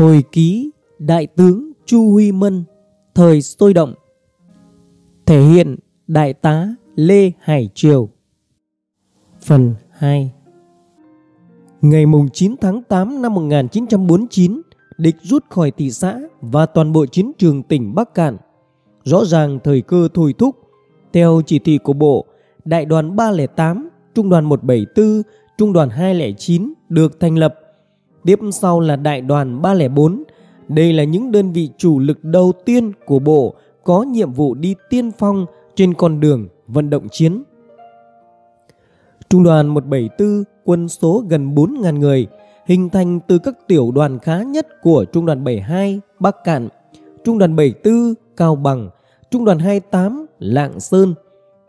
Hồi ký Đại tướng Chu Huy Mân Thời sôi động. Thể hiện Đại tá Lê Hải Triều. Phần 2 Ngày mùng 9 tháng 8 năm 1949 Địch rút khỏi thị xã và toàn bộ chiến trường tỉnh Bắc Cạn. Rõ ràng thời cơ thôi thúc Theo chỉ thị của Bộ Đại đoàn 308, Trung đoàn 174, Trung đoàn 209 được thành lập Tiếp sau là Đại đoàn 304. Đây là những đơn vị chủ lực đầu tiên của Bộ có nhiệm vụ đi tiên phong trên con đường vận động chiến. Trung đoàn 174 quân số gần 4.000 người, hình thành từ các tiểu đoàn khá nhất của Trung đoàn 72 Bắc Cạn, Trung đoàn 74 Cao Bằng, Trung đoàn 28 Lạng Sơn.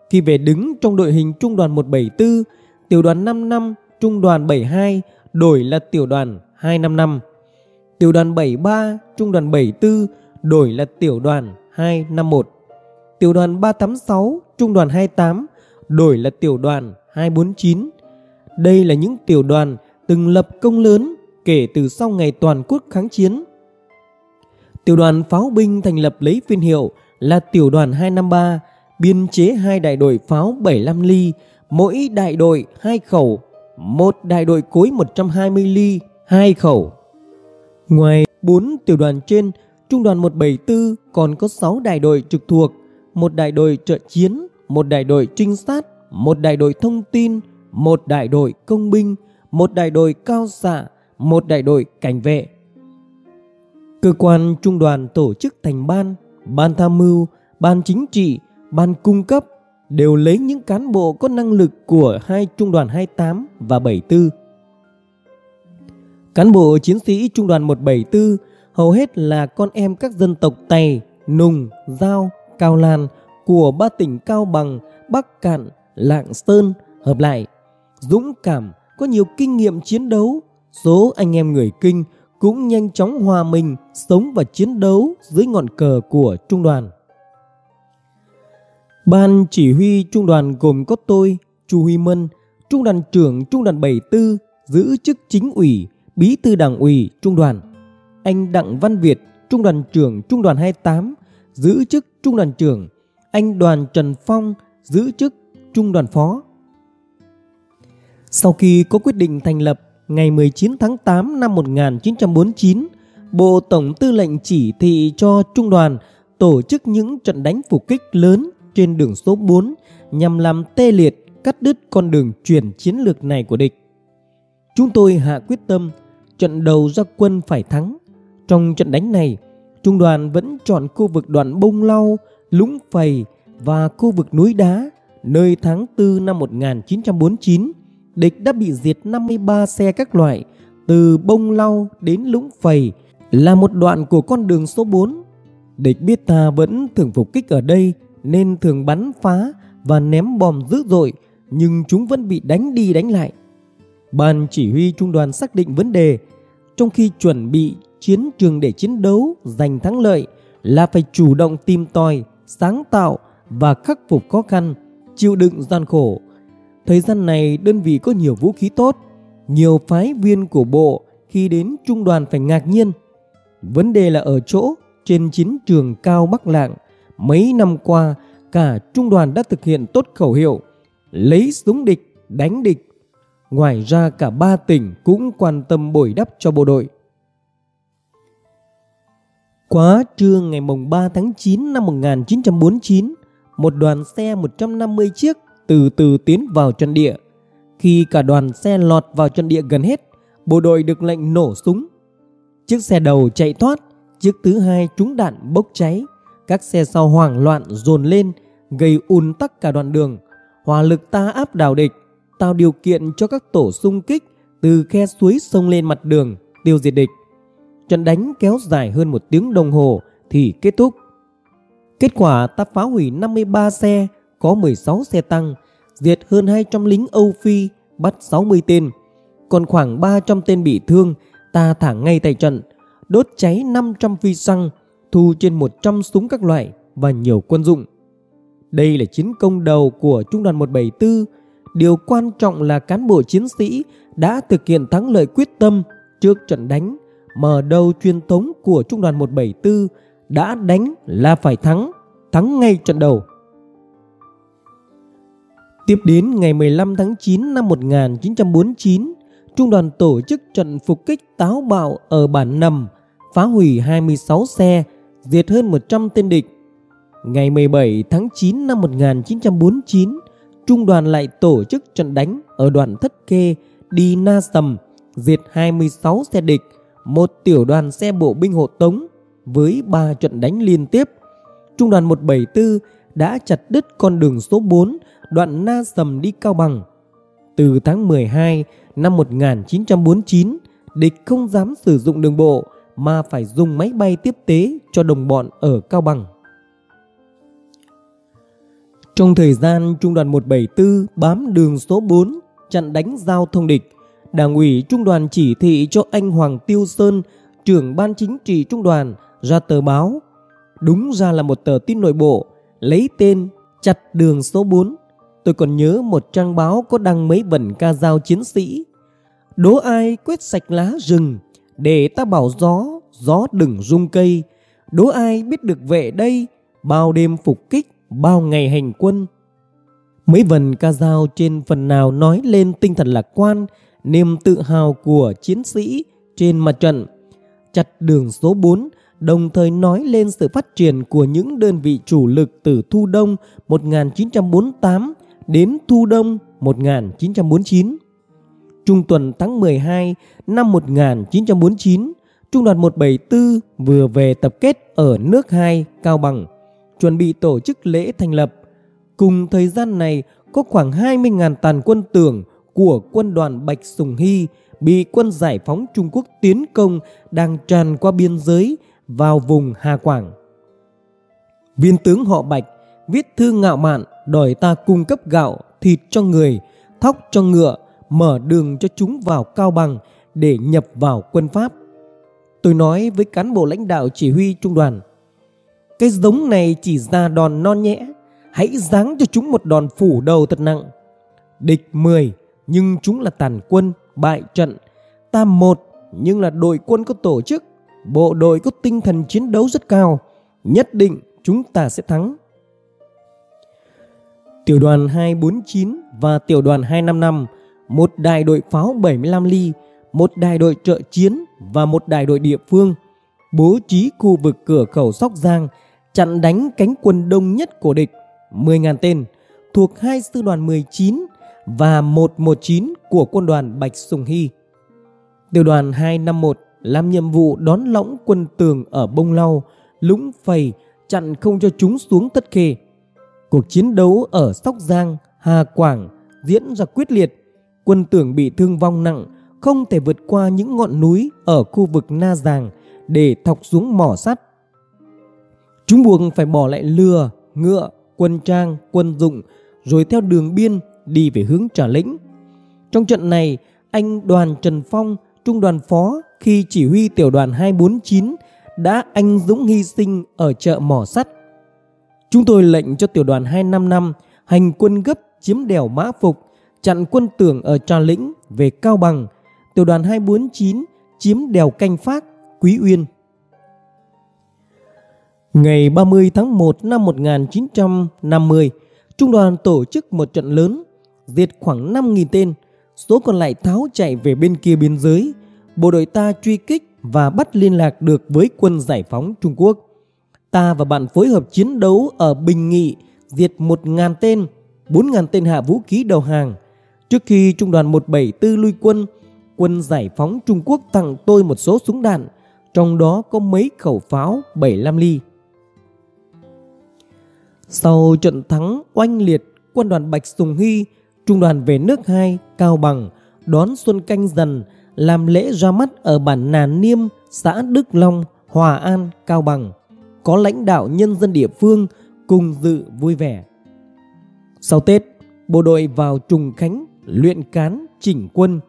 Khi về đứng trong đội hình Trung đoàn 174, tiểu đoàn 55 Trung đoàn 72 đổi là tiểu đoàn 255. Tiểu đoàn 73, trung đoàn 74 đổi là tiểu đoàn 251. Tiểu đoàn 386, trung đoàn 28 đổi là tiểu đoàn 249. Đây là những tiểu đoàn từng lập công lớn kể từ sau ngày toàn quốc kháng chiến. Tiểu đoàn pháo binh thành lập lấy phiên hiệu là tiểu đoàn 253, biên chế hai đại đội pháo 75 ly, mỗi đại đội hai khẩu, một đại đội cối 120 ly, hai khẩu. Ngoài 4 tiểu đoàn trên, trung đoàn 174 còn có 6 đại đội trực thuộc, một đại đội trợ chiến, một đại đội trinh sát, một đại đội thông tin, một đại đội công binh, một đại đội cao xạ, một đại đội cảnh vệ. Cơ quan trung đoàn tổ chức thành ban, ban tham mưu, ban chính trị, ban cung cấp đều lấy những cán bộ có năng lực của hai trung đoàn 28 và 74. Cán bộ chiến sĩ trung đoàn 174 hầu hết là con em các dân tộc Tày, Nùng, Giao, Cao Lan của ba tỉnh Cao Bằng, Bắc Cạn, Lạng Sơn hợp lại. Dũng cảm, có nhiều kinh nghiệm chiến đấu, số anh em người Kinh cũng nhanh chóng hòa mình sống và chiến đấu dưới ngọn cờ của trung đoàn. Ban chỉ huy trung đoàn gồm có tôi, Chu Huy Mân, trung đoàn trưởng trung đoàn 74 giữ chức chính ủy, bí thư đảng ủy trung đoàn. Anh Đặng Văn Việt, trung đoàn trưởng trung đoàn 28, giữ chức trung đoàn trưởng. Anh Đoàn Trần Phong giữ chức trung đoàn phó. Sau khi có quyết định thành lập ngày 19 tháng 8 năm 1949, Bộ Tổng Tư lệnh chỉ thị cho trung đoàn tổ chức những trận đánh phục kích lớn trên đường số 4 nhằm làm tê liệt cắt đứt con đường chuyển chiến lược này của địch. Chúng tôi hạ quyết tâm trận đầu ra quân phải thắng. Trong trận đánh này, trung đoàn vẫn chọn khu vực đoạn bông lau, lũng phầy và khu vực núi đá, nơi tháng 4 năm 1949, địch đã bị diệt 53 xe các loại, từ bông lau đến lũng phầy là một đoạn của con đường số 4. Địch biết ta vẫn thường phục kích ở đây nên thường bắn phá và ném bom dữ dội, nhưng chúng vẫn bị đánh đi đánh lại. Ban chỉ huy trung đoàn xác định vấn đề trong khi chuẩn bị chiến trường để chiến đấu giành thắng lợi là phải chủ động tìm tòi, sáng tạo và khắc phục khó khăn, chịu đựng gian khổ. Thời gian này đơn vị có nhiều vũ khí tốt, nhiều phái viên của bộ khi đến trung đoàn phải ngạc nhiên. Vấn đề là ở chỗ trên chiến trường cao Bắc Lạng, mấy năm qua cả trung đoàn đã thực hiện tốt khẩu hiệu lấy súng địch đánh địch Ngoài ra cả ba tỉnh cũng quan tâm bồi đắp cho bộ đội. Quá trưa ngày mùng 3 tháng 9 năm 1949, một đoàn xe 150 chiếc từ từ tiến vào trận địa. Khi cả đoàn xe lọt vào trận địa gần hết, bộ đội được lệnh nổ súng. Chiếc xe đầu chạy thoát, chiếc thứ hai trúng đạn bốc cháy. Các xe sau hoảng loạn dồn lên, gây ùn tắc cả đoạn đường. Hỏa lực ta áp đảo địch, tạo điều kiện cho các tổ xung kích từ khe suối sông lên mặt đường tiêu diệt địch. Trận đánh kéo dài hơn một tiếng đồng hồ thì kết thúc. Kết quả ta phá hủy 53 xe, có 16 xe tăng, diệt hơn 200 lính Âu Phi, bắt 60 tên. Còn khoảng 300 tên bị thương, ta thả ngay tại trận, đốt cháy 500 phi xăng, thu trên 100 súng các loại và nhiều quân dụng. Đây là chiến công đầu của Trung đoàn 174 Điều quan trọng là cán bộ chiến sĩ đã thực hiện thắng lợi quyết tâm trước trận đánh mở đầu truyền thống của trung đoàn 174 đã đánh là phải thắng, thắng ngay trận đầu. Tiếp đến ngày 15 tháng 9 năm 1949, trung đoàn tổ chức trận phục kích táo bạo ở bản Nầm, phá hủy 26 xe, diệt hơn 100 tên địch. Ngày 17 tháng 9 năm 1949, trung đoàn lại tổ chức trận đánh ở đoạn Thất Kê đi Na Sầm, diệt 26 xe địch, một tiểu đoàn xe bộ binh hộ tống với 3 trận đánh liên tiếp. Trung đoàn 174 đã chặt đứt con đường số 4 đoạn Na Sầm đi Cao Bằng. Từ tháng 12 năm 1949, địch không dám sử dụng đường bộ mà phải dùng máy bay tiếp tế cho đồng bọn ở Cao Bằng. Trong thời gian Trung đoàn 174 bám đường số 4 chặn đánh giao thông địch, Đảng ủy Trung đoàn chỉ thị cho anh Hoàng Tiêu Sơn, trưởng ban chính trị Trung đoàn ra tờ báo. Đúng ra là một tờ tin nội bộ, lấy tên chặt đường số 4. Tôi còn nhớ một trang báo có đăng mấy vần ca dao chiến sĩ. Đố ai quét sạch lá rừng, để ta bảo gió, gió đừng rung cây. Đố ai biết được vệ đây, bao đêm phục kích, bao ngày hành quân. Mấy vần ca dao trên phần nào nói lên tinh thần lạc quan, niềm tự hào của chiến sĩ trên mặt trận. Chặt đường số 4 đồng thời nói lên sự phát triển của những đơn vị chủ lực từ Thu Đông 1948 đến Thu Đông 1949. Trung tuần tháng 12 năm 1949, Trung đoàn 174 vừa về tập kết ở nước 2 Cao Bằng, chuẩn bị tổ chức lễ thành lập. Cùng thời gian này, có khoảng 20.000 tàn quân tưởng của quân đoàn Bạch Sùng Hy bị quân giải phóng Trung Quốc tiến công đang tràn qua biên giới vào vùng Hà Quảng. Viên tướng họ Bạch viết thư ngạo mạn đòi ta cung cấp gạo, thịt cho người, thóc cho ngựa, mở đường cho chúng vào Cao Bằng để nhập vào quân Pháp. Tôi nói với cán bộ lãnh đạo chỉ huy trung đoàn, cái giống này chỉ ra đòn non nhẽ, hãy giáng cho chúng một đòn phủ đầu thật nặng. Địch 10, nhưng chúng là tàn quân, bại trận. Ta một, nhưng là đội quân có tổ chức, bộ đội có tinh thần chiến đấu rất cao. Nhất định chúng ta sẽ thắng. Tiểu đoàn 249 và tiểu đoàn 255, một đại đội pháo 75 ly, một đại đội trợ chiến và một đại đội địa phương bố trí khu vực cửa khẩu Sóc Giang chặn đánh cánh quân đông nhất của địch 10.000 tên thuộc hai sư đoàn 19 và 119 của quân đoàn Bạch Sùng Hy. Tiểu đoàn 251 làm nhiệm vụ đón lõng quân tường ở Bông Lau, Lũng Phầy chặn không cho chúng xuống Tất Khê. Cuộc chiến đấu ở Sóc Giang, Hà Quảng diễn ra quyết liệt. Quân tưởng bị thương vong nặng, không thể vượt qua những ngọn núi ở khu vực Na Giàng để thọc xuống mỏ sắt. Chúng buộc phải bỏ lại lừa, ngựa, quân trang, quân dụng rồi theo đường biên đi về hướng Trà Lĩnh. Trong trận này, anh đoàn Trần Phong, trung đoàn phó khi chỉ huy tiểu đoàn 249 đã anh dũng hy sinh ở chợ Mỏ Sắt. Chúng tôi lệnh cho tiểu đoàn 255 hành quân gấp chiếm đèo Mã Phục, chặn quân tưởng ở Trà Lĩnh về Cao Bằng. Tiểu đoàn 249 chiếm đèo Canh Phát, Quý Uyên. Ngày 30 tháng 1 năm 1950, Trung đoàn tổ chức một trận lớn diệt khoảng 5.000 tên, số còn lại tháo chạy về bên kia biên giới. Bộ đội ta truy kích và bắt liên lạc được với quân giải phóng Trung Quốc. Ta và bạn phối hợp chiến đấu ở Bình Nghị, diệt 1.000 tên, 4.000 tên hạ vũ khí đầu hàng. Trước khi Trung đoàn 174 lui quân, quân giải phóng Trung Quốc tặng tôi một số súng đạn, trong đó có mấy khẩu pháo 75 ly. Sau trận thắng oanh liệt, quân đoàn Bạch Sùng Hy Trung đoàn về nước 2 Cao Bằng đón Xuân Canh Dần làm lễ ra mắt ở bản Nà Niêm, xã Đức Long, Hòa An, Cao Bằng. Có lãnh đạo nhân dân địa phương cùng dự vui vẻ. Sau Tết, bộ đội vào Trùng Khánh luyện cán chỉnh quân,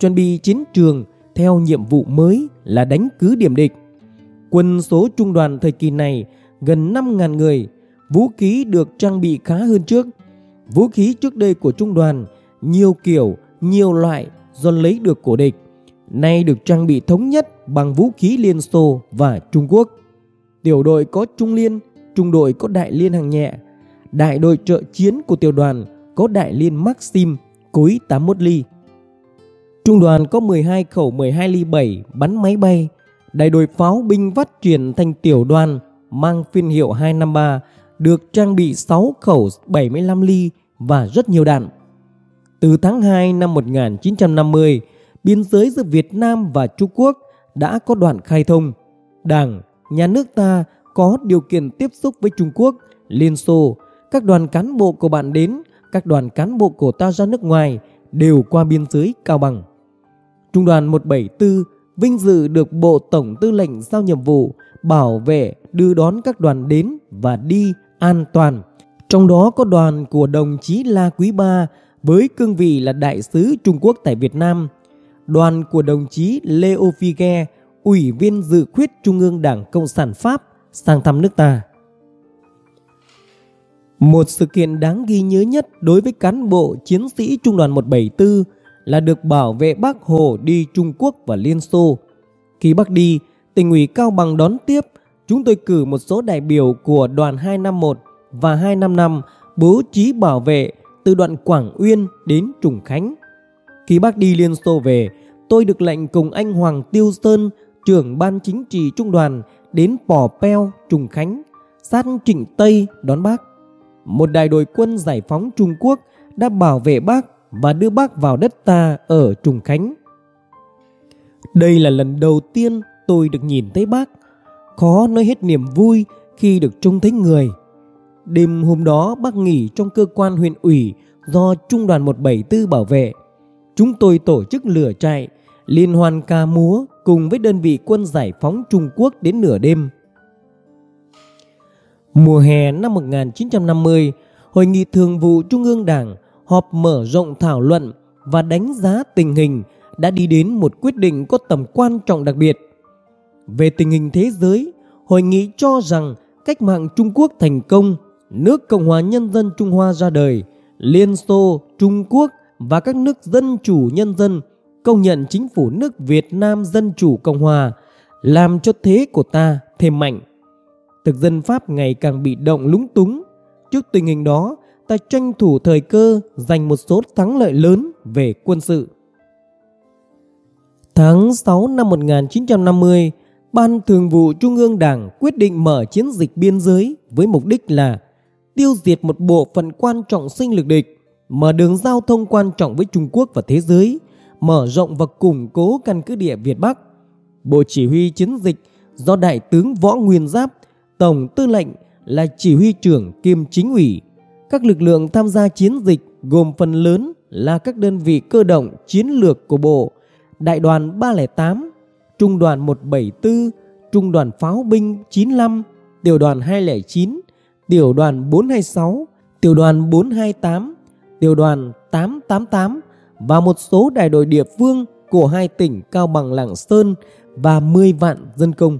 chuẩn bị chiến trường theo nhiệm vụ mới là đánh cứ điểm địch. Quân số trung đoàn thời kỳ này gần 5.000 người, vũ khí được trang bị khá hơn trước – Vũ khí trước đây của trung đoàn nhiều kiểu, nhiều loại do lấy được của địch. nay được trang bị thống nhất bằng vũ khí Liên Xô và Trung Quốc. Tiểu đội có Trung Liên, trung đội có Đại Liên hạng nhẹ, đại đội trợ chiến của tiểu đoàn có Đại Liên Maxim cối 81 ly. Trung đoàn có 12 khẩu 12 ly 7 bắn máy bay, đại đội pháo binh phát triển thành tiểu đoàn mang phiên hiệu 253 được trang bị 6 khẩu 75 ly và rất nhiều đạn. Từ tháng 2 năm 1950, biên giới giữa Việt Nam và Trung Quốc đã có đoạn khai thông. Đảng, nhà nước ta có điều kiện tiếp xúc với Trung Quốc, Liên Xô, các đoàn cán bộ của bạn đến, các đoàn cán bộ của ta ra nước ngoài đều qua biên giới Cao Bằng. Trung đoàn 174 vinh dự được Bộ Tổng Tư lệnh giao nhiệm vụ bảo vệ đưa đón các đoàn đến và đi an toàn. Trong đó có đoàn của đồng chí La Quý Ba với cương vị là đại sứ Trung Quốc tại Việt Nam, đoàn của đồng chí Leo Figue, ủy viên dự khuyết Trung ương Đảng Cộng sản Pháp sang thăm nước ta. Một sự kiện đáng ghi nhớ nhất đối với cán bộ chiến sĩ Trung đoàn 174 là được bảo vệ bác Hồ đi Trung Quốc và Liên Xô. Khi bác đi, tỉnh ủy Cao Bằng đón tiếp, chúng tôi cử một số đại biểu của đoàn 251 và 255 bố trí bảo vệ từ đoạn Quảng Uyên đến Trùng Khánh. Khi bác đi Liên Xô về, tôi được lệnh cùng anh Hoàng Tiêu Sơn, trưởng ban chính trị trung đoàn đến Pò Peo, Trùng Khánh, sát Trịnh Tây đón bác. Một đại đội quân giải phóng Trung Quốc đã bảo vệ bác và đưa bác vào đất ta ở Trùng Khánh. Đây là lần đầu tiên tôi được nhìn thấy bác. Khó nói hết niềm vui khi được trông thấy người. Đêm hôm đó bác nghỉ trong cơ quan huyện ủy do Trung đoàn 174 bảo vệ. Chúng tôi tổ chức lửa chạy liên hoan ca múa cùng với đơn vị quân giải phóng Trung Quốc đến nửa đêm. Mùa hè năm 1950, Hội nghị Thường vụ Trung ương Đảng họp mở rộng thảo luận và đánh giá tình hình đã đi đến một quyết định có tầm quan trọng đặc biệt. Về tình hình thế giới, hội nghị cho rằng cách mạng Trung Quốc thành công, nước Cộng hòa Nhân dân Trung Hoa ra đời, Liên Xô, Trung Quốc và các nước dân chủ nhân dân công nhận chính phủ nước Việt Nam Dân Chủ Cộng Hòa làm cho thế của ta thêm mạnh. Thực dân Pháp ngày càng bị động lúng túng. Trước tình hình đó, ta tranh thủ thời cơ giành một số thắng lợi lớn về quân sự. Tháng 6 năm 1950, Ban Thường vụ Trung ương Đảng quyết định mở chiến dịch biên giới với mục đích là tiêu diệt một bộ phận quan trọng sinh lực địch, mở đường giao thông quan trọng với Trung Quốc và thế giới, mở rộng và củng cố căn cứ địa Việt Bắc. Bộ chỉ huy chiến dịch do Đại tướng Võ Nguyên Giáp, Tổng tư lệnh là chỉ huy trưởng kiêm chính ủy. Các lực lượng tham gia chiến dịch gồm phần lớn là các đơn vị cơ động chiến lược của Bộ, Đại đoàn 308, Trung đoàn 174, Trung đoàn pháo binh 95, Tiểu đoàn 209, Tiểu đoàn 426, Tiểu đoàn 428, Tiểu đoàn 888 và một số đại đội địa phương của hai tỉnh Cao Bằng Lạng Sơn và 10 vạn dân công.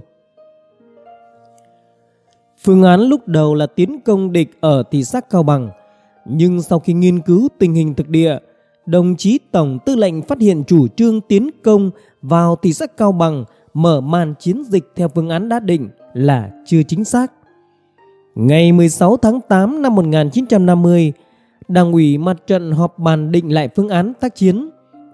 Phương án lúc đầu là tiến công địch ở thị xã Cao Bằng, nhưng sau khi nghiên cứu tình hình thực địa, đồng chí Tổng Tư lệnh phát hiện chủ trương tiến công vào thị xã Cao Bằng mở màn chiến dịch theo phương án đã định là chưa chính xác. Ngày 16 tháng 8 năm 1950, Đảng ủy mặt trận họp bàn định lại phương án tác chiến,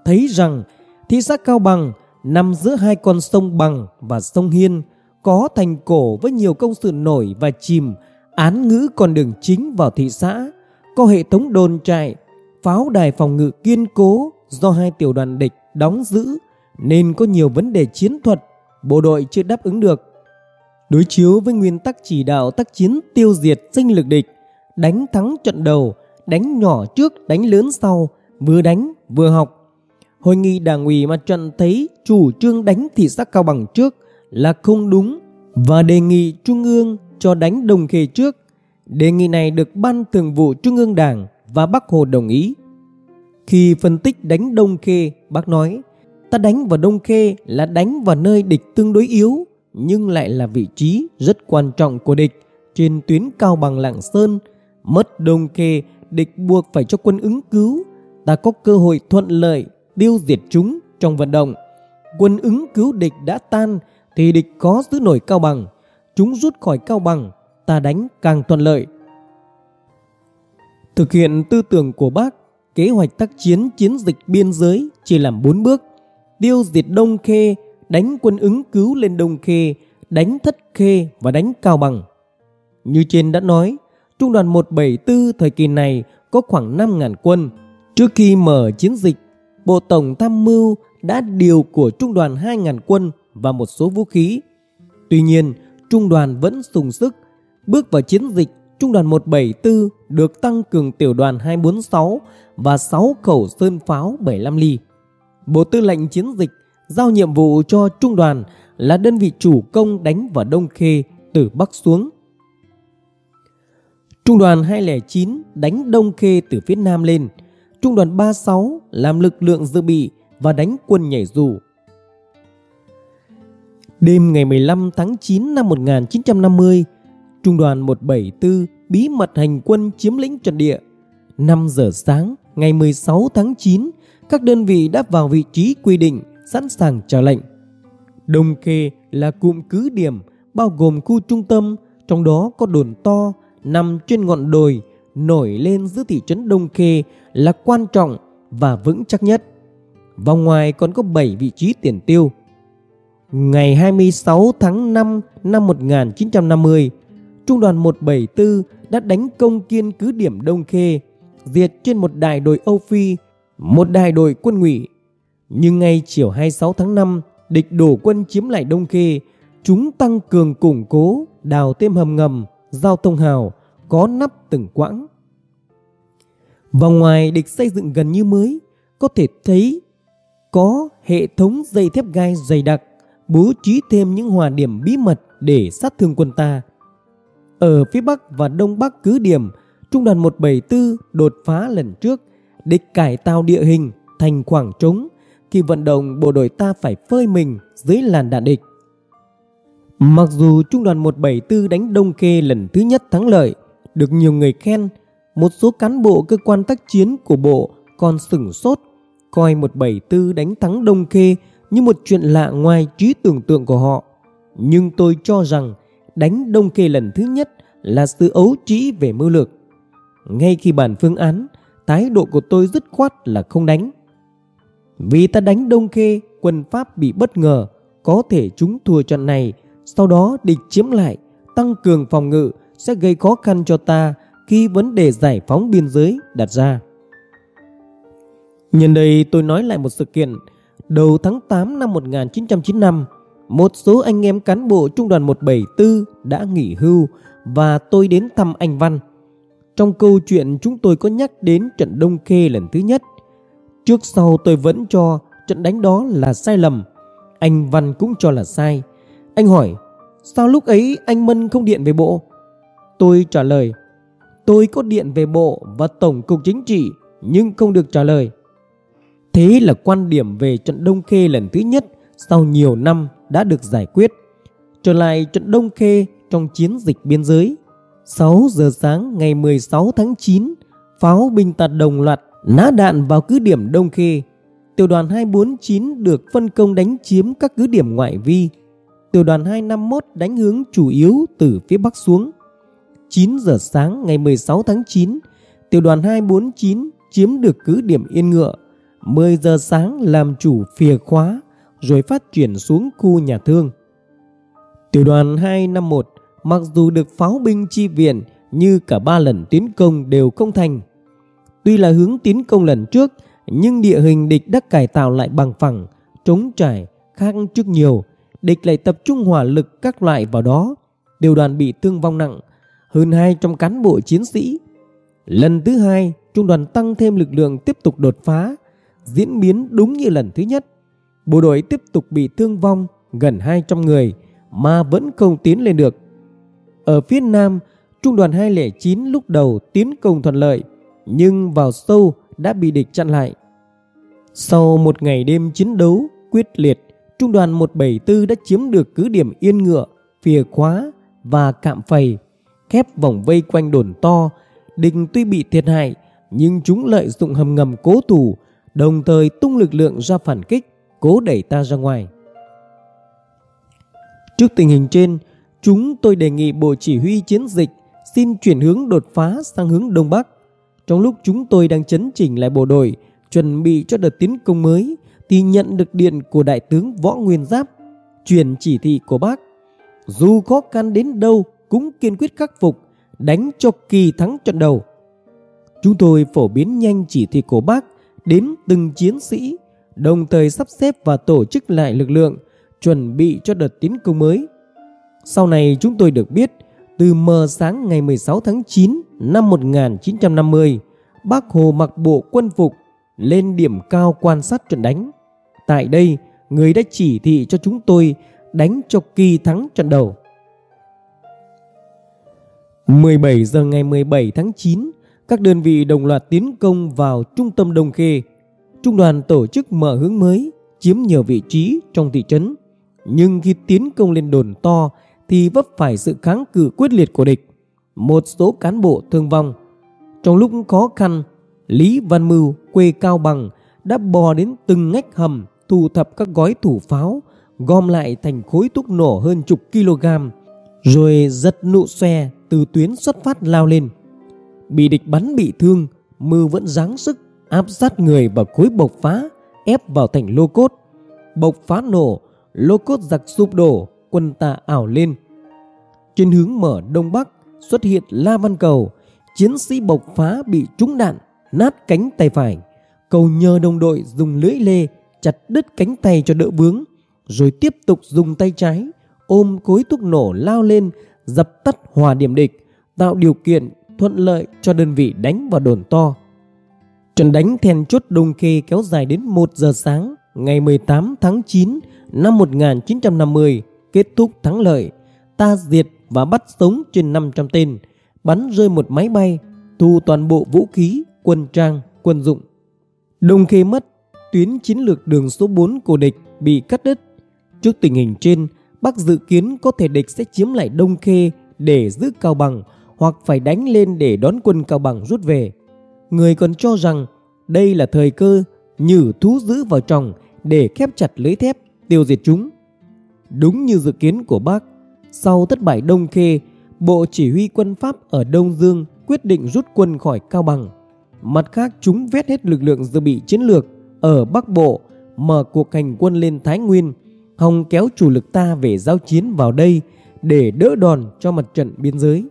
thấy rằng thị xã Cao Bằng nằm giữa hai con sông Bằng và sông Hiên, có thành cổ với nhiều công sự nổi và chìm, án ngữ con đường chính vào thị xã, có hệ thống đồn trại, pháo đài phòng ngự kiên cố do hai tiểu đoàn địch đóng giữ nên có nhiều vấn đề chiến thuật bộ đội chưa đáp ứng được. Đối chiếu với nguyên tắc chỉ đạo tác chiến tiêu diệt sinh lực địch, đánh thắng trận đầu, đánh nhỏ trước, đánh lớn sau, vừa đánh vừa học. Hội nghị đảng ủy mặt trận thấy chủ trương đánh thị xã Cao Bằng trước là không đúng và đề nghị Trung ương cho đánh Đồng Khê trước. Đề nghị này được Ban Thường vụ Trung ương Đảng và bác Hồ đồng ý. Khi phân tích đánh Đông Khê, bác nói, ta đánh vào Đông Khê là đánh vào nơi địch tương đối yếu, nhưng lại là vị trí rất quan trọng của địch trên tuyến cao bằng Lạng Sơn. Mất Đông Khê, địch buộc phải cho quân ứng cứu, ta có cơ hội thuận lợi tiêu diệt chúng trong vận động. quân ứng cứu địch đã tan thì địch có giữ nổi Cao Bằng. Chúng rút khỏi Cao Bằng, ta đánh càng thuận lợi. Thực hiện tư tưởng của bác, kế hoạch tác chiến chiến dịch biên giới chỉ làm 4 bước. Tiêu diệt Đông Khê, đánh quân ứng cứu lên Đông Khê, đánh Thất Khê và đánh Cao Bằng. Như trên đã nói, Trung đoàn 174 thời kỳ này có khoảng 5.000 quân. Trước khi mở chiến dịch, Bộ Tổng Tham mưu đã điều của Trung đoàn 2.000 quân và một số vũ khí. Tuy nhiên, Trung đoàn vẫn sùng sức. Bước vào chiến dịch, Trung đoàn 174 được tăng cường tiểu đoàn 246 và 6 khẩu sơn pháo 75 ly. Bộ Tư lệnh Chiến dịch giao nhiệm vụ cho Trung đoàn là đơn vị chủ công đánh vào Đông Khê từ Bắc xuống. Trung đoàn 209 đánh Đông Khê từ phía Nam lên. Trung đoàn 36 làm lực lượng dự bị và đánh quân nhảy dù. Đêm ngày 15 tháng 9 năm 1950, Trung đoàn 174 bí mật hành quân chiếm lĩnh trận địa. 5 giờ sáng ngày 16 tháng 9, các đơn vị đã vào vị trí quy định sẵn sàng chờ lệnh. Đông Khê là cụm cứ điểm bao gồm khu trung tâm, trong đó có đồn to nằm trên ngọn đồi nổi lên giữa thị trấn Đông Khê là quan trọng và vững chắc nhất. Vòng ngoài còn có 7 vị trí tiền tiêu. Ngày 26 tháng 5 năm 1950, Trung đoàn 174 đã đánh công kiên cứ điểm Đông Khê, diệt trên một đại đội Âu Phi, một đại đội quân ngụy. Nhưng ngay chiều 26 tháng 5, địch đổ quân chiếm lại Đông Khê, chúng tăng cường củng cố, đào thêm hầm ngầm, giao thông hào, có nắp từng quãng. và ngoài địch xây dựng gần như mới, có thể thấy có hệ thống dây thép gai dày đặc, bố trí thêm những hòa điểm bí mật để sát thương quân ta. Ở phía Bắc và Đông Bắc cứ điểm, Trung đoàn 174 đột phá lần trước, địch cải tạo địa hình thành khoảng trống khi vận động bộ đội ta phải phơi mình dưới làn đạn địch. Mặc dù Trung đoàn 174 đánh Đông Khê lần thứ nhất thắng lợi, được nhiều người khen, một số cán bộ cơ quan tác chiến của bộ còn sửng sốt, coi 174 đánh thắng Đông Khê như một chuyện lạ ngoài trí tưởng tượng của họ. Nhưng tôi cho rằng đánh Đông Khê lần thứ nhất là sự ấu trĩ về mưu lược. Ngay khi bàn phương án, thái độ của tôi dứt khoát là không đánh. Vì ta đánh Đông Khê, quân Pháp bị bất ngờ, có thể chúng thua trận này, sau đó địch chiếm lại, tăng cường phòng ngự sẽ gây khó khăn cho ta khi vấn đề giải phóng biên giới đặt ra. Nhân đây tôi nói lại một sự kiện. Đầu tháng 8 năm 1995, một số anh em cán bộ trung đoàn 174 đã nghỉ hưu và tôi đến thăm anh Văn. Trong câu chuyện chúng tôi có nhắc đến trận Đông Khê lần thứ nhất. Trước sau tôi vẫn cho trận đánh đó là sai lầm. Anh Văn cũng cho là sai. Anh hỏi, sao lúc ấy anh Mân không điện về bộ? Tôi trả lời, tôi có điện về bộ và Tổng cục Chính trị nhưng không được trả lời. Thế là quan điểm về trận Đông Khê lần thứ nhất sau nhiều năm đã được giải quyết. Trở lại trận Đông Khê trong chiến dịch biên giới. 6 giờ sáng ngày 16 tháng 9, pháo binh tạt đồng loạt nã đạn vào cứ điểm Đông Khê. Tiểu đoàn 249 được phân công đánh chiếm các cứ điểm ngoại vi. Tiểu đoàn 251 đánh hướng chủ yếu từ phía bắc xuống. 9 giờ sáng ngày 16 tháng 9, tiểu đoàn 249 chiếm được cứ điểm Yên Ngựa. 10 giờ sáng làm chủ phìa khóa rồi phát triển xuống khu nhà thương. Tiểu đoàn 251 mặc dù được pháo binh chi viện như cả ba lần tiến công đều không thành. Tuy là hướng tiến công lần trước nhưng địa hình địch đã cải tạo lại bằng phẳng, trống trải, khác trước nhiều. Địch lại tập trung hỏa lực các loại vào đó. Tiểu đoàn bị thương vong nặng, hơn 200 cán bộ chiến sĩ. Lần thứ hai, trung đoàn tăng thêm lực lượng tiếp tục đột phá, diễn biến đúng như lần thứ nhất. Bộ đội tiếp tục bị thương vong gần 200 người mà vẫn không tiến lên được. Ở phía Nam, trung đoàn 209 lúc đầu tiến công thuận lợi, nhưng vào sâu đã bị địch chặn lại. Sau một ngày đêm chiến đấu quyết liệt, trung đoàn 174 đã chiếm được cứ điểm Yên Ngựa, Phìa Khóa và Cạm Phầy khép vòng vây quanh đồn to. Đình tuy bị thiệt hại, nhưng chúng lợi dụng hầm ngầm cố thủ, đồng thời tung lực lượng ra phản kích. cố đẩy ta ra ngoài. Trước tình hình trên, chúng tôi đề nghị Bộ Chỉ huy Chiến dịch xin chuyển hướng đột phá sang hướng Đông Bắc. Trong lúc chúng tôi đang chấn chỉnh lại bộ đội, chuẩn bị cho đợt tiến công mới, thì nhận được điện của Đại tướng Võ Nguyên Giáp, truyền chỉ thị của bác. Dù khó khăn đến đâu cũng kiên quyết khắc phục, đánh cho kỳ thắng trận đầu. Chúng tôi phổ biến nhanh chỉ thị của bác đến từng chiến sĩ, đồng thời sắp xếp và tổ chức lại lực lượng, chuẩn bị cho đợt tiến công mới. Sau này chúng tôi được biết, từ mờ sáng ngày 16 tháng 9 năm 1950, Bác Hồ mặc bộ quân phục lên điểm cao quan sát trận đánh. Tại đây, người đã chỉ thị cho chúng tôi đánh cho kỳ thắng trận đầu. 17 giờ ngày 17 tháng 9, các đơn vị đồng loạt tiến công vào trung tâm Đông Khê. Trung đoàn tổ chức mở hướng mới, chiếm nhiều vị trí trong thị trấn. Nhưng khi tiến công lên đồn to thì vấp phải sự kháng cự quyết liệt của địch. Một số cán bộ thương vong. Trong lúc khó khăn, Lý Văn Mưu quê Cao Bằng đã bò đến từng ngách hầm thu thập các gói thủ pháo gom lại thành khối thuốc nổ hơn chục kg rồi giật nụ xe từ tuyến xuất phát lao lên. Bị địch bắn bị thương, Mưu vẫn giáng sức áp sát người vào khối bộc phá ép vào thành lô cốt. Bộc phá nổ, lô cốt giặc sụp đổ, quân ta ảo lên. Trên hướng mở đông bắc xuất hiện La Văn Cầu, chiến sĩ bộc phá bị trúng đạn, nát cánh tay phải. Cầu nhờ đồng đội dùng lưỡi lê chặt đứt cánh tay cho đỡ vướng, rồi tiếp tục dùng tay trái ôm cối thuốc nổ lao lên dập tắt hòa điểm địch, tạo điều kiện thuận lợi cho đơn vị đánh vào đồn to. Trận đánh then chốt Đông Khê kéo dài đến 1 giờ sáng ngày 18 tháng 9 năm 1950 kết thúc thắng lợi. Ta diệt và bắt sống trên 500 tên, bắn rơi một máy bay, thu toàn bộ vũ khí, quân trang, quân dụng. Đông Khê mất, tuyến chiến lược đường số 4 của địch bị cắt đứt. Trước tình hình trên, Bắc dự kiến có thể địch sẽ chiếm lại Đông Khê để giữ Cao Bằng hoặc phải đánh lên để đón quân Cao Bằng rút về. Người còn cho rằng đây là thời cơ nhử thú giữ vào trong để khép chặt lưới thép tiêu diệt chúng. Đúng như dự kiến của bác, sau thất bại Đông Khê, Bộ Chỉ huy quân Pháp ở Đông Dương quyết định rút quân khỏi Cao Bằng. Mặt khác chúng vét hết lực lượng dự bị chiến lược ở Bắc Bộ, mở cuộc hành quân lên Thái Nguyên, hòng kéo chủ lực ta về giao chiến vào đây để đỡ đòn cho mặt trận biên giới.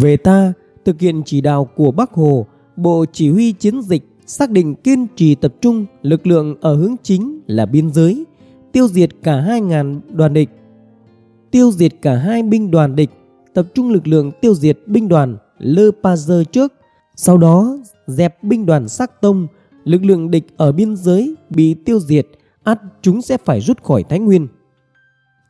Về ta, thực hiện chỉ đạo của Bắc Hồ, Bộ Chỉ huy Chiến dịch xác định kiên trì tập trung lực lượng ở hướng chính là biên giới, tiêu diệt cả 2.000 đoàn địch. Tiêu diệt cả hai binh đoàn địch, tập trung lực lượng tiêu diệt binh đoàn Le Pazeur trước, sau đó dẹp binh đoàn Sắc Tông, lực lượng địch ở biên giới bị tiêu diệt, ắt chúng sẽ phải rút khỏi Thái Nguyên.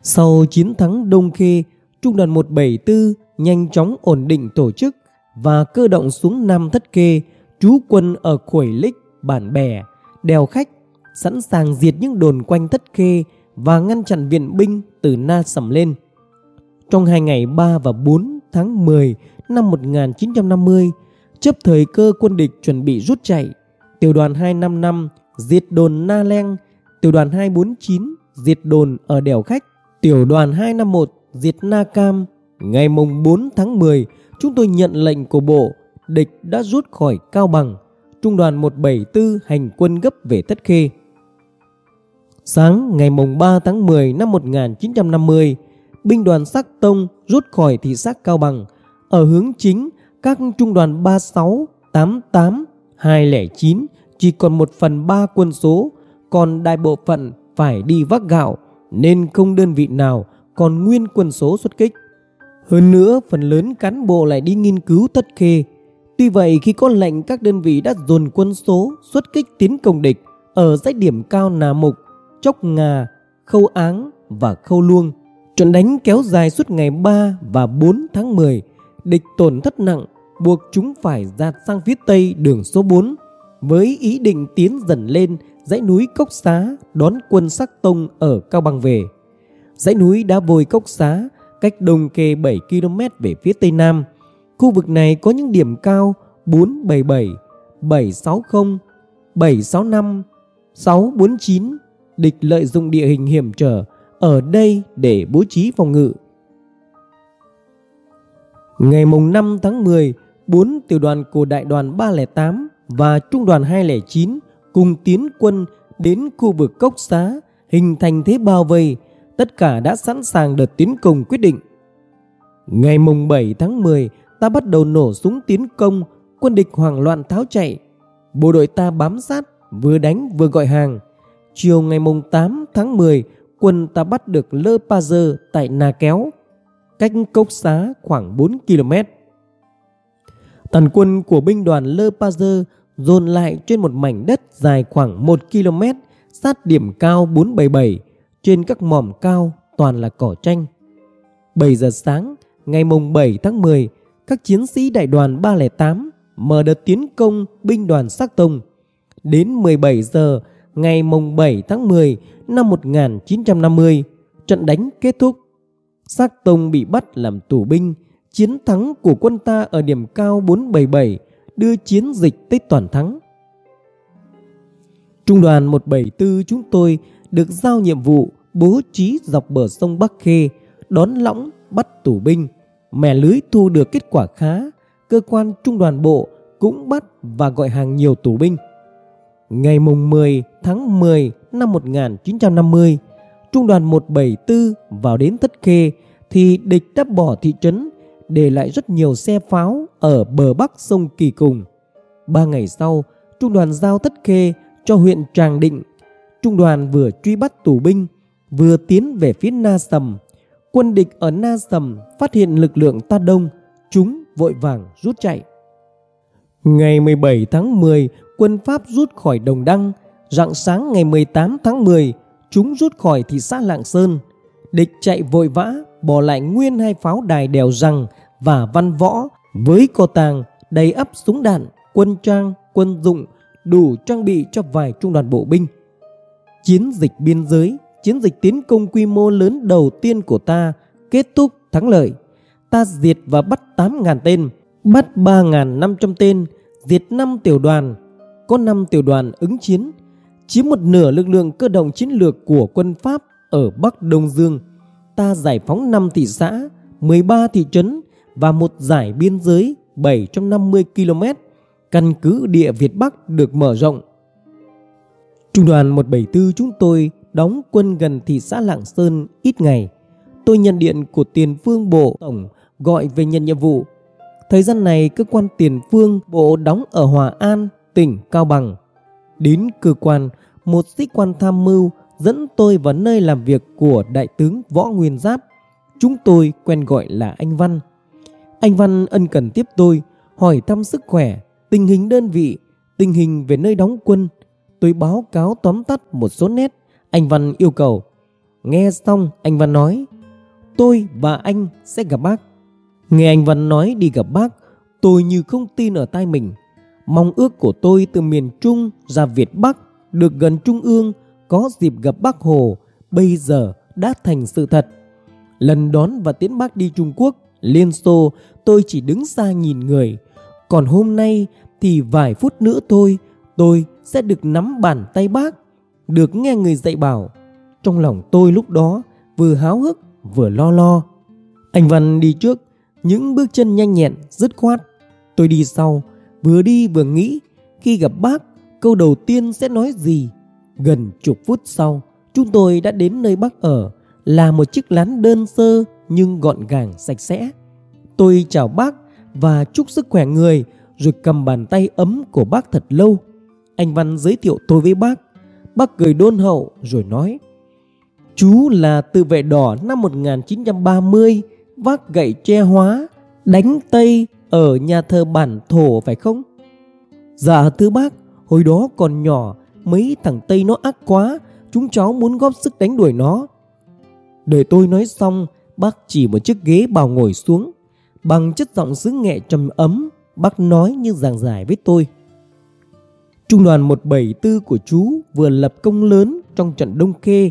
Sau chiến thắng Đông Khê, Trung đoàn 174 nhanh chóng ổn định tổ chức và cơ động xuống Nam Thất Kê, trú quân ở Khuẩy Lích, Bản Bè, Đèo Khách, sẵn sàng diệt những đồn quanh Thất Kê và ngăn chặn viện binh từ Na Sầm lên. Trong hai ngày 3 và 4 tháng 10 năm 1950, chấp thời cơ quân địch chuẩn bị rút chạy, tiểu đoàn 255 diệt đồn Na Leng, tiểu đoàn 249 diệt đồn ở Đèo Khách, tiểu đoàn 251 diệt Na Cam. Ngày mùng 4 tháng 10, chúng tôi nhận lệnh của bộ, địch đã rút khỏi Cao Bằng. Trung đoàn 174 hành quân gấp về Tất Khê. Sáng ngày mùng 3 tháng 10 năm 1950, binh đoàn Sắc Tông rút khỏi thị xã Cao Bằng. Ở hướng chính, các trung đoàn 36, 88, 209 chỉ còn 1 phần 3 quân số, còn đại bộ phận phải đi vác gạo nên không đơn vị nào còn nguyên quân số xuất kích. Hơn nữa, phần lớn cán bộ lại đi nghiên cứu thất khê. Tuy vậy, khi có lệnh các đơn vị đã dồn quân số xuất kích tiến công địch ở dãy điểm cao Nà Mục, Chốc Ngà, Khâu Áng và Khâu Luông. Trận đánh kéo dài suốt ngày 3 và 4 tháng 10, địch tổn thất nặng, buộc chúng phải dạt sang phía tây đường số 4 với ý định tiến dần lên dãy núi Cốc Xá đón quân sắc tông ở Cao Bằng về. Dãy núi đá vôi Cốc Xá cách Đông Kê 7 km về phía tây nam. Khu vực này có những điểm cao 477, 760, 765, 649 địch lợi dụng địa hình hiểm trở ở đây để bố trí phòng ngự. Ngày mùng 5 tháng 10, 4 tiểu đoàn của đại đoàn 308 và trung đoàn 209 cùng tiến quân đến khu vực cốc xá hình thành thế bao vây, tất cả đã sẵn sàng đợt tiến công quyết định. Ngày mùng 7 tháng 10, ta bắt đầu nổ súng tiến công, quân địch hoảng loạn tháo chạy. Bộ đội ta bám sát, vừa đánh vừa gọi hàng. Chiều ngày mùng 8 tháng 10, quân ta bắt được Lơ Pa Dơ tại Nà Kéo, cách cốc xá khoảng 4 km. Tàn quân của binh đoàn Lơ Pa Dơ dồn lại trên một mảnh đất dài khoảng 1 km sát điểm cao 477 trên các mỏm cao toàn là cỏ tranh. 7 giờ sáng, ngày mùng 7 tháng 10 các chiến sĩ đại đoàn 308 mở đợt tiến công binh đoàn Sắc Tông. Đến 17 giờ, ngày mùng 7 tháng 10 năm 1950 trận đánh kết thúc. Sắc Tông bị bắt làm tù binh, chiến thắng của quân ta ở điểm cao 477 đưa chiến dịch tới toàn thắng. Trung đoàn 174 chúng tôi được giao nhiệm vụ bố trí dọc bờ sông Bắc Khê, đón lõng, bắt tù binh. Mẻ lưới thu được kết quả khá, cơ quan trung đoàn bộ cũng bắt và gọi hàng nhiều tù binh. Ngày mùng 10 tháng 10 năm 1950, trung đoàn 174 vào đến Tất Khê thì địch đã bỏ thị trấn để lại rất nhiều xe pháo ở bờ bắc sông Kỳ Cùng. Ba ngày sau, trung đoàn giao Tất Khê cho huyện Tràng Định. Trung đoàn vừa truy bắt tù binh, vừa tiến về phía Na Sầm. Quân địch ở Na Sầm phát hiện lực lượng ta đông, chúng vội vàng rút chạy. Ngày 17 tháng 10, quân Pháp rút khỏi Đồng Đăng. Rạng sáng ngày 18 tháng 10, chúng rút khỏi thị xã Lạng Sơn. Địch chạy vội vã, bỏ lại nguyên hai pháo đài đèo răng và văn võ với co tàng đầy ắp súng đạn, quân trang, quân dụng đủ trang bị cho vài trung đoàn bộ binh. Chiến dịch biên giới, chiến dịch tiến công quy mô lớn đầu tiên của ta kết thúc thắng lợi. Ta diệt và bắt 8.000 tên, bắt 3.500 tên, diệt 5 tiểu đoàn, có 5 tiểu đoàn ứng chiến, chiếm một nửa lực lượng cơ động chiến lược của quân Pháp ở Bắc Đông Dương. Ta giải phóng 5 thị xã, 13 thị trấn và một giải biên giới 750 km căn cứ địa Việt Bắc được mở rộng. Trung đoàn 174 chúng tôi đóng quân gần thị xã Lạng Sơn ít ngày. Tôi nhận điện của tiền phương bộ tổng gọi về nhận nhiệm vụ. Thời gian này cơ quan tiền phương bộ đóng ở Hòa An, tỉnh Cao Bằng. Đến cơ quan, một sĩ quan tham mưu dẫn tôi vào nơi làm việc của đại tướng Võ Nguyên Giáp. Chúng tôi quen gọi là anh Văn. Anh Văn ân cần tiếp tôi, hỏi thăm sức khỏe, tình hình đơn vị, tình hình về nơi đóng quân. Tôi báo cáo tóm tắt một số nét. Anh Văn yêu cầu. Nghe xong anh Văn nói Tôi và anh sẽ gặp bác. Nghe anh Văn nói đi gặp bác Tôi như không tin ở tai mình. Mong ước của tôi từ miền Trung ra Việt Bắc được gần Trung ương có dịp gặp bác Hồ bây giờ đã thành sự thật. Lần đón và tiễn bác đi Trung Quốc, Liên Xô tôi chỉ đứng xa nhìn người còn hôm nay thì vài phút nữa thôi tôi sẽ được nắm bàn tay bác, được nghe người dạy bảo. Trong lòng tôi lúc đó vừa háo hức vừa lo lo. Anh Văn đi trước, những bước chân nhanh nhẹn, dứt khoát. Tôi đi sau, vừa đi vừa nghĩ khi gặp bác câu đầu tiên sẽ nói gì. Gần chục phút sau, chúng tôi đã đến nơi bác ở là một chiếc lán đơn sơ nhưng gọn gàng sạch sẽ. Tôi chào bác và chúc sức khỏe người rồi cầm bàn tay ấm của bác thật lâu. Anh Văn giới thiệu tôi với bác. Bác cười đôn hậu rồi nói Chú là tự vệ đỏ năm 1930 vác gậy che hóa đánh Tây ở nhà thờ bản thổ phải không? Dạ thưa bác, hồi đó còn nhỏ mấy thằng Tây nó ác quá chúng cháu muốn góp sức đánh đuổi nó. Đợi tôi nói xong bác chỉ một chiếc ghế bào ngồi xuống Bằng chất giọng xứ nghệ trầm ấm, bác nói như giảng giải với tôi. Trung đoàn 174 của chú vừa lập công lớn trong trận Đông Khê,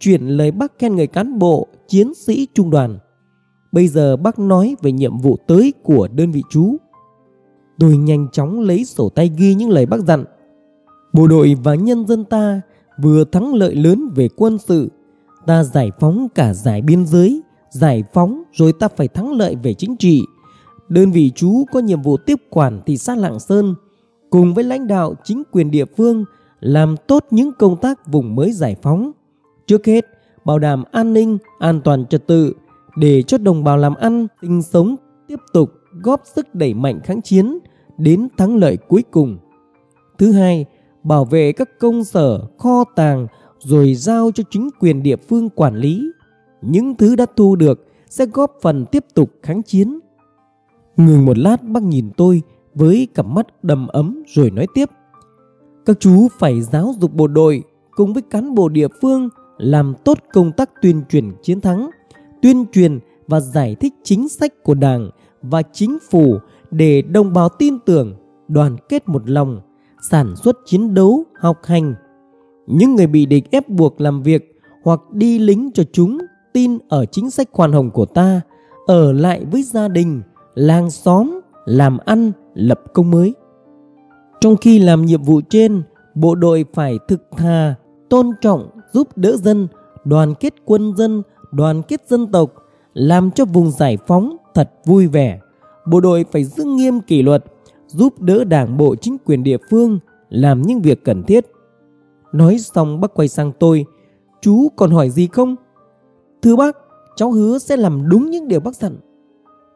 chuyển lời bác khen người cán bộ, chiến sĩ trung đoàn. Bây giờ bác nói về nhiệm vụ tới của đơn vị chú. Tôi nhanh chóng lấy sổ tay ghi những lời bác dặn. Bộ đội và nhân dân ta vừa thắng lợi lớn về quân sự, ta giải phóng cả giải biên giới, giải phóng rồi ta phải thắng lợi về chính trị. Đơn vị chú có nhiệm vụ tiếp quản thị xã Lạng Sơn cùng với lãnh đạo chính quyền địa phương làm tốt những công tác vùng mới giải phóng. Trước hết, bảo đảm an ninh, an toàn trật tự để cho đồng bào làm ăn, sinh sống tiếp tục góp sức đẩy mạnh kháng chiến đến thắng lợi cuối cùng. Thứ hai, bảo vệ các công sở, kho tàng rồi giao cho chính quyền địa phương quản lý. Những thứ đã thu được sẽ góp phần tiếp tục kháng chiến. Ngừng một lát bác nhìn tôi với cặp mắt đầm ấm rồi nói tiếp. Các chú phải giáo dục bộ đội cùng với cán bộ địa phương làm tốt công tác tuyên truyền chiến thắng, tuyên truyền và giải thích chính sách của Đảng và chính phủ để đồng bào tin tưởng, đoàn kết một lòng, sản xuất chiến đấu, học hành. Những người bị địch ép buộc làm việc hoặc đi lính cho chúng tin ở chính sách khoan hồng của ta, ở lại với gia đình, làng xóm, làm ăn, lập công mới. Trong khi làm nhiệm vụ trên, bộ đội phải thực thà, tôn trọng, giúp đỡ dân, đoàn kết quân dân, đoàn kết dân tộc, làm cho vùng giải phóng thật vui vẻ. Bộ đội phải giữ nghiêm kỷ luật, giúp đỡ đảng bộ chính quyền địa phương làm những việc cần thiết. Nói xong bác quay sang tôi, chú còn hỏi gì không? Thưa bác, cháu hứa sẽ làm đúng những điều bác dặn.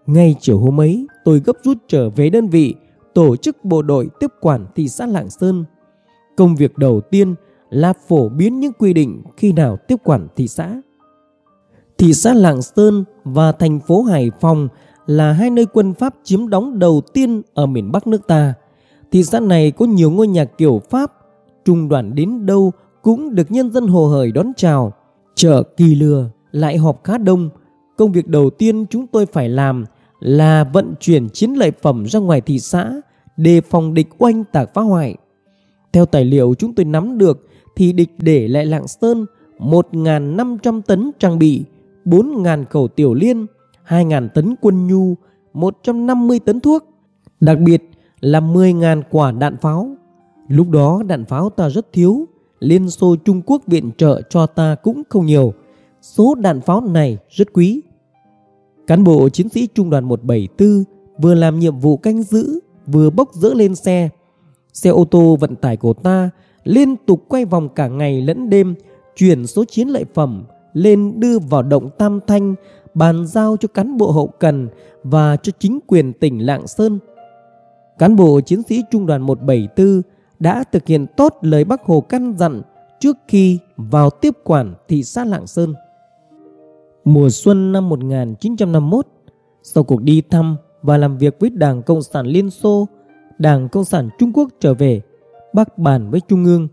Ngay chiều hôm ấy, tôi gấp rút trở về đơn vị, tổ chức bộ đội tiếp quản thị xã Lạng Sơn. Công việc đầu tiên là phổ biến những quy định khi nào tiếp quản thị xã. Thị xã Lạng Sơn và thành phố Hải Phòng là hai nơi quân Pháp chiếm đóng đầu tiên ở miền Bắc nước ta. Thị xã này có nhiều ngôi nhà kiểu Pháp, trung đoàn đến đâu cũng được nhân dân hồ hởi đón chào. Chợ kỳ lừa lại họp khá đông. Công việc đầu tiên chúng tôi phải làm là vận chuyển chiến lợi phẩm ra ngoài thị xã để phòng địch oanh tạc phá hoại. Theo tài liệu chúng tôi nắm được thì địch để lại Lạng Sơn 1.500 tấn trang bị, 4.000 khẩu tiểu liên, 2.000 tấn quân nhu, 150 tấn thuốc, đặc biệt là 10.000 quả đạn pháo. Lúc đó đạn pháo ta rất thiếu, Liên Xô Trung Quốc viện trợ cho ta cũng không nhiều. Số đạn pháo này rất quý. Cán bộ chiến sĩ trung đoàn 174 vừa làm nhiệm vụ canh giữ, vừa bốc dỡ lên xe. Xe ô tô vận tải của ta liên tục quay vòng cả ngày lẫn đêm, chuyển số chiến lợi phẩm lên đưa vào động Tam Thanh, bàn giao cho cán bộ hậu cần và cho chính quyền tỉnh Lạng Sơn. Cán bộ chiến sĩ trung đoàn 174 đã thực hiện tốt lời Bác Hồ căn dặn trước khi vào tiếp quản thị xã Lạng Sơn. Mùa xuân năm 1951, sau cuộc đi thăm và làm việc với Đảng Cộng sản Liên Xô, Đảng Cộng sản Trung Quốc trở về, bác bàn với Trung ương,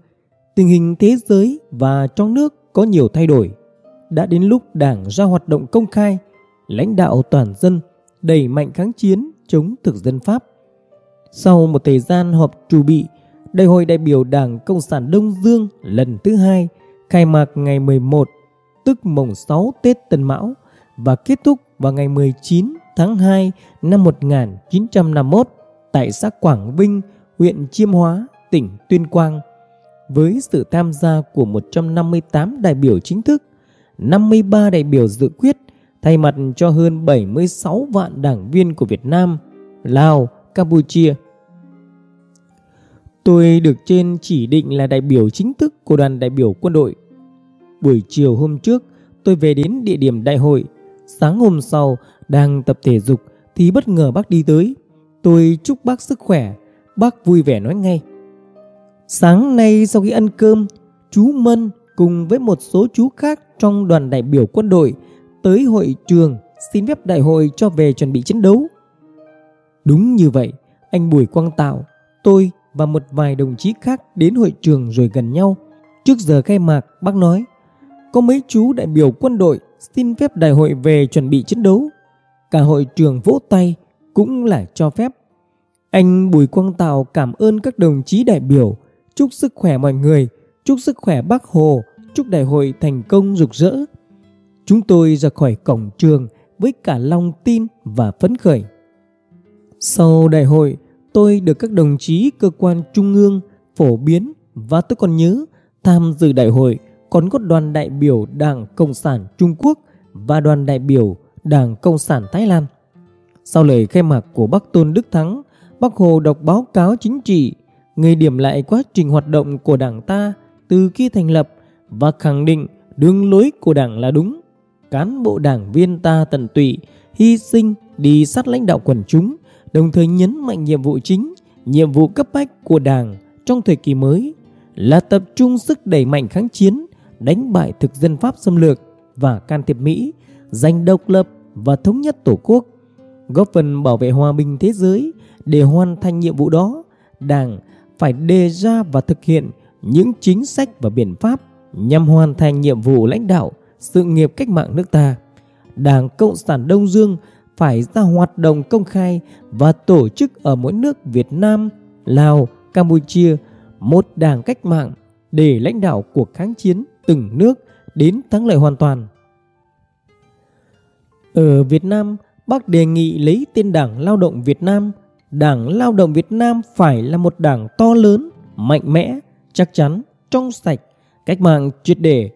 tình hình thế giới và trong nước có nhiều thay đổi. Đã đến lúc Đảng ra hoạt động công khai, lãnh đạo toàn dân, đẩy mạnh kháng chiến chống thực dân Pháp. Sau một thời gian họp chủ bị, Đại hội đại biểu Đảng Cộng sản Đông Dương lần thứ hai khai mạc ngày 11 tức mùng 6 Tết Tân Mão và kết thúc vào ngày 19 tháng 2 năm 1951 tại xã Quảng Vinh, huyện Chiêm Hóa, tỉnh Tuyên Quang. Với sự tham gia của 158 đại biểu chính thức, 53 đại biểu dự quyết thay mặt cho hơn 76 vạn đảng viên của Việt Nam, Lào, Campuchia. Tôi được trên chỉ định là đại biểu chính thức của đoàn đại biểu quân đội Buổi chiều hôm trước, tôi về đến địa điểm đại hội. Sáng hôm sau, đang tập thể dục thì bất ngờ bác đi tới. Tôi chúc bác sức khỏe. Bác vui vẻ nói ngay. Sáng nay sau khi ăn cơm, chú Mân cùng với một số chú khác trong đoàn đại biểu quân đội tới hội trường xin phép đại hội cho về chuẩn bị chiến đấu. Đúng như vậy, anh Bùi Quang Tạo, tôi và một vài đồng chí khác đến hội trường rồi gần nhau. Trước giờ khai mạc, bác nói có mấy chú đại biểu quân đội xin phép đại hội về chuẩn bị chiến đấu. Cả hội trường vỗ tay cũng là cho phép. Anh Bùi Quang Tạo cảm ơn các đồng chí đại biểu, chúc sức khỏe mọi người, chúc sức khỏe bác Hồ, chúc đại hội thành công rực rỡ. Chúng tôi ra khỏi cổng trường với cả lòng tin và phấn khởi. Sau đại hội, tôi được các đồng chí cơ quan trung ương phổ biến và tôi còn nhớ tham dự đại hội còn có đoàn đại biểu Đảng Cộng sản Trung Quốc và đoàn đại biểu Đảng Cộng sản Thái Lan. Sau lời khai mạc của Bắc Tôn Đức Thắng, Bác Hồ đọc báo cáo chính trị, người điểm lại quá trình hoạt động của Đảng ta từ khi thành lập và khẳng định đường lối của Đảng là đúng. Cán bộ đảng viên ta tận tụy, hy sinh đi sát lãnh đạo quần chúng, đồng thời nhấn mạnh nhiệm vụ chính, nhiệm vụ cấp bách của Đảng trong thời kỳ mới là tập trung sức đẩy mạnh kháng chiến, đánh bại thực dân Pháp xâm lược và can thiệp Mỹ, giành độc lập và thống nhất Tổ quốc, góp phần bảo vệ hòa bình thế giới để hoàn thành nhiệm vụ đó. Đảng phải đề ra và thực hiện những chính sách và biện pháp nhằm hoàn thành nhiệm vụ lãnh đạo sự nghiệp cách mạng nước ta. Đảng Cộng sản Đông Dương phải ra hoạt động công khai và tổ chức ở mỗi nước Việt Nam, Lào, Campuchia một đảng cách mạng để lãnh đạo cuộc kháng chiến từng nước đến thắng lợi hoàn toàn. Ở Việt Nam, Bác đề nghị lấy tên Đảng Lao động Việt Nam. Đảng Lao động Việt Nam phải là một đảng to lớn, mạnh mẽ, chắc chắn, trong sạch, cách mạng triệt để.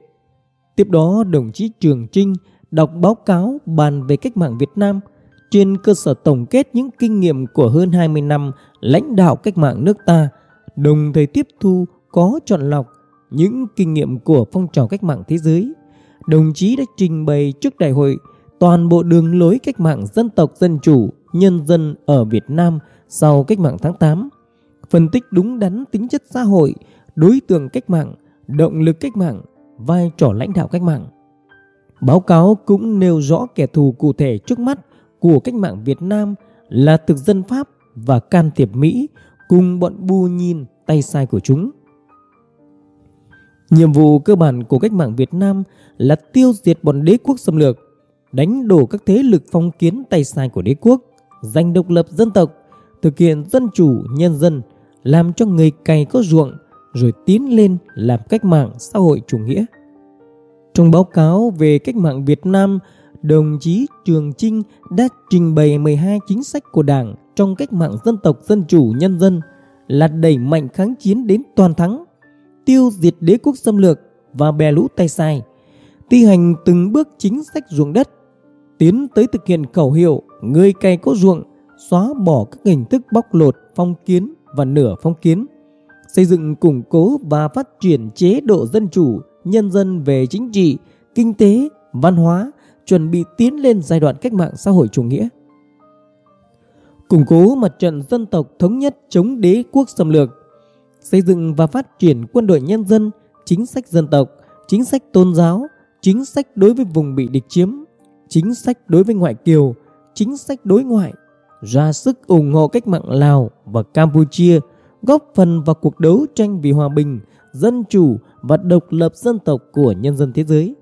Tiếp đó, đồng chí Trường Trinh đọc báo cáo bàn về cách mạng Việt Nam trên cơ sở tổng kết những kinh nghiệm của hơn 20 năm lãnh đạo cách mạng nước ta, đồng thời tiếp thu có chọn lọc những kinh nghiệm của phong trào cách mạng thế giới. Đồng chí đã trình bày trước đại hội toàn bộ đường lối cách mạng dân tộc dân chủ, nhân dân ở Việt Nam sau cách mạng tháng 8, phân tích đúng đắn tính chất xã hội, đối tượng cách mạng, động lực cách mạng, vai trò lãnh đạo cách mạng. Báo cáo cũng nêu rõ kẻ thù cụ thể trước mắt của cách mạng Việt Nam là thực dân Pháp và can thiệp Mỹ cùng bọn bu nhìn tay sai của chúng. Nhiệm vụ cơ bản của cách mạng Việt Nam là tiêu diệt bọn đế quốc xâm lược, đánh đổ các thế lực phong kiến tay sai của đế quốc, giành độc lập dân tộc, thực hiện dân chủ nhân dân, làm cho người cày có ruộng, rồi tiến lên làm cách mạng xã hội chủ nghĩa. Trong báo cáo về cách mạng Việt Nam, đồng chí Trường Trinh đã trình bày 12 chính sách của Đảng trong cách mạng dân tộc dân chủ nhân dân là đẩy mạnh kháng chiến đến toàn thắng, tiêu diệt đế quốc xâm lược và bè lũ tay sai, thi hành từng bước chính sách ruộng đất, tiến tới thực hiện khẩu hiệu người cày có ruộng, xóa bỏ các hình thức bóc lột, phong kiến và nửa phong kiến, xây dựng củng cố và phát triển chế độ dân chủ, nhân dân về chính trị, kinh tế, văn hóa, chuẩn bị tiến lên giai đoạn cách mạng xã hội chủ nghĩa. Củng cố mặt trận dân tộc thống nhất chống đế quốc xâm lược, xây dựng và phát triển quân đội nhân dân, chính sách dân tộc, chính sách tôn giáo, chính sách đối với vùng bị địch chiếm, chính sách đối với ngoại kiều, chính sách đối ngoại, ra sức ủng hộ cách mạng Lào và Campuchia, góp phần vào cuộc đấu tranh vì hòa bình, dân chủ và độc lập dân tộc của nhân dân thế giới.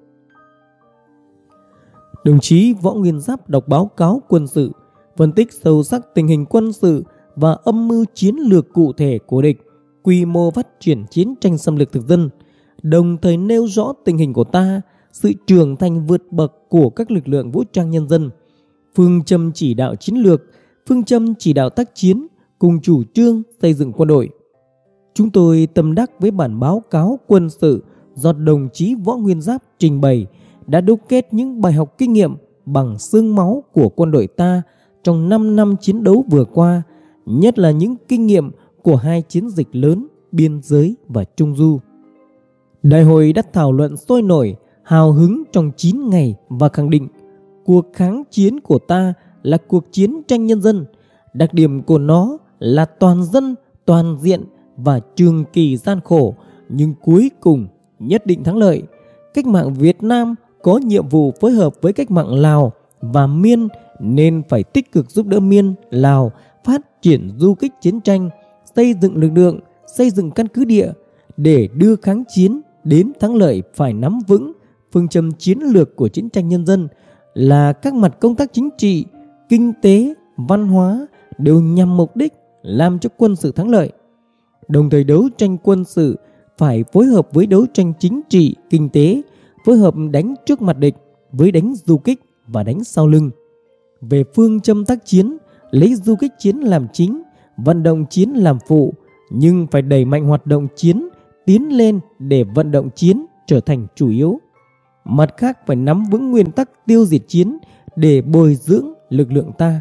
Đồng chí Võ Nguyên Giáp đọc báo cáo quân sự, phân tích sâu sắc tình hình quân sự và âm mưu chiến lược cụ thể của địch, quy mô phát triển chiến tranh xâm lược thực dân, đồng thời nêu rõ tình hình của ta, sự trưởng thành vượt bậc của các lực lượng vũ trang nhân dân, phương châm chỉ đạo chiến lược, phương châm chỉ đạo tác chiến cùng chủ trương xây dựng quân đội. Chúng tôi tâm đắc với bản báo cáo quân sự do đồng chí Võ Nguyên Giáp trình bày đã đúc kết những bài học kinh nghiệm bằng xương máu của quân đội ta trong 5 năm chiến đấu vừa qua, nhất là những kinh nghiệm của hai chiến dịch lớn biên giới và trung du. Đại hội đã thảo luận sôi nổi, hào hứng trong 9 ngày và khẳng định cuộc kháng chiến của ta là cuộc chiến tranh nhân dân. Đặc điểm của nó là toàn dân, toàn diện và trường kỳ gian khổ, nhưng cuối cùng nhất định thắng lợi. Cách mạng Việt Nam có nhiệm vụ phối hợp với cách mạng Lào và Miên nên phải tích cực giúp đỡ Miên, Lào phát triển du kích chiến tranh, xây dựng lực lượng, xây dựng căn cứ địa để đưa kháng chiến đến thắng lợi phải nắm vững phương châm chiến lược của chiến tranh nhân dân là các mặt công tác chính trị, kinh tế, văn hóa đều nhằm mục đích làm cho quân sự thắng lợi. Đồng thời đấu tranh quân sự phải phối hợp với đấu tranh chính trị, kinh tế, phối hợp đánh trước mặt địch với đánh du kích và đánh sau lưng. Về phương châm tác chiến, lấy du kích chiến làm chính, vận động chiến làm phụ, nhưng phải đẩy mạnh hoạt động chiến tiến lên để vận động chiến trở thành chủ yếu. Mặt khác phải nắm vững nguyên tắc tiêu diệt chiến để bồi dưỡng lực lượng ta.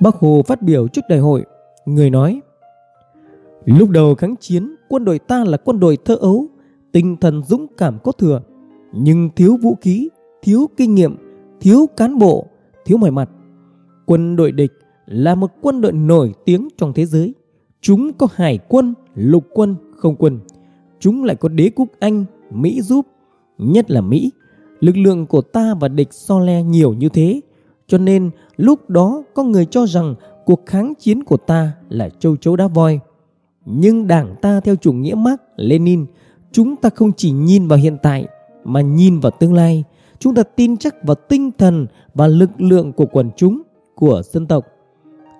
Bác Hồ phát biểu trước đại hội, người nói Lúc đầu kháng chiến, quân đội ta là quân đội thơ ấu, tinh thần dũng cảm có thừa, nhưng thiếu vũ khí, thiếu kinh nghiệm, thiếu cán bộ, thiếu mọi mặt. Quân đội địch là một quân đội nổi tiếng trong thế giới. Chúng có hải quân, lục quân, không quân. Chúng lại có đế quốc Anh, Mỹ giúp, nhất là Mỹ. Lực lượng của ta và địch so le nhiều như thế, cho nên lúc đó có người cho rằng cuộc kháng chiến của ta là châu chấu đá voi. Nhưng đảng ta theo chủ nghĩa Mark Lenin, chúng ta không chỉ nhìn vào hiện tại mà nhìn vào tương lai. Chúng ta tin chắc vào tinh thần và lực lượng của quần chúng, của dân tộc.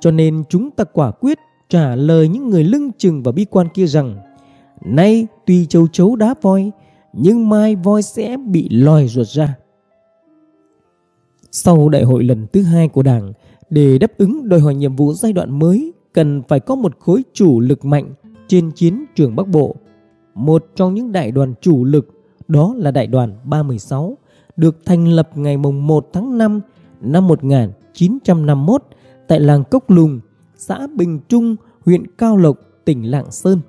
Cho nên chúng ta quả quyết trả lời những người lưng chừng và bi quan kia rằng Nay tuy châu chấu đá voi, nhưng mai voi sẽ bị lòi ruột ra. Sau đại hội lần thứ hai của Đảng, để đáp ứng đòi hỏi nhiệm vụ giai đoạn mới, cần phải có một khối chủ lực mạnh trên chiến trường Bắc Bộ. Một trong những đại đoàn chủ lực đó là đại đoàn 316, được thành lập ngày 1 tháng 5 năm 1951 tại làng Cốc Lùng, xã Bình Trung, huyện Cao Lộc, tỉnh Lạng Sơn.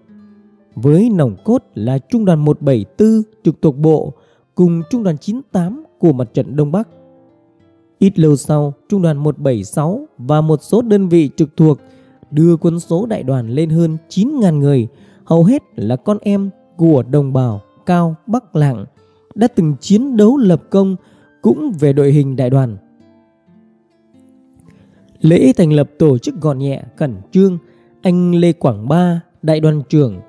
Với nòng cốt là Trung đoàn 174 trực thuộc bộ cùng Trung đoàn 98 của mặt trận Đông Bắc. Ít lâu sau, Trung đoàn 176 và một số đơn vị trực thuộc đưa quân số đại đoàn lên hơn 9.000 người, hầu hết là con em của đồng bào Cao Bắc Lạng đã từng chiến đấu lập công cũng về đội hình đại đoàn. Lễ thành lập tổ chức gọn nhẹ, khẩn trương, anh Lê Quảng Ba, đại đoàn trưởng,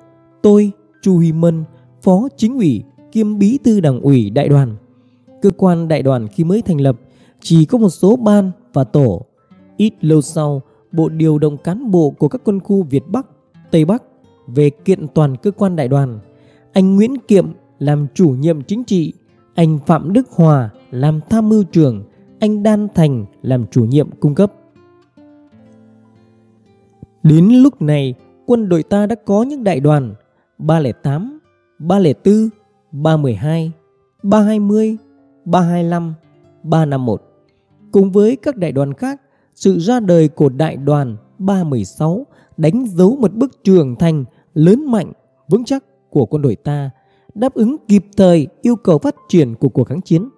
tôi, Chu Huy Mân, phó chính ủy kiêm bí thư đảng ủy đại đoàn. Cơ quan đại đoàn khi mới thành lập chỉ có một số ban và tổ. Ít lâu sau, Bộ điều động cán bộ của các quân khu Việt Bắc, Tây Bắc về kiện toàn cơ quan đại đoàn. Anh Nguyễn Kiệm làm chủ nhiệm chính trị, anh Phạm Đức Hòa làm tham mưu trưởng, anh Đan Thành làm chủ nhiệm cung cấp. Đến lúc này, quân đội ta đã có những đại đoàn 308, 304, 312, 320, 325, 351 cùng với các đại đoàn khác sự ra đời của đại đoàn 316 đánh dấu một bước trưởng thành lớn mạnh, vững chắc của quân đội ta, đáp ứng kịp thời yêu cầu phát triển của cuộc kháng chiến.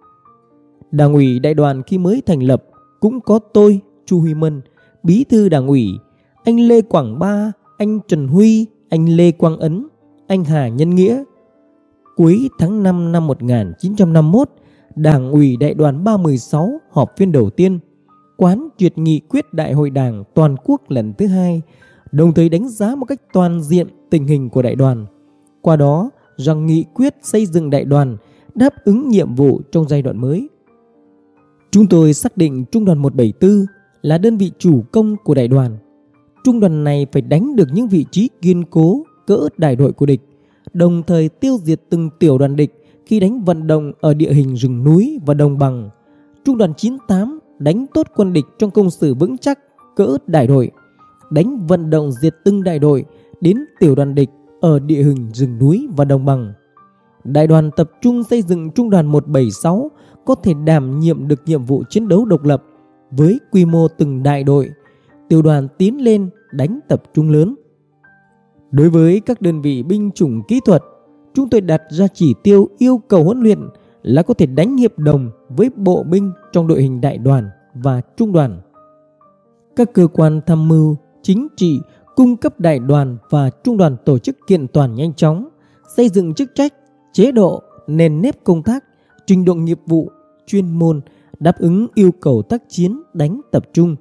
Đảng ủy đại đoàn khi mới thành lập cũng có tôi, Chu Huy Mân, bí thư đảng ủy, anh Lê Quảng Ba, anh Trần Huy, anh Lê Quang Ấn, anh Hà Nhân Nghĩa. Cuối tháng 5 năm 1951, Đảng ủy đại đoàn 316 họp phiên đầu tiên quán triệt nghị quyết đại hội đảng toàn quốc lần thứ hai, đồng thời đánh giá một cách toàn diện tình hình của đại đoàn. Qua đó, rằng nghị quyết xây dựng đại đoàn đáp ứng nhiệm vụ trong giai đoạn mới. Chúng tôi xác định Trung đoàn 174 là đơn vị chủ công của đại đoàn. Trung đoàn này phải đánh được những vị trí kiên cố, cỡ đại đội của địch, đồng thời tiêu diệt từng tiểu đoàn địch khi đánh vận động ở địa hình rừng núi và đồng bằng. Trung đoàn 98 đánh tốt quân địch trong công sự vững chắc cỡ đại đội, đánh vận động diệt từng đại đội đến tiểu đoàn địch ở địa hình rừng núi và đồng bằng. Đại đoàn tập trung xây dựng trung đoàn 176 có thể đảm nhiệm được nhiệm vụ chiến đấu độc lập với quy mô từng đại đội, tiểu đoàn tiến lên đánh tập trung lớn. Đối với các đơn vị binh chủng kỹ thuật, chúng tôi đặt ra chỉ tiêu yêu cầu huấn luyện là có thể đánh hiệp đồng với bộ binh trong đội hình đại đoàn và trung đoàn. Các cơ quan tham mưu, chính trị cung cấp đại đoàn và trung đoàn tổ chức kiện toàn nhanh chóng, xây dựng chức trách, chế độ, nền nếp công tác, trình độ nghiệp vụ, chuyên môn đáp ứng yêu cầu tác chiến đánh tập trung.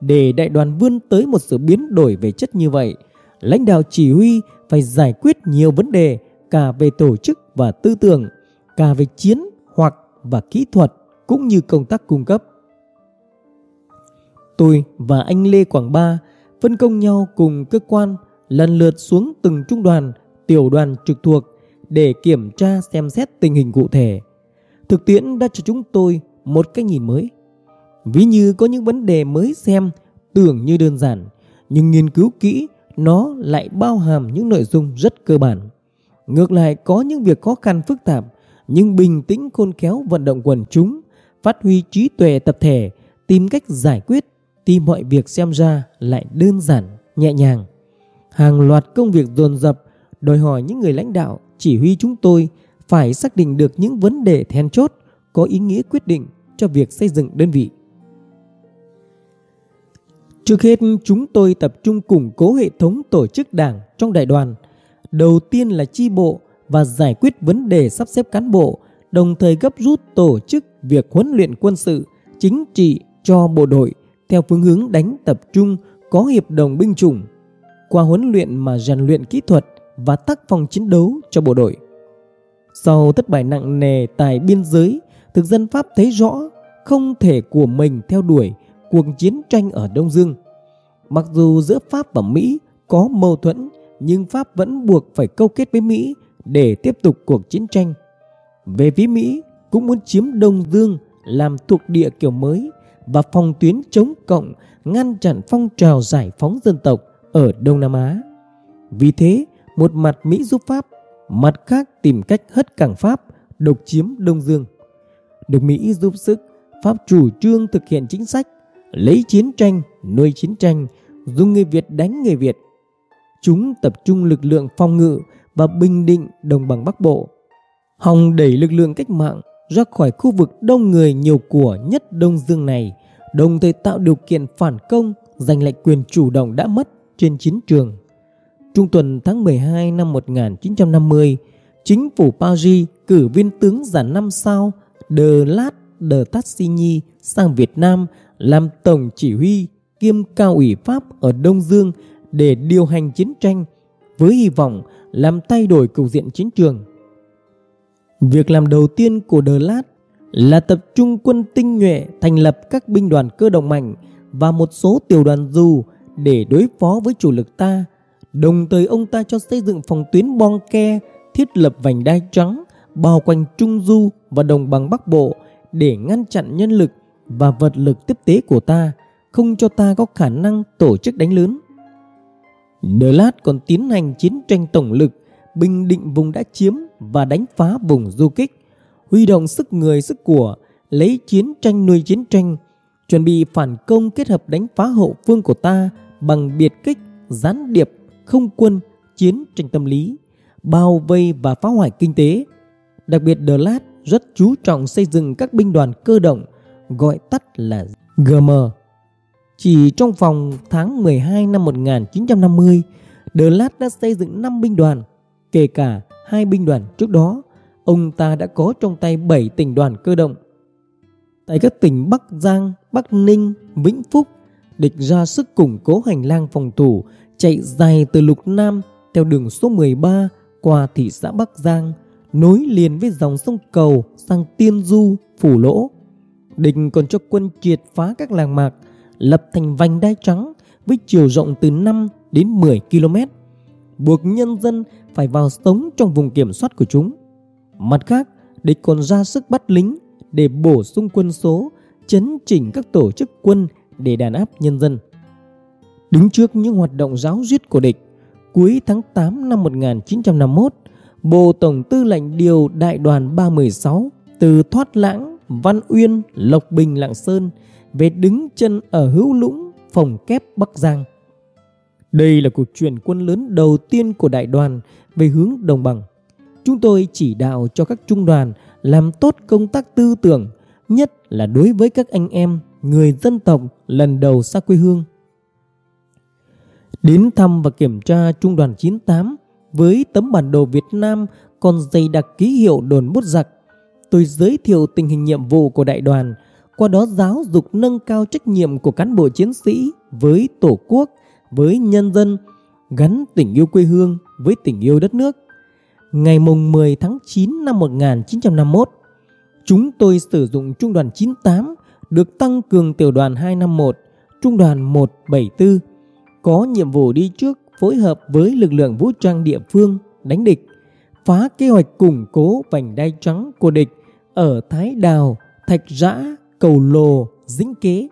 Để đại đoàn vươn tới một sự biến đổi về chất như vậy, lãnh đạo chỉ huy phải giải quyết nhiều vấn đề cả về tổ chức và tư tưởng, cả về chiến hoặc và kỹ thuật cũng như công tác cung cấp. Tôi và anh Lê Quảng Ba phân công nhau cùng cơ quan lần lượt xuống từng trung đoàn, tiểu đoàn trực thuộc để kiểm tra xem xét tình hình cụ thể. Thực tiễn đã cho chúng tôi một cái nhìn mới. Ví như có những vấn đề mới xem tưởng như đơn giản, nhưng nghiên cứu kỹ nó lại bao hàm những nội dung rất cơ bản. Ngược lại có những việc khó khăn phức tạp, nhưng bình tĩnh khôn khéo vận động quần chúng, phát huy trí tuệ tập thể, tìm cách giải quyết, thì mọi việc xem ra lại đơn giản, nhẹ nhàng. Hàng loạt công việc dồn dập đòi hỏi những người lãnh đạo chỉ huy chúng tôi phải xác định được những vấn đề then chốt có ý nghĩa quyết định cho việc xây dựng đơn vị. Trước hết, chúng tôi tập trung củng cố hệ thống tổ chức đảng trong đại đoàn. Đầu tiên là chi bộ và giải quyết vấn đề sắp xếp cán bộ, đồng thời gấp rút tổ chức việc huấn luyện quân sự, chính trị cho bộ đội theo phương hướng đánh tập trung có hiệp đồng binh chủng. Qua huấn luyện mà rèn luyện kỹ thuật và tác phong chiến đấu cho bộ đội. Sau thất bại nặng nề tại biên giới, thực dân Pháp thấy rõ không thể của mình theo đuổi cuộc chiến tranh ở Đông Dương. Mặc dù giữa Pháp và Mỹ có mâu thuẫn, nhưng Pháp vẫn buộc phải câu kết với Mỹ để tiếp tục cuộc chiến tranh. Về phía Mỹ cũng muốn chiếm Đông Dương làm thuộc địa kiểu mới và phòng tuyến chống cộng ngăn chặn phong trào giải phóng dân tộc ở Đông Nam Á. Vì thế, một mặt Mỹ giúp Pháp, mặt khác tìm cách hất cảng Pháp độc chiếm Đông Dương. Được Mỹ giúp sức, Pháp chủ trương thực hiện chính sách lấy chiến tranh, nuôi chiến tranh, dùng người Việt đánh người Việt. Chúng tập trung lực lượng phòng ngự và bình định đồng bằng Bắc Bộ. Hòng đẩy lực lượng cách mạng ra khỏi khu vực đông người nhiều của nhất Đông Dương này, đồng thời tạo điều kiện phản công giành lại quyền chủ động đã mất trên chiến trường. Trung tuần tháng 12 năm 1950, chính phủ Paris cử viên tướng giả năm sao De Lat de Tassigny sang Việt Nam làm tổng chỉ huy kiêm cao ủy Pháp ở Đông Dương để điều hành chiến tranh với hy vọng làm thay đổi cục diện chiến trường. Việc làm đầu tiên của Đờ Lát là tập trung quân tinh nhuệ thành lập các binh đoàn cơ động mạnh và một số tiểu đoàn dù để đối phó với chủ lực ta. Đồng thời ông ta cho xây dựng phòng tuyến bong ke, thiết lập vành đai trắng bao quanh Trung Du và đồng bằng Bắc Bộ để ngăn chặn nhân lực và vật lực tiếp tế của ta, không cho ta có khả năng tổ chức đánh lớn. Đờ Lát còn tiến hành chiến tranh tổng lực, bình định vùng đã chiếm và đánh phá vùng du kích, huy động sức người sức của, lấy chiến tranh nuôi chiến tranh, chuẩn bị phản công kết hợp đánh phá hậu phương của ta bằng biệt kích, gián điệp, không quân, chiến tranh tâm lý, bao vây và phá hoại kinh tế. Đặc biệt Đờ Lát rất chú trọng xây dựng các binh đoàn cơ động, gọi tắt là GM. Chỉ trong vòng tháng 12 năm 1950, De Lat đã xây dựng 5 binh đoàn, kể cả hai binh đoàn trước đó, ông ta đã có trong tay 7 tỉnh đoàn cơ động. Tại các tỉnh Bắc Giang, Bắc Ninh, Vĩnh Phúc, địch ra sức củng cố hành lang phòng thủ chạy dài từ Lục Nam theo đường số 13 qua thị xã Bắc Giang, nối liền với dòng sông Cầu sang Tiên Du, Phủ Lỗ. Địch còn cho quân triệt phá các làng mạc, lập thành vành đai trắng với chiều rộng từ 5 đến 10 km, buộc nhân dân phải vào sống trong vùng kiểm soát của chúng. Mặt khác, địch còn ra sức bắt lính để bổ sung quân số, chấn chỉnh các tổ chức quân để đàn áp nhân dân. Đứng trước những hoạt động giáo giết của địch, cuối tháng 8 năm 1951, Bộ Tổng Tư lệnh điều Đại đoàn 316 từ Thoát Lãng, Văn Uyên, Lộc Bình, Lạng Sơn về đứng chân ở Hữu Lũng, Phòng Kép, Bắc Giang. Đây là cuộc chuyển quân lớn đầu tiên của đại đoàn về hướng đồng bằng. Chúng tôi chỉ đạo cho các trung đoàn làm tốt công tác tư tưởng, nhất là đối với các anh em người dân tộc lần đầu xa quê hương. Đến thăm và kiểm tra trung đoàn 98 với tấm bản đồ Việt Nam còn dày đặc ký hiệu đồn bút giặc. Tôi giới thiệu tình hình nhiệm vụ của đại đoàn, qua đó giáo dục nâng cao trách nhiệm của cán bộ chiến sĩ với Tổ quốc, với nhân dân, gắn tình yêu quê hương với tình yêu đất nước. Ngày mùng 10 tháng 9 năm 1951, chúng tôi sử dụng trung đoàn 98 được tăng cường tiểu đoàn 251, trung đoàn 174 có nhiệm vụ đi trước phối hợp với lực lượng vũ trang địa phương đánh địch, phá kế hoạch củng cố vành đai trắng của địch ở Thái Đào, Thạch Giã, Cầu Lồ, Dĩnh Kế.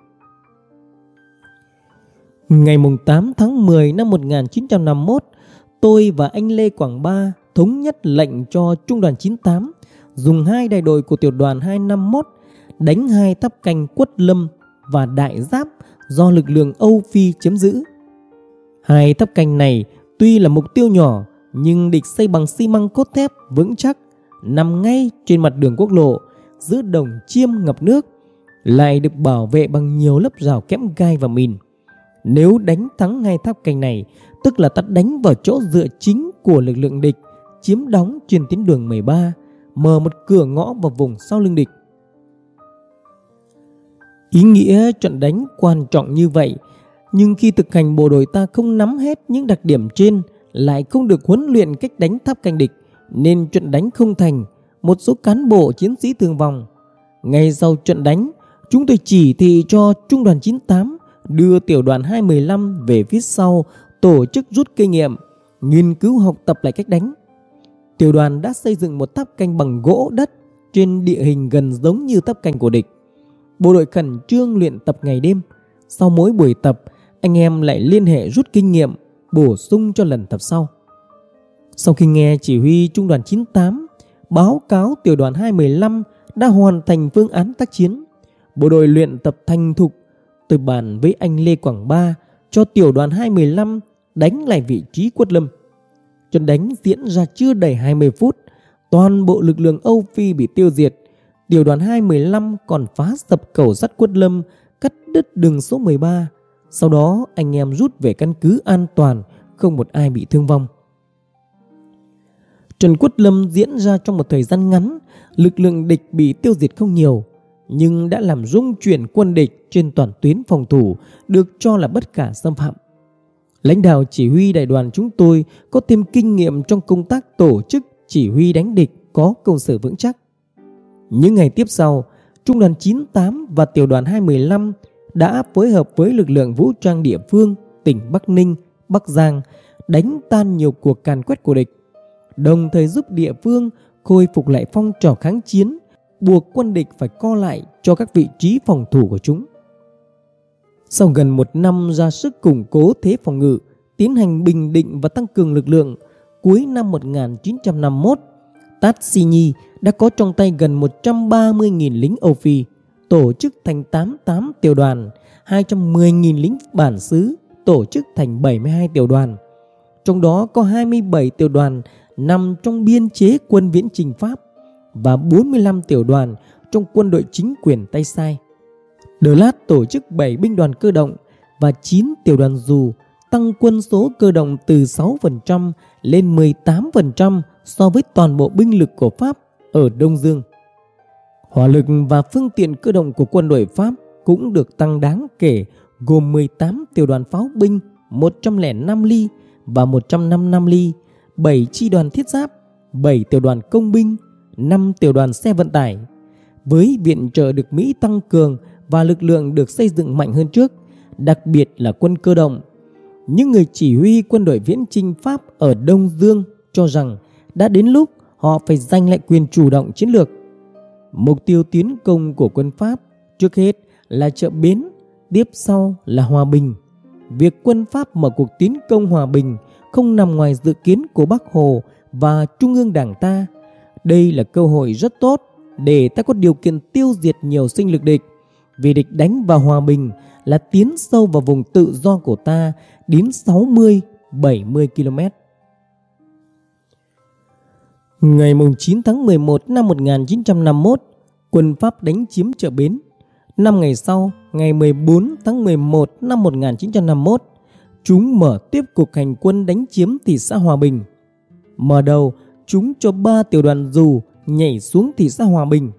Ngày 8 tháng 10 năm 1951, tôi và anh Lê Quảng Ba thống nhất lệnh cho Trung đoàn 98 dùng hai đại đội của tiểu đoàn 251 đánh hai tháp canh Quất Lâm và Đại Giáp do lực lượng Âu Phi chiếm giữ. Hai tháp canh này tuy là mục tiêu nhỏ nhưng địch xây bằng xi măng cốt thép vững chắc nằm ngay trên mặt đường quốc lộ giữa đồng chiêm ngập nước lại được bảo vệ bằng nhiều lớp rào kẽm gai và mìn. Nếu đánh thắng ngay tháp canh này, tức là ta đánh vào chỗ dựa chính của lực lượng địch, chiếm đóng trên tuyến đường 13, mở một cửa ngõ vào vùng sau lưng địch. Ý nghĩa trận đánh quan trọng như vậy, nhưng khi thực hành bộ đội ta không nắm hết những đặc điểm trên, lại không được huấn luyện cách đánh tháp canh địch, nên trận đánh không thành, một số cán bộ chiến sĩ thương vong. Ngay sau trận đánh, chúng tôi chỉ thị cho trung đoàn 98 đưa tiểu đoàn 215 về phía sau tổ chức rút kinh nghiệm, nghiên cứu học tập lại cách đánh. Tiểu đoàn đã xây dựng một tháp canh bằng gỗ đất trên địa hình gần giống như tháp canh của địch. Bộ đội khẩn trương luyện tập ngày đêm. Sau mỗi buổi tập, anh em lại liên hệ rút kinh nghiệm, bổ sung cho lần tập sau. Sau khi nghe chỉ huy trung đoàn 98 báo cáo tiểu đoàn 215 đã hoàn thành phương án tác chiến, bộ đội luyện tập thành thục, từ bàn với anh Lê Quảng Ba cho tiểu đoàn 215 đánh lại vị trí quất lâm. Trận đánh diễn ra chưa đầy 20 phút, toàn bộ lực lượng Âu Phi bị tiêu diệt. Tiểu đoàn 215 còn phá sập cầu sắt quất lâm, cắt đứt đường số 13. Sau đó anh em rút về căn cứ an toàn, không một ai bị thương vong. Trần Quất Lâm diễn ra trong một thời gian ngắn, lực lượng địch bị tiêu diệt không nhiều, nhưng đã làm rung chuyển quân địch trên toàn tuyến phòng thủ được cho là bất khả xâm phạm. Lãnh đạo chỉ huy đại đoàn chúng tôi có thêm kinh nghiệm trong công tác tổ chức chỉ huy đánh địch có công sở vững chắc. Những ngày tiếp sau, Trung đoàn 98 và Tiểu đoàn 215 đã phối hợp với lực lượng vũ trang địa phương tỉnh Bắc Ninh, Bắc Giang đánh tan nhiều cuộc càn quét của địch, đồng thời giúp địa phương khôi phục lại phong trào kháng chiến, buộc quân địch phải co lại cho các vị trí phòng thủ của chúng. Sau gần một năm ra sức củng cố thế phòng ngự, tiến hành bình định và tăng cường lực lượng, cuối năm 1951, Tatsini đã có trong tay gần 130.000 lính Âu Phi, tổ chức thành 88 tiểu đoàn, 210.000 lính bản xứ, tổ chức thành 72 tiểu đoàn. Trong đó có 27 tiểu đoàn nằm trong biên chế quân viễn trình Pháp và 45 tiểu đoàn trong quân đội chính quyền tay sai. Đờ Lát tổ chức 7 binh đoàn cơ động và 9 tiểu đoàn dù tăng quân số cơ động từ 6% lên 18% so với toàn bộ binh lực của Pháp ở Đông Dương. Hỏa lực và phương tiện cơ động của quân đội Pháp cũng được tăng đáng kể gồm 18 tiểu đoàn pháo binh 105 ly và 155 ly, 7 chi đoàn thiết giáp, 7 tiểu đoàn công binh, 5 tiểu đoàn xe vận tải. Với viện trợ được Mỹ tăng cường và lực lượng được xây dựng mạnh hơn trước, đặc biệt là quân cơ động. Những người chỉ huy quân đội viễn chinh Pháp ở Đông Dương cho rằng đã đến lúc họ phải giành lại quyền chủ động chiến lược. Mục tiêu tiến công của quân Pháp trước hết là chợ bến, tiếp sau là hòa bình. Việc quân Pháp mở cuộc tiến công hòa bình không nằm ngoài dự kiến của Bắc Hồ và Trung ương Đảng ta. Đây là cơ hội rất tốt để ta có điều kiện tiêu diệt nhiều sinh lực địch vì địch đánh vào hòa bình là tiến sâu vào vùng tự do của ta đến 60-70 km. Ngày 9 tháng 11 năm 1951, quân Pháp đánh chiếm chợ Bến. Năm ngày sau, ngày 14 tháng 11 năm 1951, chúng mở tiếp cuộc hành quân đánh chiếm thị xã Hòa Bình. Mở đầu, chúng cho ba tiểu đoàn dù nhảy xuống thị xã Hòa Bình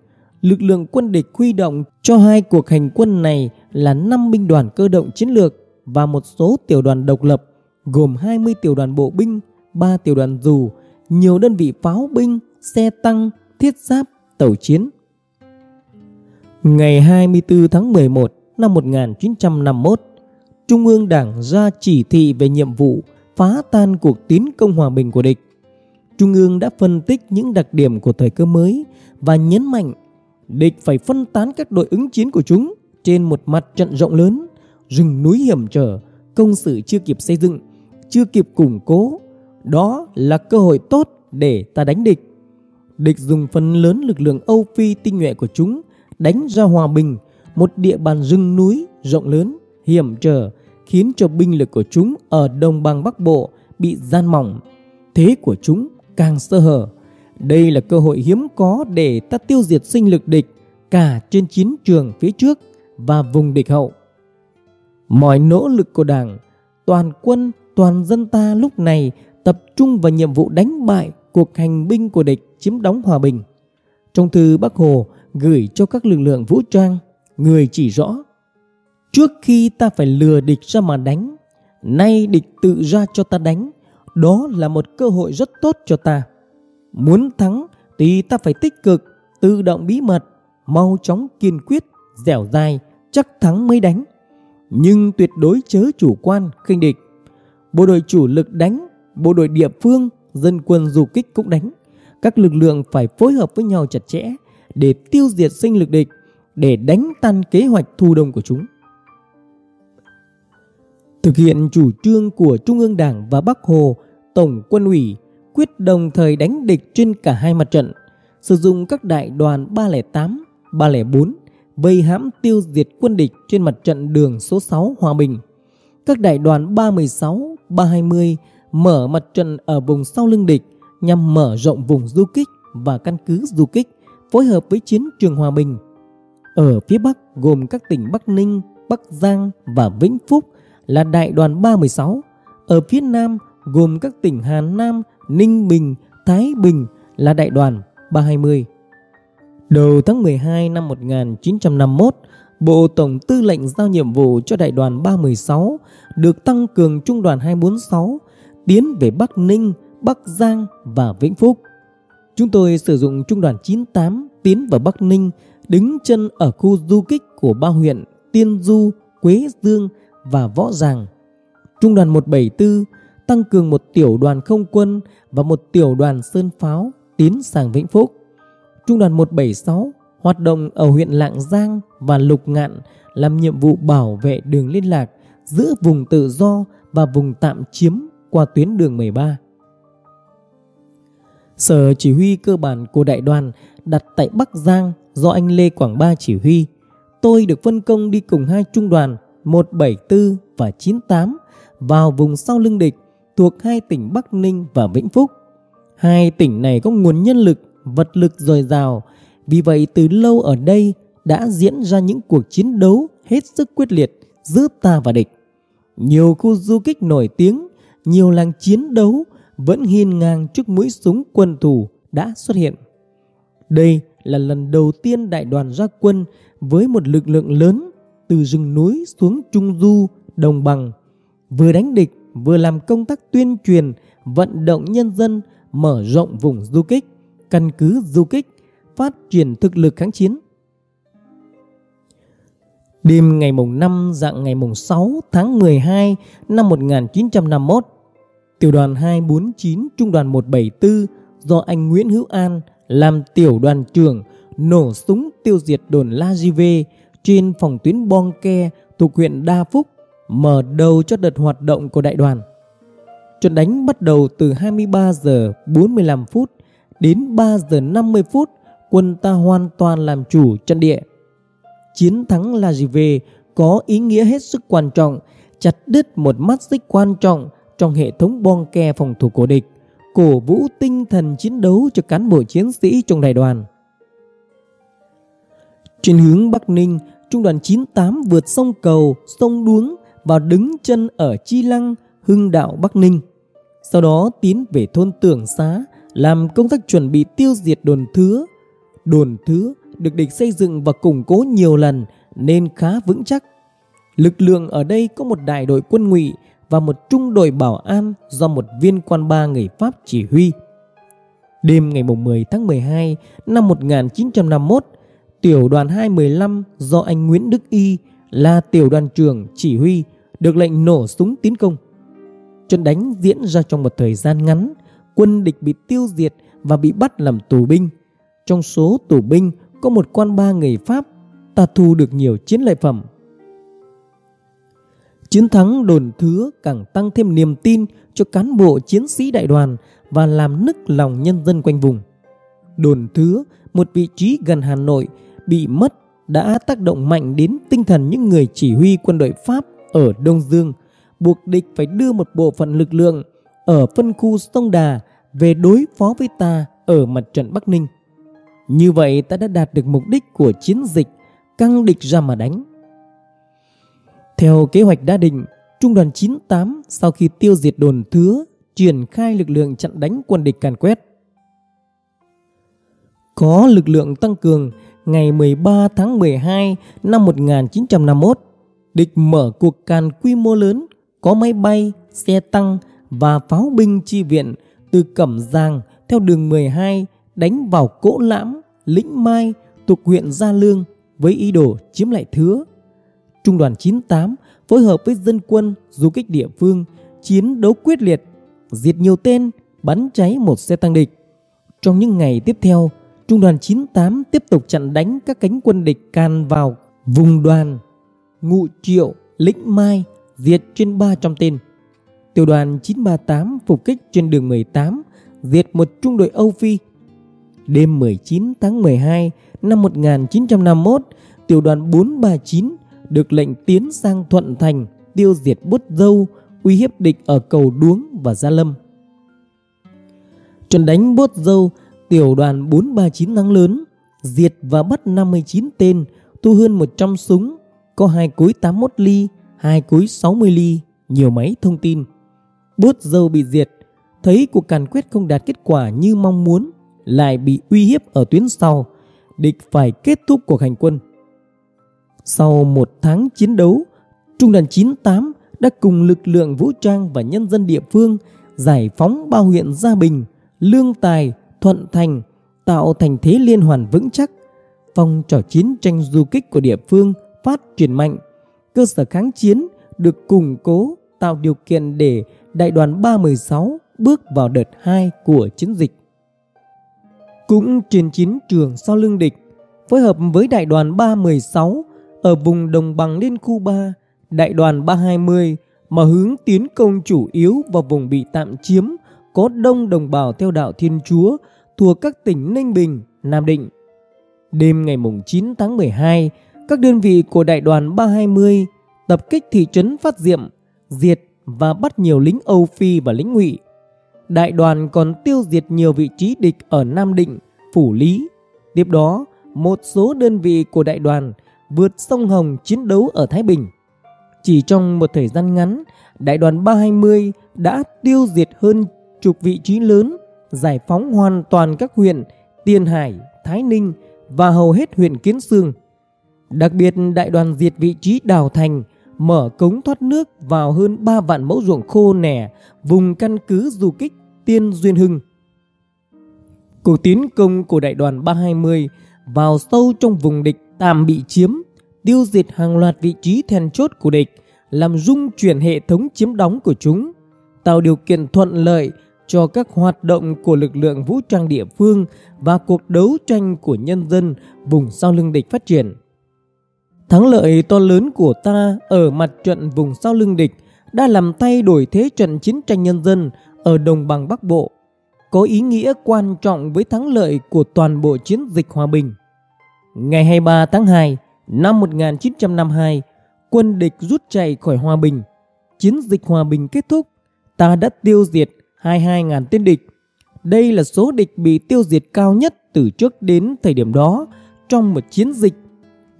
lực lượng quân địch huy động cho hai cuộc hành quân này là 5 binh đoàn cơ động chiến lược và một số tiểu đoàn độc lập gồm 20 tiểu đoàn bộ binh, 3 tiểu đoàn dù, nhiều đơn vị pháo binh, xe tăng, thiết giáp, tàu chiến. Ngày 24 tháng 11 năm 1951, Trung ương Đảng ra chỉ thị về nhiệm vụ phá tan cuộc tiến công hòa bình của địch. Trung ương đã phân tích những đặc điểm của thời cơ mới và nhấn mạnh địch phải phân tán các đội ứng chiến của chúng trên một mặt trận rộng lớn, rừng núi hiểm trở, công sự chưa kịp xây dựng, chưa kịp củng cố. Đó là cơ hội tốt để ta đánh địch. Địch dùng phần lớn lực lượng Âu Phi tinh nhuệ của chúng đánh ra Hòa Bình, một địa bàn rừng núi rộng lớn, hiểm trở, khiến cho binh lực của chúng ở đồng bằng Bắc Bộ bị gian mỏng. Thế của chúng càng sơ hở. Đây là cơ hội hiếm có để ta tiêu diệt sinh lực địch cả trên chiến trường phía trước và vùng địch hậu. Mọi nỗ lực của Đảng, toàn quân, toàn dân ta lúc này tập trung vào nhiệm vụ đánh bại cuộc hành binh của địch chiếm đóng hòa bình. Trong thư Bắc Hồ gửi cho các lực lượng vũ trang, người chỉ rõ Trước khi ta phải lừa địch ra mà đánh, nay địch tự ra cho ta đánh, đó là một cơ hội rất tốt cho ta. Muốn thắng thì ta phải tích cực, tự động bí mật, mau chóng kiên quyết, dẻo dai, chắc thắng mới đánh. Nhưng tuyệt đối chớ chủ quan, khinh địch. Bộ đội chủ lực đánh, bộ đội địa phương, dân quân du kích cũng đánh. Các lực lượng phải phối hợp với nhau chặt chẽ để tiêu diệt sinh lực địch, để đánh tan kế hoạch thu đông của chúng. Thực hiện chủ trương của Trung ương Đảng và Bắc Hồ, Tổng quân ủy quyết đồng thời đánh địch trên cả hai mặt trận, sử dụng các đại đoàn 308, 304 vây hãm tiêu diệt quân địch trên mặt trận đường số 6 Hòa Bình. Các đại đoàn 316, 320 mở mặt trận ở vùng sau lưng địch nhằm mở rộng vùng du kích và căn cứ du kích phối hợp với chiến trường Hòa Bình. Ở phía Bắc gồm các tỉnh Bắc Ninh, Bắc Giang và Vĩnh Phúc là đại đoàn 316. Ở phía Nam gồm các tỉnh Hà Nam, Ninh Bình, Thái Bình là đại đoàn 320. Đầu tháng 12 năm 1951, Bộ Tổng Tư lệnh giao nhiệm vụ cho đại đoàn 316 được tăng cường trung đoàn 246 tiến về Bắc Ninh, Bắc Giang và Vĩnh Phúc. Chúng tôi sử dụng trung đoàn 98 tiến vào Bắc Ninh, đứng chân ở khu du kích của ba huyện Tiên Du, Quế Dương và Võ Giàng. Trung đoàn 174 tăng cường một tiểu đoàn không quân và một tiểu đoàn sơn pháo tiến sang Vĩnh Phúc. Trung đoàn 176 hoạt động ở huyện Lạng Giang và Lục Ngạn làm nhiệm vụ bảo vệ đường liên lạc giữa vùng tự do và vùng tạm chiếm qua tuyến đường 13. Sở chỉ huy cơ bản của đại đoàn đặt tại Bắc Giang do anh Lê Quảng Ba chỉ huy. Tôi được phân công đi cùng hai trung đoàn 174 và 98 vào vùng sau lưng địch thuộc hai tỉnh Bắc Ninh và Vĩnh Phúc. Hai tỉnh này có nguồn nhân lực, vật lực dồi dào, vì vậy từ lâu ở đây đã diễn ra những cuộc chiến đấu hết sức quyết liệt giữa ta và địch. Nhiều khu du kích nổi tiếng, nhiều làng chiến đấu vẫn hiên ngang trước mũi súng quân thù đã xuất hiện. Đây là lần đầu tiên đại đoàn ra quân với một lực lượng lớn từ rừng núi xuống trung du, đồng bằng, vừa đánh địch vừa làm công tác tuyên truyền, vận động nhân dân mở rộng vùng du kích, căn cứ du kích, phát triển thực lực kháng chiến. Đêm ngày mùng 5 dạng ngày mùng 6 tháng 12 năm 1951, tiểu đoàn 249 trung đoàn 174 do anh Nguyễn Hữu An làm tiểu đoàn trưởng nổ súng tiêu diệt đồn La Give trên phòng tuyến Bong Ke thuộc huyện Đa Phúc mở đầu cho đợt hoạt động của đại đoàn. Trận đánh bắt đầu từ 23 giờ 45 phút đến 3 giờ 50 phút, quân ta hoàn toàn làm chủ trận địa. Chiến thắng La Give có ý nghĩa hết sức quan trọng, chặt đứt một mắt xích quan trọng trong hệ thống bong ke phòng thủ của địch, cổ vũ tinh thần chiến đấu cho cán bộ chiến sĩ trong đại đoàn. Trên hướng Bắc Ninh, Trung đoàn 98 vượt sông Cầu, sông Đuống và đứng chân ở Chi Lăng, Hưng Đạo, Bắc Ninh. Sau đó tiến về thôn Tưởng Xá làm công tác chuẩn bị tiêu diệt đồn Thứa. Đồn Thứa được địch xây dựng và củng cố nhiều lần nên khá vững chắc. Lực lượng ở đây có một đại đội quân ngụy và một trung đội bảo an do một viên quan ba người Pháp chỉ huy. Đêm ngày 10 tháng 12 năm 1951, tiểu đoàn 215 do anh Nguyễn Đức Y là tiểu đoàn trưởng chỉ huy được lệnh nổ súng tiến công. Trận đánh diễn ra trong một thời gian ngắn, quân địch bị tiêu diệt và bị bắt làm tù binh. Trong số tù binh có một quan ba người Pháp, ta thu được nhiều chiến lợi phẩm. Chiến thắng đồn thứa càng tăng thêm niềm tin cho cán bộ chiến sĩ đại đoàn và làm nức lòng nhân dân quanh vùng. Đồn thứa, một vị trí gần Hà Nội, bị mất đã tác động mạnh đến tinh thần những người chỉ huy quân đội Pháp ở Đông Dương, buộc địch phải đưa một bộ phận lực lượng ở phân khu sông Đà về đối phó với ta ở mặt trận Bắc Ninh. Như vậy ta đã đạt được mục đích của chiến dịch căng địch ra mà đánh. Theo kế hoạch đã định, Trung đoàn 98 sau khi tiêu diệt đồn thứa triển khai lực lượng chặn đánh quân địch càn quét. Có lực lượng tăng cường ngày 13 tháng 12 năm 1951, địch mở cuộc càn quy mô lớn có máy bay, xe tăng và pháo binh chi viện từ Cẩm Giang theo đường 12 đánh vào Cỗ Lãm, Lĩnh Mai thuộc huyện Gia Lương với ý đồ chiếm lại Thứa. Trung đoàn 98 phối hợp với dân quân, du kích địa phương chiến đấu quyết liệt, diệt nhiều tên, bắn cháy một xe tăng địch. Trong những ngày tiếp theo, Trung đoàn 98 tiếp tục chặn đánh các cánh quân địch can vào vùng đoàn Ngụ Triệu, Lĩnh Mai, diệt trên 300 tên. Tiểu đoàn 938 phục kích trên đường 18, diệt một trung đội Âu Phi. Đêm 19 tháng 12 năm 1951, tiểu đoàn 439 được lệnh tiến sang Thuận Thành tiêu diệt bút dâu, uy hiếp địch ở cầu Đuống và Gia Lâm. Trận đánh bốt dâu, tiểu đoàn 439 thắng lớn, diệt và bắt 59 tên, thu hơn 100 súng, có hai cối 81 ly, hai cối 60 ly, nhiều máy thông tin. Bốt dâu bị diệt, thấy cuộc càn quét không đạt kết quả như mong muốn, lại bị uy hiếp ở tuyến sau, địch phải kết thúc cuộc hành quân. Sau một tháng chiến đấu, Trung đoàn 98 đã cùng lực lượng vũ trang và nhân dân địa phương giải phóng bao huyện Gia Bình, Lương Tài, Thuận Thành, tạo thành thế liên hoàn vững chắc. Phong trò chiến tranh du kích của địa phương phát triển mạnh, cơ sở kháng chiến được củng cố tạo điều kiện để đại đoàn 316 bước vào đợt 2 của chiến dịch. Cũng trên chiến trường sau lưng địch, phối hợp với đại đoàn 316 ở vùng đồng bằng liên khu 3, đại đoàn 320 mà hướng tiến công chủ yếu vào vùng bị tạm chiếm có đông đồng bào theo đạo Thiên Chúa thuộc các tỉnh Ninh Bình, Nam Định. Đêm ngày 9 tháng 12, các đơn vị của đại đoàn 320 tập kích thị trấn Phát Diệm, diệt và bắt nhiều lính Âu Phi và lính Ngụy. Đại đoàn còn tiêu diệt nhiều vị trí địch ở Nam Định, Phủ Lý. Tiếp đó, một số đơn vị của đại đoàn vượt sông Hồng chiến đấu ở Thái Bình. Chỉ trong một thời gian ngắn, đại đoàn 320 đã tiêu diệt hơn chục vị trí lớn, giải phóng hoàn toàn các huyện Tiên Hải, Thái Ninh và hầu hết huyện Kiến Sương. Đặc biệt đại đoàn diệt vị trí Đào Thành, mở cống thoát nước vào hơn 3 vạn mẫu ruộng khô nẻ vùng căn cứ du kích Tiên Duyên Hưng. Cuộc tiến công của đại đoàn 320 vào sâu trong vùng địch tạm bị chiếm, tiêu diệt hàng loạt vị trí then chốt của địch, làm rung chuyển hệ thống chiếm đóng của chúng, tạo điều kiện thuận lợi cho các hoạt động của lực lượng vũ trang địa phương và cuộc đấu tranh của nhân dân vùng sau lưng địch phát triển. Thắng lợi to lớn của ta ở mặt trận vùng sau lưng địch đã làm thay đổi thế trận chiến tranh nhân dân ở đồng bằng Bắc Bộ, có ý nghĩa quan trọng với thắng lợi của toàn bộ chiến dịch hòa bình. Ngày 23 tháng 2 năm 1952, quân địch rút chạy khỏi Hòa Bình. Chiến dịch Hòa Bình kết thúc, ta đã tiêu diệt 22.000 tên địch. Đây là số địch bị tiêu diệt cao nhất từ trước đến thời điểm đó trong một chiến dịch.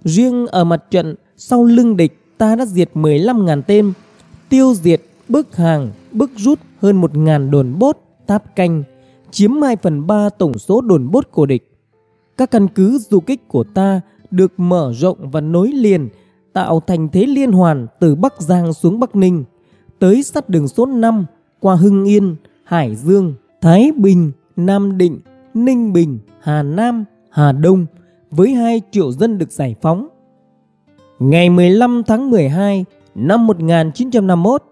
Riêng ở mặt trận sau lưng địch ta đã diệt 15.000 tên, tiêu diệt bức hàng, bức rút hơn 1.000 đồn bốt, táp canh, chiếm 2 phần 3 tổng số đồn bốt của địch. Các căn cứ du kích của ta được mở rộng và nối liền, tạo thành thế liên hoàn từ Bắc Giang xuống Bắc Ninh, tới sát đường số 5 qua Hưng Yên, Hải Dương, Thái Bình, Nam Định, Ninh Bình, Hà Nam, Hà Đông với 2 triệu dân được giải phóng. Ngày 15 tháng 12 năm 1951,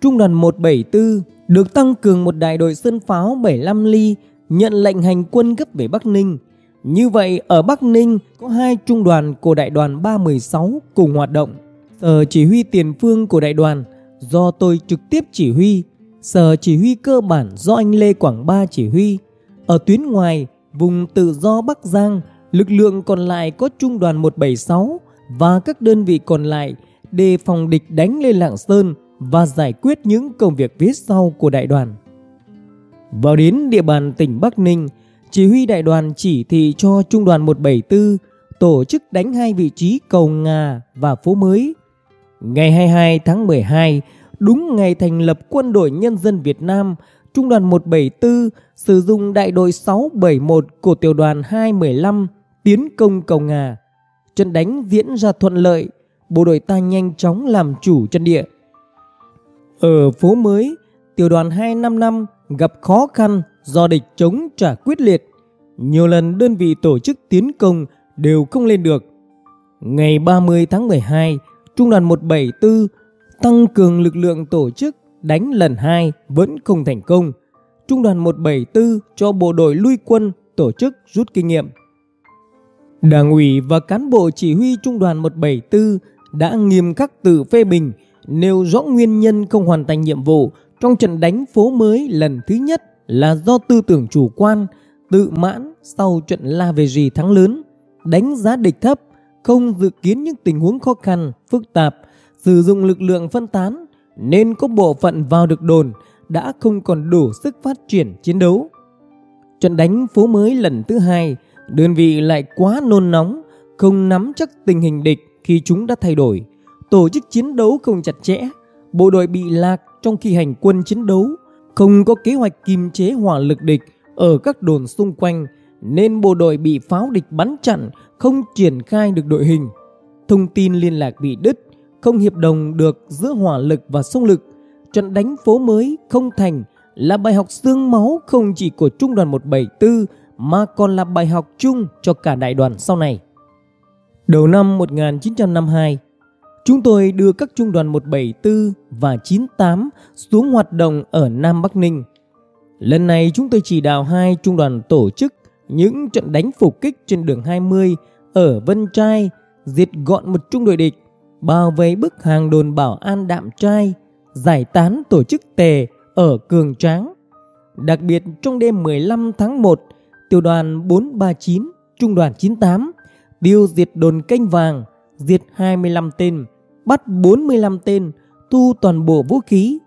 Trung đoàn 174 được tăng cường một đại đội sơn pháo 75 ly nhận lệnh hành quân gấp về Bắc Ninh. Như vậy ở Bắc Ninh có hai trung đoàn của đại đoàn 316 cùng hoạt động. Sở chỉ huy tiền phương của đại đoàn do tôi trực tiếp chỉ huy, sở chỉ huy cơ bản do anh Lê Quảng Ba chỉ huy. Ở tuyến ngoài, vùng tự do Bắc Giang, lực lượng còn lại có trung đoàn 176 và các đơn vị còn lại đề phòng địch đánh lên Lạng Sơn và giải quyết những công việc phía sau của đại đoàn. Vào đến địa bàn tỉnh Bắc Ninh, chỉ huy đại đoàn chỉ thị cho trung đoàn 174 tổ chức đánh hai vị trí cầu Ngà và phố mới. Ngày 22 tháng 12, đúng ngày thành lập Quân đội Nhân dân Việt Nam, Trung đoàn 174 sử dụng đại đội 671 của tiểu đoàn 215 tiến công cầu Ngà. Trận đánh diễn ra thuận lợi, bộ đội ta nhanh chóng làm chủ chân địa. Ở phố mới, tiểu đoàn 255 gặp khó khăn do địch chống trả quyết liệt. Nhiều lần đơn vị tổ chức tiến công đều không lên được. Ngày 30 tháng 12, Trung đoàn 174 tăng cường lực lượng tổ chức đánh lần 2 vẫn không thành công. Trung đoàn 174 cho bộ đội lui quân tổ chức rút kinh nghiệm. Đảng ủy và cán bộ chỉ huy Trung đoàn 174 đã nghiêm khắc tự phê bình, nêu rõ nguyên nhân không hoàn thành nhiệm vụ trong trận đánh phố mới lần thứ nhất là do tư tưởng chủ quan, tự mãn sau trận La Về Rì thắng lớn, đánh giá địch thấp, không dự kiến những tình huống khó khăn, phức tạp, sử dụng lực lượng phân tán nên có bộ phận vào được đồn đã không còn đủ sức phát triển chiến đấu. Trận đánh phố mới lần thứ hai, đơn vị lại quá nôn nóng, không nắm chắc tình hình địch khi chúng đã thay đổi. Tổ chức chiến đấu không chặt chẽ, bộ đội bị lạc trong khi hành quân chiến đấu, không có kế hoạch kiềm chế hỏa lực địch ở các đồn xung quanh nên bộ đội bị pháo địch bắn chặn, không triển khai được đội hình. Thông tin liên lạc bị đứt, không hiệp đồng được giữa hỏa lực và sông lực. Trận đánh phố mới không thành là bài học xương máu không chỉ của Trung đoàn 174 mà còn là bài học chung cho cả đại đoàn sau này. Đầu năm 1952, chúng tôi đưa các trung đoàn 174 và 98 xuống hoạt động ở Nam Bắc Ninh. Lần này chúng tôi chỉ đạo hai trung đoàn tổ chức những trận đánh phục kích trên đường 20 ở Vân Trai, diệt gọn một trung đội địch, bao vây bức hàng đồn bảo an đạm trai, giải tán tổ chức tề ở Cường Tráng. Đặc biệt trong đêm 15 tháng 1, tiểu đoàn 439, trung đoàn 98 tiêu diệt đồn canh vàng, diệt 25 tên, bắt 45 tên, thu toàn bộ vũ khí.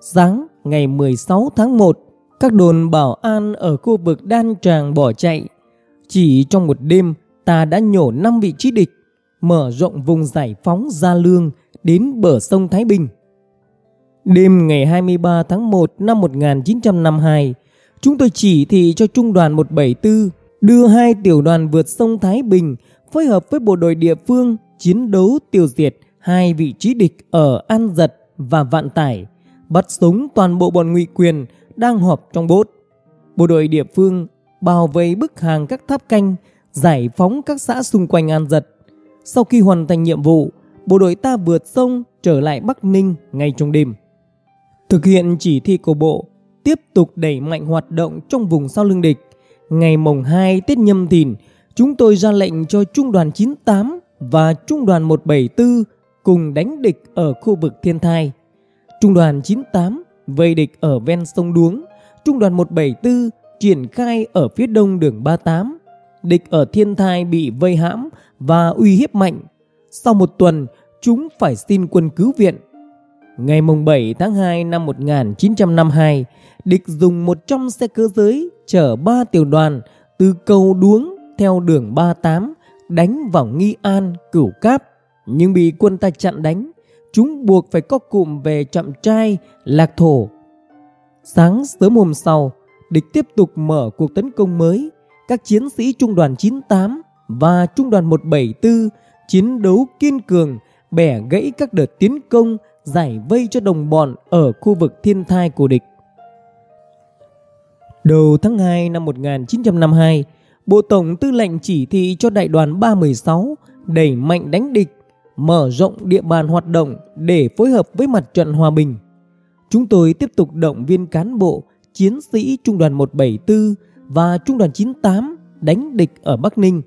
Sáng ngày 16 tháng 1, các đồn bảo an ở khu vực đan tràng bỏ chạy. Chỉ trong một đêm, ta đã nhổ 5 vị trí địch, mở rộng vùng giải phóng Gia Lương đến bờ sông Thái Bình. Đêm ngày 23 tháng 1 năm 1952, chúng tôi chỉ thị cho trung đoàn 174 đưa hai tiểu đoàn vượt sông Thái Bình phối hợp với bộ đội địa phương chiến đấu tiêu diệt hai vị trí địch ở An Giật và Vạn Tải, bắt sống toàn bộ bọn ngụy quyền đang họp trong bốt. Bộ đội địa phương bao vây bức hàng các tháp canh, giải phóng các xã xung quanh An Giật. Sau khi hoàn thành nhiệm vụ, bộ đội ta vượt sông trở lại Bắc Ninh ngay trong đêm. Thực hiện chỉ thị của bộ, tiếp tục đẩy mạnh hoạt động trong vùng sau lưng địch. Ngày mồng 2 Tết Nhâm Thìn, chúng tôi ra lệnh cho Trung đoàn 98 và Trung đoàn 174 cùng đánh địch ở khu vực Thiên Thai. Trung đoàn 98 vây địch ở ven sông Đuống, Trung đoàn 174 triển khai ở phía đông đường 38. Địch ở Thiên Thai bị vây hãm và uy hiếp mạnh. Sau một tuần, chúng phải xin quân cứu viện. Ngày 7 tháng 2 năm 1952, địch dùng 100 xe cơ giới chở 3 tiểu đoàn từ cầu Đuống theo đường 38 đánh vào Nghi An, Cửu Cáp nhưng bị quân ta chặn đánh chúng buộc phải có cụm về chậm trai, lạc thổ. Sáng sớm hôm sau, địch tiếp tục mở cuộc tấn công mới. Các chiến sĩ trung đoàn 98 và trung đoàn 174 chiến đấu kiên cường, bẻ gãy các đợt tiến công, giải vây cho đồng bọn ở khu vực thiên thai của địch. Đầu tháng 2 năm 1952, Bộ Tổng Tư lệnh chỉ thị cho đại đoàn 316 đẩy mạnh đánh địch mở rộng địa bàn hoạt động để phối hợp với mặt trận hòa bình. Chúng tôi tiếp tục động viên cán bộ, chiến sĩ Trung đoàn 174 và Trung đoàn 98 đánh địch ở Bắc Ninh,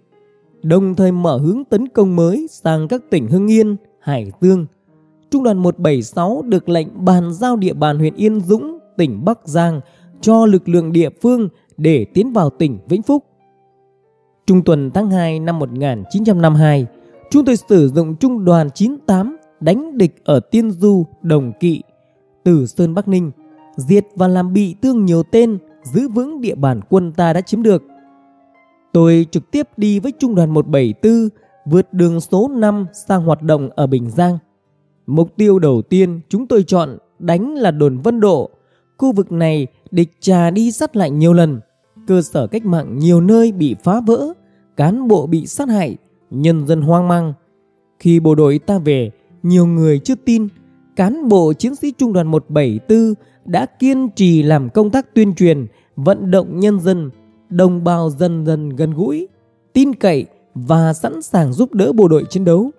đồng thời mở hướng tấn công mới sang các tỉnh Hưng Yên, Hải Dương. Trung đoàn 176 được lệnh bàn giao địa bàn huyện Yên Dũng, tỉnh Bắc Giang cho lực lượng địa phương để tiến vào tỉnh Vĩnh Phúc. Trung tuần tháng 2 năm 1952, chúng tôi sử dụng trung đoàn 98 đánh địch ở Tiên Du, Đồng Kỵ, Từ Sơn Bắc Ninh, diệt và làm bị thương nhiều tên, giữ vững địa bàn quân ta đã chiếm được. Tôi trực tiếp đi với trung đoàn 174 vượt đường số 5 sang hoạt động ở Bình Giang. Mục tiêu đầu tiên chúng tôi chọn đánh là đồn Vân Độ. Khu vực này địch trà đi sát lại nhiều lần. Cơ sở cách mạng nhiều nơi bị phá vỡ, cán bộ bị sát hại, nhân dân hoang mang. Khi bộ đội ta về, nhiều người chưa tin. Cán bộ chiến sĩ trung đoàn 174 đã kiên trì làm công tác tuyên truyền, vận động nhân dân, đồng bào dần dần gần gũi, tin cậy và sẵn sàng giúp đỡ bộ đội chiến đấu.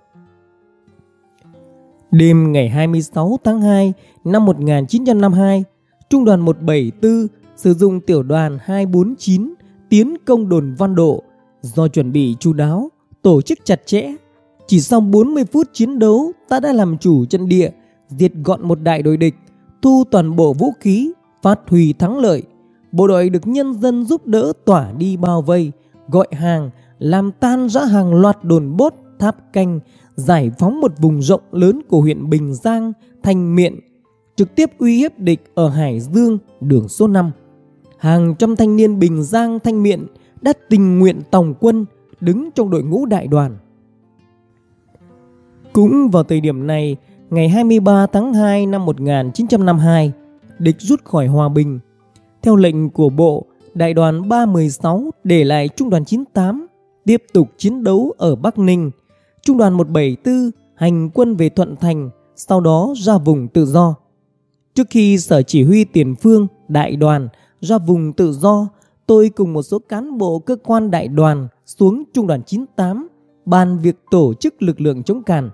Đêm ngày 26 tháng 2 năm 1952, Trung đoàn 174 sử dụng tiểu đoàn 249 tiến công đồn Văn Độ do chuẩn bị chu đáo, tổ chức chặt chẽ. Chỉ sau 40 phút chiến đấu, ta đã làm chủ trận địa, diệt gọn một đại đội địch, thu toàn bộ vũ khí, phát huy thắng lợi. Bộ đội được nhân dân giúp đỡ tỏa đi bao vây, gọi hàng, làm tan rã hàng loạt đồn bốt, tháp canh, giải phóng một vùng rộng lớn của huyện Bình Giang, Thanh Miện, trực tiếp uy hiếp địch ở Hải Dương, đường số 5. Hàng trăm thanh niên Bình Giang, Thanh Miện đã tình nguyện tòng quân đứng trong đội ngũ đại đoàn. Cũng vào thời điểm này, ngày 23 tháng 2 năm 1952, địch rút khỏi Hòa Bình. Theo lệnh của Bộ, Đại đoàn 316 để lại Trung đoàn 98 tiếp tục chiến đấu ở Bắc Ninh. Trung đoàn 174 hành quân về Thuận Thành, sau đó ra vùng tự do. Trước khi Sở Chỉ huy Tiền Phương, Đại đoàn ra vùng tự do, tôi cùng một số cán bộ cơ quan đại đoàn xuống Trung đoàn 98 bàn việc tổ chức lực lượng chống càn.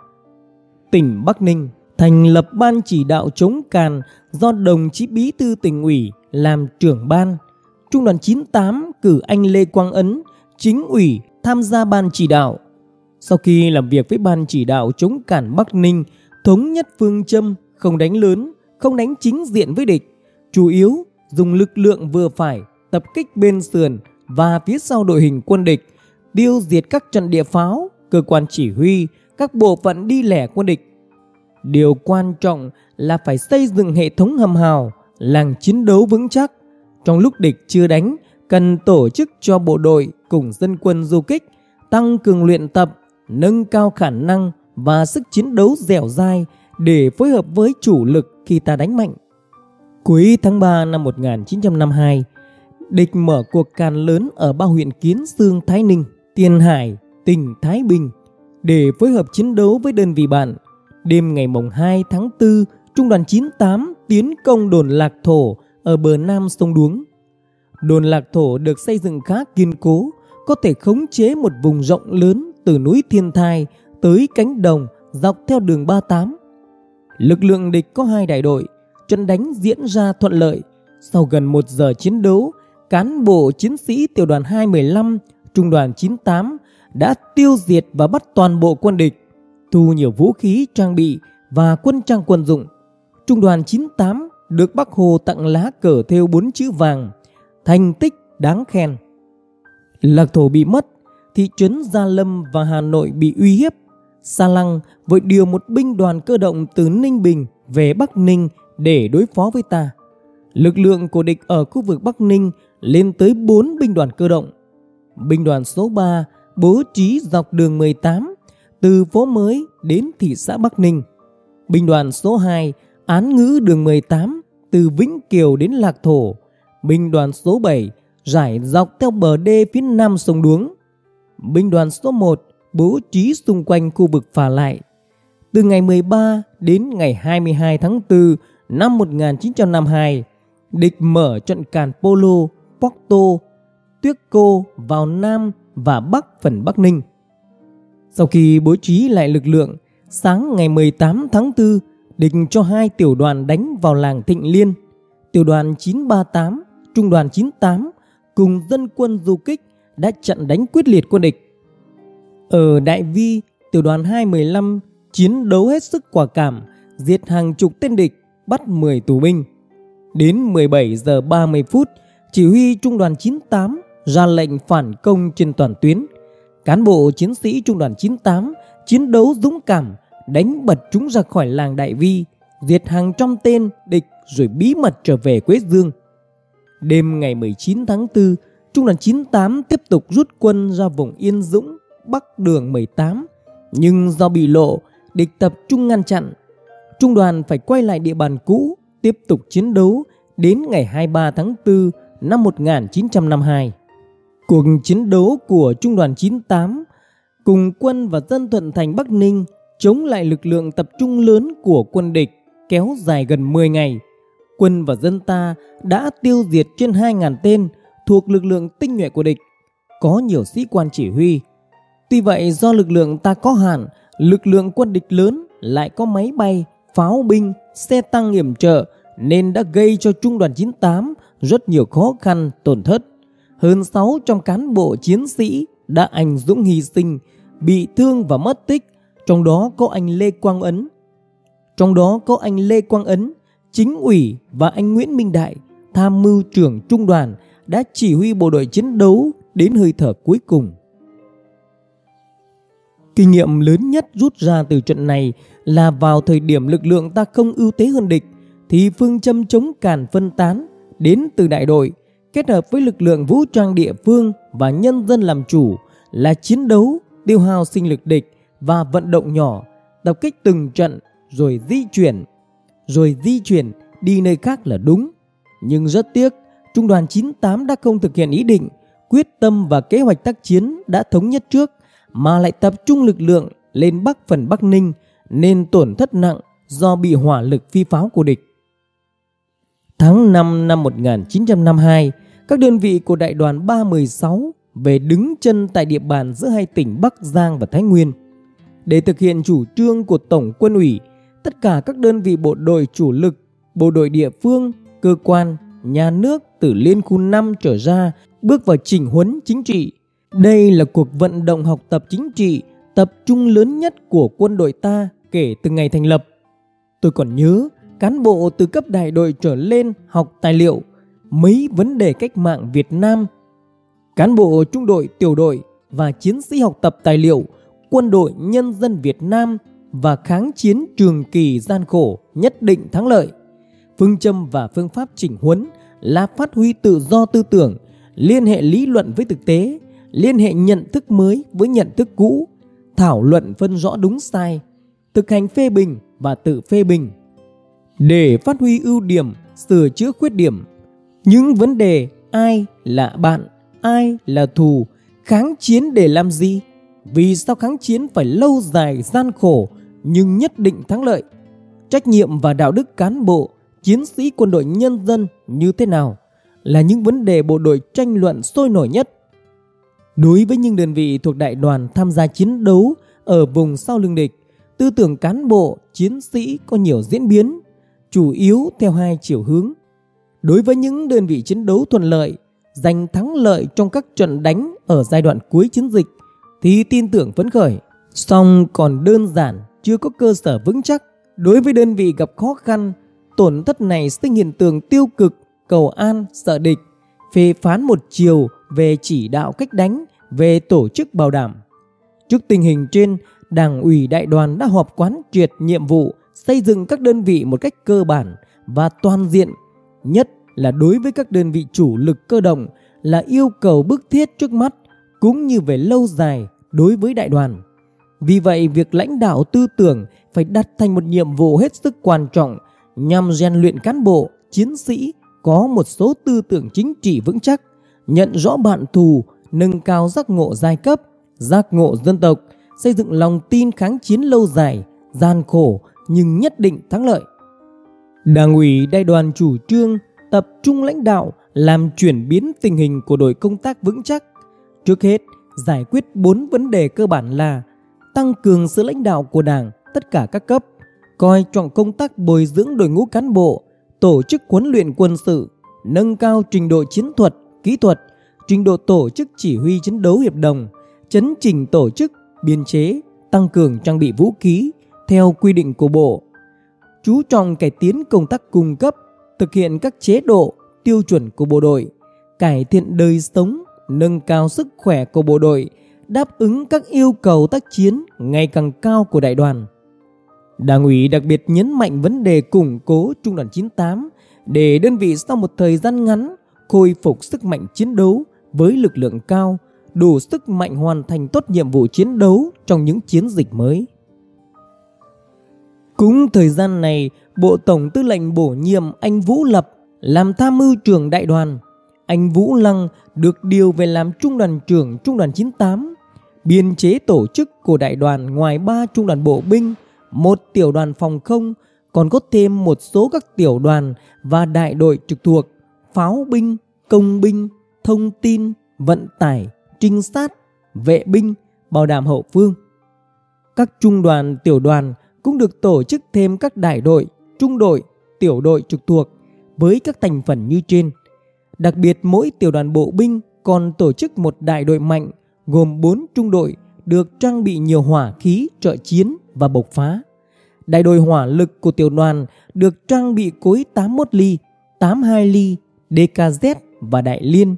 Tỉnh Bắc Ninh thành lập ban chỉ đạo chống càn do đồng chí bí thư tỉnh ủy làm trưởng ban. Trung đoàn 98 cử anh Lê Quang Ấn, chính ủy tham gia ban chỉ đạo. Sau khi làm việc với ban chỉ đạo chống cản Bắc Ninh, thống nhất phương châm không đánh lớn, không đánh chính diện với địch, chủ yếu dùng lực lượng vừa phải tập kích bên sườn và phía sau đội hình quân địch, tiêu diệt các trận địa pháo, cơ quan chỉ huy, các bộ phận đi lẻ quân địch. Điều quan trọng là phải xây dựng hệ thống hầm hào, làng chiến đấu vững chắc. Trong lúc địch chưa đánh, cần tổ chức cho bộ đội cùng dân quân du kích tăng cường luyện tập, nâng cao khả năng và sức chiến đấu dẻo dai để phối hợp với chủ lực khi ta đánh mạnh. Cuối tháng 3 năm 1952, địch mở cuộc càn lớn ở ba huyện Kiến Sương Thái Ninh, Tiền Hải, tỉnh Thái Bình để phối hợp chiến đấu với đơn vị bạn. Đêm ngày mùng 2 tháng 4, Trung đoàn 98 tiến công đồn Lạc Thổ ở bờ nam sông Đuống. Đồn Lạc Thổ được xây dựng khá kiên cố, có thể khống chế một vùng rộng lớn từ núi Thiên Thai tới cánh đồng dọc theo đường 38. Lực lượng địch có hai đại đội, trận đánh diễn ra thuận lợi. Sau gần một giờ chiến đấu, cán bộ chiến sĩ tiểu đoàn 215, trung đoàn 98 đã tiêu diệt và bắt toàn bộ quân địch, thu nhiều vũ khí trang bị và quân trang quân dụng. Trung đoàn 98 được Bắc Hồ tặng lá cờ thêu bốn chữ vàng, thành tích đáng khen. Lạc Thổ bị mất, thị trấn Gia Lâm và Hà Nội bị uy hiếp. Sa Lăng vội điều một binh đoàn cơ động từ Ninh Bình về Bắc Ninh để đối phó với ta. Lực lượng của địch ở khu vực Bắc Ninh lên tới 4 binh đoàn cơ động. Binh đoàn số 3 bố trí dọc đường 18 từ phố mới đến thị xã Bắc Ninh. Binh đoàn số 2 án ngữ đường 18 từ Vĩnh Kiều đến Lạc Thổ. Binh đoàn số 7 rải dọc theo bờ đê phía nam sông Đuống. Binh đoàn số 1 bố trí xung quanh khu vực phà lại. Từ ngày 13 đến ngày 22 tháng 4 năm 1952, địch mở trận càn Polo, Porto, Tuyết Cô vào Nam và Bắc phần Bắc Ninh. Sau khi bố trí lại lực lượng, sáng ngày 18 tháng 4, địch cho hai tiểu đoàn đánh vào làng Thịnh Liên. Tiểu đoàn 938, trung đoàn 98 cùng dân quân du kích đã chặn đánh quyết liệt quân địch. Ở Đại Vi, tiểu đoàn 215 chiến đấu hết sức quả cảm, diệt hàng chục tên địch, bắt 10 tù binh. Đến 17 giờ 30 phút, chỉ huy trung đoàn 98 ra lệnh phản công trên toàn tuyến. Cán bộ chiến sĩ trung đoàn 98 chiến đấu dũng cảm, đánh bật chúng ra khỏi làng Đại Vi, diệt hàng trăm tên địch rồi bí mật trở về Quế Dương. Đêm ngày 19 tháng 4, Trung đoàn 98 tiếp tục rút quân ra vùng Yên Dũng, Bắc đường 18, nhưng do bị lộ, địch tập trung ngăn chặn. Trung đoàn phải quay lại địa bàn cũ, tiếp tục chiến đấu đến ngày 23 tháng 4 năm 1952. Cuộc chiến đấu của Trung đoàn 98 cùng quân và dân Thuận Thành Bắc Ninh chống lại lực lượng tập trung lớn của quân địch kéo dài gần 10 ngày. Quân và dân ta đã tiêu diệt trên 2.000 tên thuộc lực lượng tinh nhuệ của địch, có nhiều sĩ quan chỉ huy. Tuy vậy do lực lượng ta có hạn, lực lượng quân địch lớn lại có máy bay, pháo binh, xe tăng hiểm trợ nên đã gây cho trung đoàn 98 rất nhiều khó khăn, tổn thất. Hơn 600 cán bộ chiến sĩ đã anh dũng hy sinh, bị thương và mất tích, trong đó có anh Lê Quang Ấn. Trong đó có anh Lê Quang Ấn, chính ủy và anh Nguyễn Minh Đại, tham mưu trưởng trung đoàn đã chỉ huy bộ đội chiến đấu đến hơi thở cuối cùng. Kinh nghiệm lớn nhất rút ra từ trận này là vào thời điểm lực lượng ta không ưu tế hơn địch thì phương châm chống càn phân tán đến từ đại đội kết hợp với lực lượng vũ trang địa phương và nhân dân làm chủ là chiến đấu, tiêu hao sinh lực địch và vận động nhỏ, tập kích từng trận rồi di chuyển, rồi di chuyển đi nơi khác là đúng. Nhưng rất tiếc, Trung đoàn 98 đã không thực hiện ý định, quyết tâm và kế hoạch tác chiến đã thống nhất trước mà lại tập trung lực lượng lên bắc phần Bắc Ninh nên tổn thất nặng do bị hỏa lực phi pháo của địch. Tháng 5 năm 1952, các đơn vị của đại đoàn 316 về đứng chân tại địa bàn giữa hai tỉnh Bắc Giang và Thái Nguyên. Để thực hiện chủ trương của Tổng quân ủy, tất cả các đơn vị bộ đội chủ lực, bộ đội địa phương, cơ quan, nhà nước từ liên khu 5 trở ra bước vào chỉnh huấn chính trị. Đây là cuộc vận động học tập chính trị tập trung lớn nhất của quân đội ta kể từ ngày thành lập. Tôi còn nhớ cán bộ từ cấp đại đội trở lên học tài liệu mấy vấn đề cách mạng Việt Nam. Cán bộ trung đội, tiểu đội và chiến sĩ học tập tài liệu quân đội nhân dân Việt Nam và kháng chiến trường kỳ gian khổ nhất định thắng lợi. Phương châm và phương pháp chỉnh huấn là phát huy tự do tư tưởng, liên hệ lý luận với thực tế, liên hệ nhận thức mới với nhận thức cũ, thảo luận phân rõ đúng sai, thực hành phê bình và tự phê bình. Để phát huy ưu điểm, sửa chữa khuyết điểm, những vấn đề ai là bạn, ai là thù, kháng chiến để làm gì? Vì sao kháng chiến phải lâu dài gian khổ nhưng nhất định thắng lợi? Trách nhiệm và đạo đức cán bộ chiến sĩ quân đội nhân dân như thế nào là những vấn đề bộ đội tranh luận sôi nổi nhất. Đối với những đơn vị thuộc đại đoàn tham gia chiến đấu ở vùng sau lưng địch, tư tưởng cán bộ, chiến sĩ có nhiều diễn biến, chủ yếu theo hai chiều hướng. Đối với những đơn vị chiến đấu thuận lợi, giành thắng lợi trong các trận đánh ở giai đoạn cuối chiến dịch thì tin tưởng phấn khởi. Song còn đơn giản, chưa có cơ sở vững chắc. Đối với đơn vị gặp khó khăn tổn thất này sinh hiện tượng tiêu cực, cầu an, sợ địch, phê phán một chiều về chỉ đạo cách đánh, về tổ chức bảo đảm. Trước tình hình trên, Đảng ủy đại đoàn đã họp quán triệt nhiệm vụ xây dựng các đơn vị một cách cơ bản và toàn diện, nhất là đối với các đơn vị chủ lực cơ động là yêu cầu bức thiết trước mắt cũng như về lâu dài đối với đại đoàn. Vì vậy, việc lãnh đạo tư tưởng phải đặt thành một nhiệm vụ hết sức quan trọng nhằm rèn luyện cán bộ, chiến sĩ có một số tư tưởng chính trị vững chắc, nhận rõ bạn thù, nâng cao giác ngộ giai cấp, giác ngộ dân tộc, xây dựng lòng tin kháng chiến lâu dài, gian khổ nhưng nhất định thắng lợi. Đảng ủy đại đoàn chủ trương tập trung lãnh đạo làm chuyển biến tình hình của đội công tác vững chắc. Trước hết, giải quyết bốn vấn đề cơ bản là tăng cường sự lãnh đạo của Đảng tất cả các cấp, coi trọng công tác bồi dưỡng đội ngũ cán bộ, tổ chức huấn luyện quân sự, nâng cao trình độ chiến thuật, kỹ thuật, trình độ tổ chức chỉ huy chiến đấu hiệp đồng, chấn chỉnh tổ chức, biên chế, tăng cường trang bị vũ khí, theo quy định của Bộ. Chú trọng cải tiến công tác cung cấp, thực hiện các chế độ, tiêu chuẩn của bộ đội, cải thiện đời sống, nâng cao sức khỏe của bộ đội, đáp ứng các yêu cầu tác chiến ngày càng cao của đại đoàn. Đảng ủy đặc biệt nhấn mạnh vấn đề củng cố Trung đoàn 98 để đơn vị sau một thời gian ngắn khôi phục sức mạnh chiến đấu với lực lượng cao, đủ sức mạnh hoàn thành tốt nhiệm vụ chiến đấu trong những chiến dịch mới. Cũng thời gian này, Bộ Tổng Tư lệnh bổ nhiệm anh Vũ Lập làm tham mưu trưởng đại đoàn. Anh Vũ Lăng được điều về làm trung đoàn trưởng trung đoàn 98. Biên chế tổ chức của đại đoàn ngoài 3 trung đoàn bộ binh, một tiểu đoàn phòng không, còn có thêm một số các tiểu đoàn và đại đội trực thuộc, pháo binh, công binh, thông tin, vận tải, trinh sát, vệ binh, bảo đảm hậu phương. Các trung đoàn, tiểu đoàn cũng được tổ chức thêm các đại đội, trung đội, tiểu đội trực thuộc với các thành phần như trên. Đặc biệt mỗi tiểu đoàn bộ binh còn tổ chức một đại đội mạnh gồm 4 trung đội được trang bị nhiều hỏa khí trợ chiến và bộc phá. Đại đội hỏa lực của tiểu đoàn được trang bị cối 81 ly, 82 ly, DKZ và đại liên.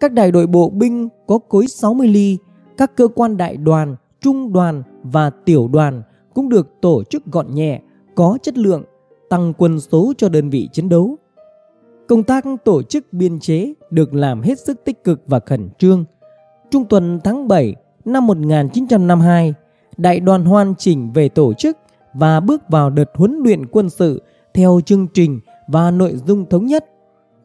Các đại đội bộ binh có cối 60 ly, các cơ quan đại đoàn, trung đoàn và tiểu đoàn cũng được tổ chức gọn nhẹ, có chất lượng, tăng quân số cho đơn vị chiến đấu. Công tác tổ chức biên chế được làm hết sức tích cực và khẩn trương. Trung tuần tháng 7 năm 1952, đại đoàn hoàn chỉnh về tổ chức và bước vào đợt huấn luyện quân sự theo chương trình và nội dung thống nhất.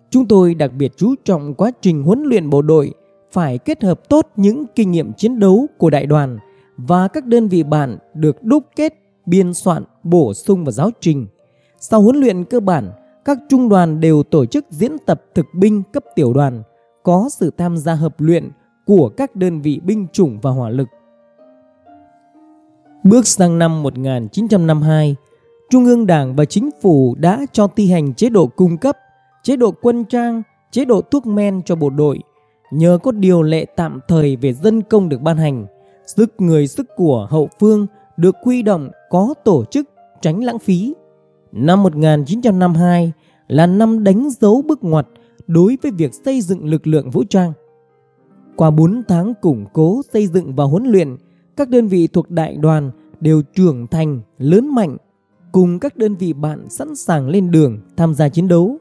Chúng tôi đặc biệt chú trọng quá trình huấn luyện bộ đội phải kết hợp tốt những kinh nghiệm chiến đấu của đại đoàn và các đơn vị bạn được đúc kết, biên soạn, bổ sung vào giáo trình. Sau huấn luyện cơ bản, các trung đoàn đều tổ chức diễn tập thực binh cấp tiểu đoàn, có sự tham gia hợp luyện của các đơn vị binh chủng và hỏa lực. Bước sang năm 1952, Trung ương Đảng và Chính phủ đã cho thi hành chế độ cung cấp, chế độ quân trang, chế độ thuốc men cho bộ đội. Nhờ có điều lệ tạm thời về dân công được ban hành, sức người sức của hậu phương được quy động có tổ chức tránh lãng phí. Năm 1952 là năm đánh dấu bước ngoặt đối với việc xây dựng lực lượng vũ trang. Qua 4 tháng củng cố xây dựng và huấn luyện, các đơn vị thuộc đại đoàn đều trưởng thành, lớn mạnh, cùng các đơn vị bạn sẵn sàng lên đường tham gia chiến đấu.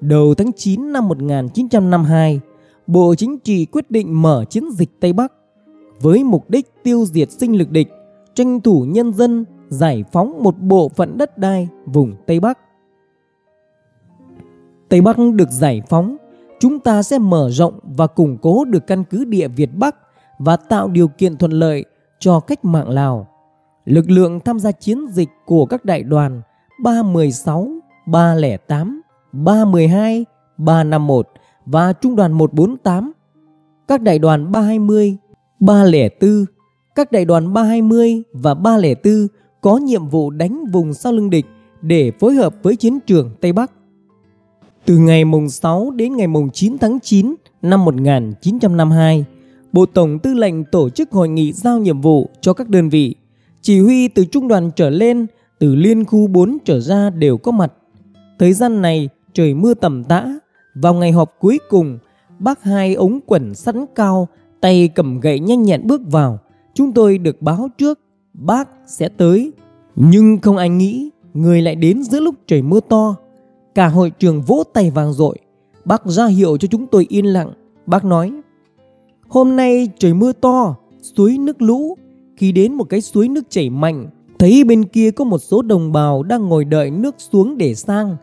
Đầu tháng 9 năm 1952, Bộ Chính trị quyết định mở chiến dịch Tây Bắc với mục đích tiêu diệt sinh lực địch, tranh thủ nhân dân giải phóng một bộ phận đất đai vùng Tây Bắc. Tây Bắc được giải phóng, chúng ta sẽ mở rộng và củng cố được căn cứ địa Việt Bắc và tạo điều kiện thuận lợi cho cách mạng Lào. Lực lượng tham gia chiến dịch của các đại đoàn 316, 308, 312, 351 và trung đoàn 148, các đại đoàn 320, 304, các đại đoàn 320 và 304 có nhiệm vụ đánh vùng sau lưng địch để phối hợp với chiến trường Tây Bắc. Từ ngày mùng 6 đến ngày mùng 9 tháng 9 năm 1952, Bộ Tổng Tư lệnh tổ chức hội nghị giao nhiệm vụ cho các đơn vị, chỉ huy từ trung đoàn trở lên, từ liên khu 4 trở ra đều có mặt. Thời gian này trời mưa tầm tã, vào ngày họp cuối cùng, bác hai ống quần sẵn cao, tay cầm gậy nhanh nhẹn bước vào. Chúng tôi được báo trước, bác sẽ tới. Nhưng không ai nghĩ người lại đến giữa lúc trời mưa to. Cả hội trường vỗ tay vang dội. Bác ra hiệu cho chúng tôi yên lặng. Bác nói, hôm nay trời mưa to, suối nước lũ. Khi đến một cái suối nước chảy mạnh, thấy bên kia có một số đồng bào đang ngồi đợi nước xuống để sang.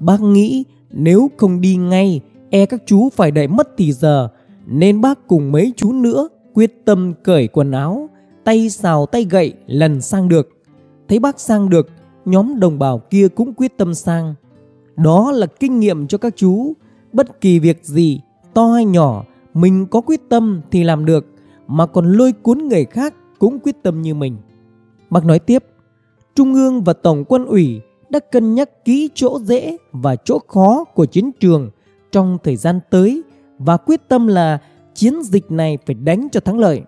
Bác nghĩ nếu không đi ngay, e các chú phải đợi mất tỷ giờ, nên bác cùng mấy chú nữa quyết tâm cởi quần áo, tay xào tay gậy lần sang được. Thấy bác sang được, nhóm đồng bào kia cũng quyết tâm sang. Đó là kinh nghiệm cho các chú. Bất kỳ việc gì, to hay nhỏ, mình có quyết tâm thì làm được, mà còn lôi cuốn người khác cũng quyết tâm như mình. Bác nói tiếp, Trung ương và Tổng quân ủy đã cân nhắc kỹ chỗ dễ và chỗ khó của chiến trường trong thời gian tới và quyết tâm là chiến dịch này phải đánh cho thắng lợi.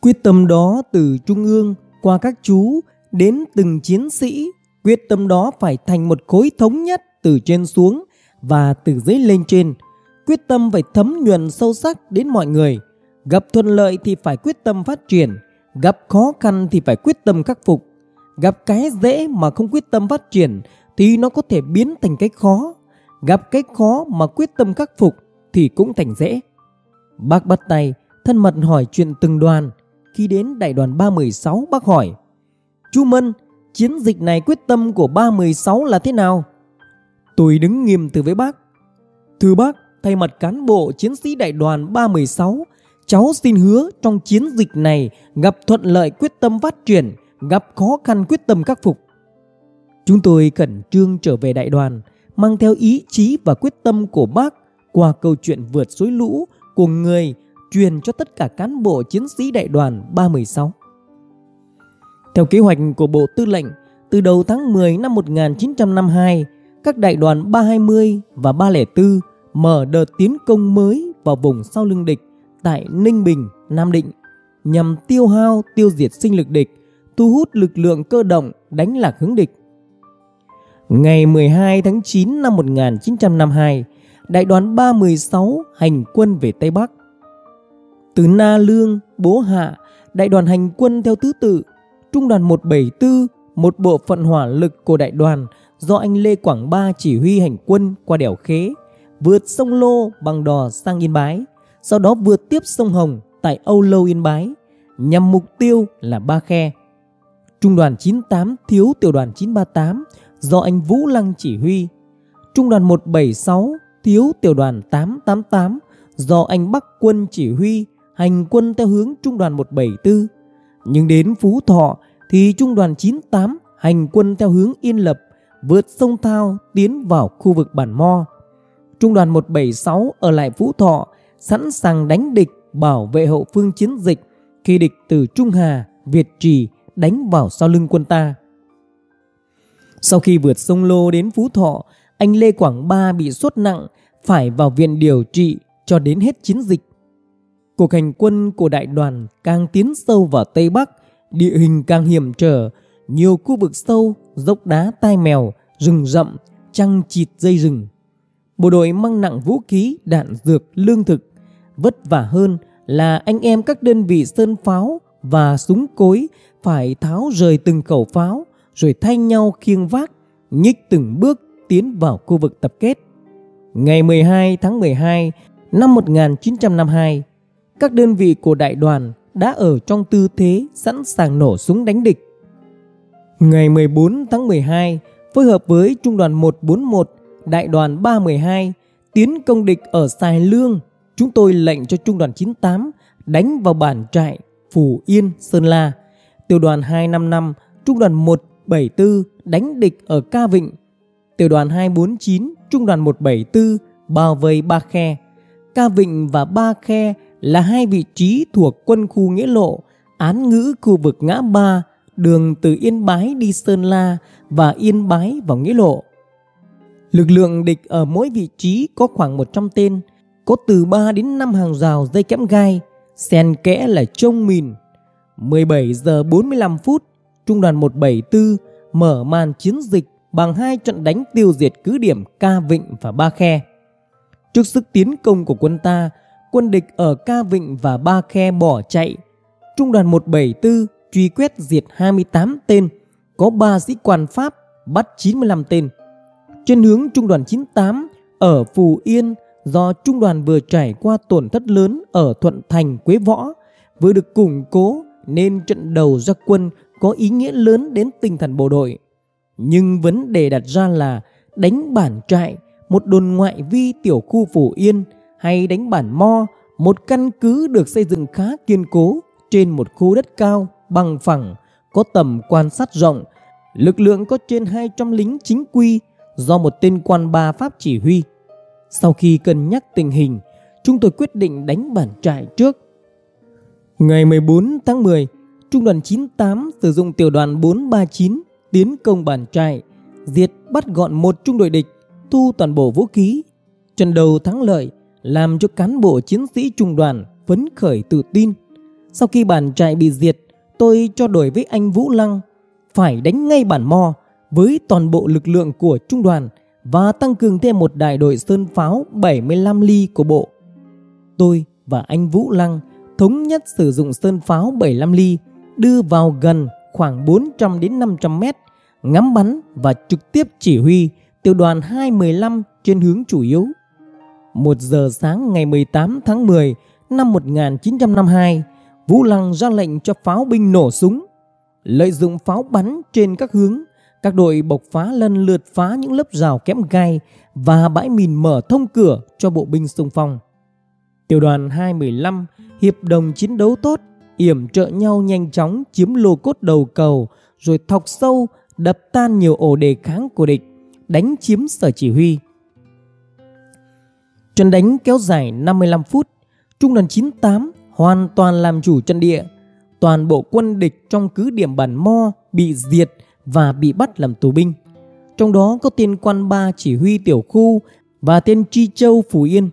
Quyết tâm đó từ Trung ương qua các chú đến từng chiến sĩ, quyết tâm đó phải thành một khối thống nhất từ trên xuống và từ dưới lên trên. Quyết tâm phải thấm nhuần sâu sắc đến mọi người. Gặp thuận lợi thì phải quyết tâm phát triển, gặp khó khăn thì phải quyết tâm khắc phục. Gặp cái dễ mà không quyết tâm phát triển thì nó có thể biến thành cái khó. Gặp cái khó mà quyết tâm khắc phục thì cũng thành dễ. Bác bắt tay, thân mật hỏi chuyện từng đoàn. Khi đến đại đoàn 316 bác hỏi Chú Mân, chiến dịch này quyết tâm của 316 là thế nào? Tôi đứng nghiêm từ với bác. Thưa bác, thay mặt cán bộ chiến sĩ đại đoàn 316, cháu xin hứa trong chiến dịch này gặp thuận lợi quyết tâm phát triển, gặp khó khăn quyết tâm khắc phục. Chúng tôi khẩn trương trở về đại đoàn, mang theo ý chí và quyết tâm của bác qua câu chuyện vượt suối lũ của người truyền cho tất cả cán bộ chiến sĩ đại đoàn 316. Theo kế hoạch của Bộ Tư lệnh, từ đầu tháng 10 năm 1952, các đại đoàn 320 và 304 mở đợt tiến công mới vào vùng sau lưng địch tại Ninh Bình, Nam Định nhằm tiêu hao tiêu diệt sinh lực địch, thu hút lực lượng cơ động đánh lạc hướng địch. Ngày 12 tháng 9 năm 1952, đại đoàn 316 hành quân về Tây Bắc. Từ Na Lương, Bố Hạ, đại đoàn hành quân theo thứ tự, trung đoàn 174, một bộ phận hỏa lực của đại đoàn do anh Lê Quảng Ba chỉ huy hành quân qua đèo Khế, vượt sông Lô bằng đò sang Yên Bái, sau đó vượt tiếp sông Hồng tại Âu Lâu Yên Bái, nhằm mục tiêu là Ba Khe. Trung đoàn 98 thiếu tiểu đoàn 938 do anh Vũ Lăng chỉ huy. Trung đoàn 176 thiếu tiểu đoàn 888 do anh Bắc Quân chỉ huy hành quân theo hướng trung đoàn 174. Nhưng đến Phú Thọ thì trung đoàn 98 hành quân theo hướng Yên Lập vượt sông Thao tiến vào khu vực Bản Mo. Trung đoàn 176 ở lại Phú Thọ sẵn sàng đánh địch bảo vệ hậu phương chiến dịch khi địch từ Trung Hà, Việt Trì đánh vào sau lưng quân ta. Sau khi vượt sông Lô đến Phú Thọ, anh Lê Quảng Ba bị sốt nặng, phải vào viện điều trị cho đến hết chiến dịch. Cuộc hành quân của đại đoàn càng tiến sâu vào Tây Bắc, địa hình càng hiểm trở, nhiều khu vực sâu, dốc đá tai mèo, rừng rậm, trăng chịt dây rừng. Bộ đội mang nặng vũ khí, đạn dược, lương thực. Vất vả hơn là anh em các đơn vị sơn pháo và súng cối phải tháo rời từng khẩu pháo rồi thay nhau khiêng vác, nhích từng bước tiến vào khu vực tập kết. Ngày 12 tháng 12 năm 1952, các đơn vị của đại đoàn đã ở trong tư thế sẵn sàng nổ súng đánh địch. Ngày 14 tháng 12, phối hợp với Trung đoàn 141, Đại đoàn 312 tiến công địch ở Sài Lương, chúng tôi lệnh cho Trung đoàn 98 đánh vào bản trại Phủ Yên, Sơn La. Tiểu đoàn 255, Trung đoàn 174 đánh địch ở Ca Vịnh. Tiểu đoàn 249, Trung đoàn 174 bao vây Ba Khe. Ca Vịnh và Ba Khe là hai vị trí thuộc quân khu Nghĩa Lộ, án ngữ khu vực ngã ba, đường từ Yên Bái đi Sơn La và Yên Bái vào Nghĩa Lộ. Lực lượng địch ở mỗi vị trí có khoảng 100 tên, có từ 3 đến 5 hàng rào dây kẽm gai, xen kẽ là trông mìn. 17 giờ 45 phút, Trung đoàn 174 mở màn chiến dịch bằng hai trận đánh tiêu diệt cứ điểm Ca Vịnh và Ba Khe. Trước sức tiến công của quân ta, quân địch ở Ca Vịnh và Ba Khe bỏ chạy. Trung đoàn 174 truy quét diệt 28 tên, có 3 sĩ quan Pháp bắt 95 tên. Trên hướng Trung đoàn 98 ở Phù Yên do Trung đoàn vừa trải qua tổn thất lớn ở Thuận Thành, Quế Võ, vừa được củng cố nên trận đầu ra quân có ý nghĩa lớn đến tinh thần bộ đội. Nhưng vấn đề đặt ra là đánh bản trại, một đồn ngoại vi tiểu khu phổ Yên hay đánh bản Mo, một căn cứ được xây dựng khá kiên cố trên một khu đất cao, bằng phẳng, có tầm quan sát rộng, lực lượng có trên 200 lính chính quy do một tên quan ba Pháp chỉ huy. Sau khi cân nhắc tình hình, chúng tôi quyết định đánh bản trại trước. Ngày 14 tháng 10, Trung đoàn 98 sử dụng tiểu đoàn 439 tiến công bản trại, diệt bắt gọn một trung đội địch, thu toàn bộ vũ khí. Trận đầu thắng lợi làm cho cán bộ chiến sĩ trung đoàn phấn khởi tự tin. Sau khi bản trại bị diệt, tôi cho đổi với anh Vũ Lăng. phải đánh ngay bản mo với toàn bộ lực lượng của trung đoàn và tăng cường thêm một đại đội sơn pháo 75 ly của bộ. Tôi và anh Vũ Lăng thống nhất sử dụng sơn pháo 75 ly đưa vào gần khoảng 400 đến 500 mét, ngắm bắn và trực tiếp chỉ huy tiểu đoàn 215 trên hướng chủ yếu. Một giờ sáng ngày 18 tháng 10 năm 1952, Vũ Lăng ra lệnh cho pháo binh nổ súng. Lợi dụng pháo bắn trên các hướng, các đội bộc phá lần lượt phá những lớp rào kém gai và bãi mìn mở thông cửa cho bộ binh xung phong. Tiểu đoàn 215 hiệp đồng chiến đấu tốt, yểm trợ nhau nhanh chóng chiếm lô cốt đầu cầu rồi thọc sâu đập tan nhiều ổ đề kháng của địch, đánh chiếm sở chỉ huy. Trận đánh kéo dài 55 phút, Trung đoàn 98 hoàn toàn làm chủ trận địa. Toàn bộ quân địch trong cứ điểm bản Mo bị diệt và bị bắt làm tù binh. Trong đó có tên quan ba chỉ huy tiểu khu và tên Chi Châu Phú Yên.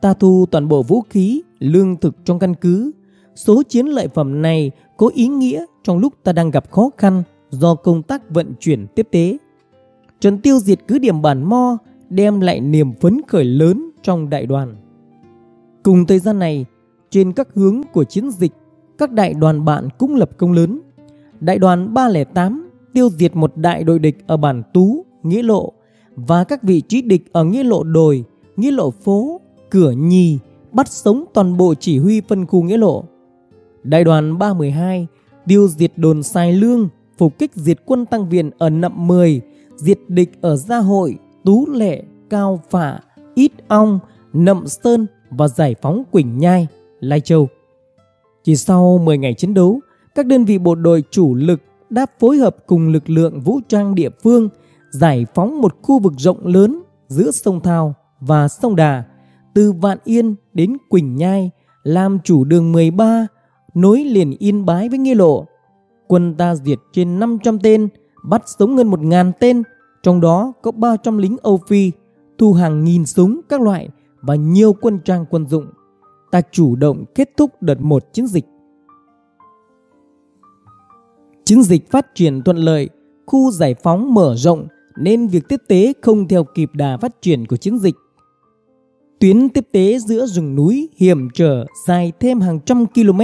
Ta thu toàn bộ vũ khí, lương thực trong căn cứ. Số chiến lợi phẩm này có ý nghĩa trong lúc ta đang gặp khó khăn do công tác vận chuyển tiếp tế. Trần tiêu diệt cứ điểm bản Mo đem lại niềm phấn khởi lớn trong đại đoàn. Cùng thời gian này, trên các hướng của chiến dịch, các đại đoàn bạn cũng lập công lớn. Đại đoàn 308 tiêu diệt một đại đội địch ở bản Tú, Nghĩa Lộ và các vị trí địch ở Nghĩa Lộ Đồi, Nghĩa Lộ Phố, Cửa Nhì bắt sống toàn bộ chỉ huy phân khu Nghĩa Lộ. Đại đoàn 312 tiêu diệt đồn Sai Lương, phục kích diệt quân tăng viện ở Nậm 10, diệt địch ở Gia Hội, Tú Lệ, Cao Phả, Ít Ong, Nậm Sơn và giải phóng Quỳnh Nhai, Lai Châu. Chỉ sau 10 ngày chiến đấu, các đơn vị bộ đội chủ lực đã phối hợp cùng lực lượng vũ trang địa phương giải phóng một khu vực rộng lớn giữa sông Thao và sông Đà, từ Vạn Yên đến Quỳnh Nhai, làm chủ đường 13, nối liền Yên Bái với Nghi Lộ. Quân ta diệt trên 500 tên, bắt sống hơn 1.000 tên, trong đó có 300 lính Âu Phi, thu hàng nghìn súng các loại và nhiều quân trang quân dụng. Ta chủ động kết thúc đợt một chiến dịch. Chiến dịch phát triển thuận lợi, khu giải phóng mở rộng nên việc tiếp tế không theo kịp đà phát triển của chiến dịch. Tuyến tiếp tế giữa rừng núi hiểm trở dài thêm hàng trăm km.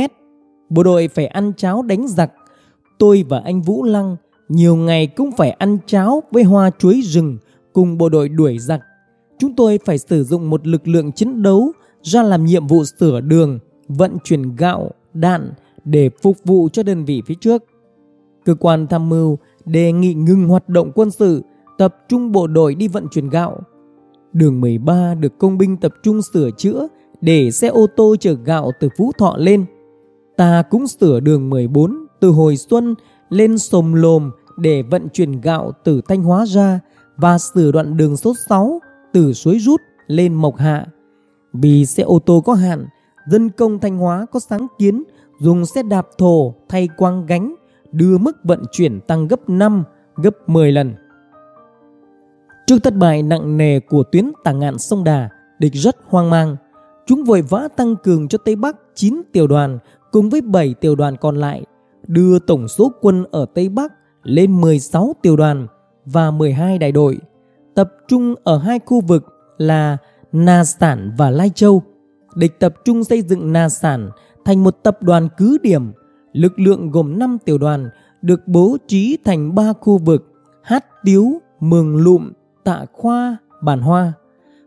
Bộ đội phải ăn cháo đánh giặc. Tôi và anh Vũ Lăng nhiều ngày cũng phải ăn cháo với hoa chuối rừng cùng bộ đội đuổi giặc chúng tôi phải sử dụng một lực lượng chiến đấu ra làm nhiệm vụ sửa đường, vận chuyển gạo, đạn để phục vụ cho đơn vị phía trước. Cơ quan tham mưu đề nghị ngừng hoạt động quân sự, tập trung bộ đội đi vận chuyển gạo. Đường 13 được công binh tập trung sửa chữa để xe ô tô chở gạo từ Phú Thọ lên. Ta cũng sửa đường 14 từ hồi xuân lên Sồm Lồm để vận chuyển gạo từ Thanh Hóa ra và sửa đoạn đường số 6 từ suối rút lên Mộc Hạ. Vì xe ô tô có hạn, dân công Thanh Hóa có sáng kiến dùng xe đạp thổ thay quang gánh đưa mức vận chuyển tăng gấp 5, gấp 10 lần. Trước thất bại nặng nề của tuyến tả ngạn sông Đà, địch rất hoang mang. Chúng vội vã tăng cường cho Tây Bắc 9 tiểu đoàn cùng với 7 tiểu đoàn còn lại, đưa tổng số quân ở Tây Bắc lên 16 tiểu đoàn và 12 đại đội tập trung ở hai khu vực là Na Sản và Lai Châu. Địch tập trung xây dựng Na Sản thành một tập đoàn cứ điểm. Lực lượng gồm 5 tiểu đoàn được bố trí thành 3 khu vực Hát Tiếu, Mường Lụm, Tạ Khoa, Bản Hoa.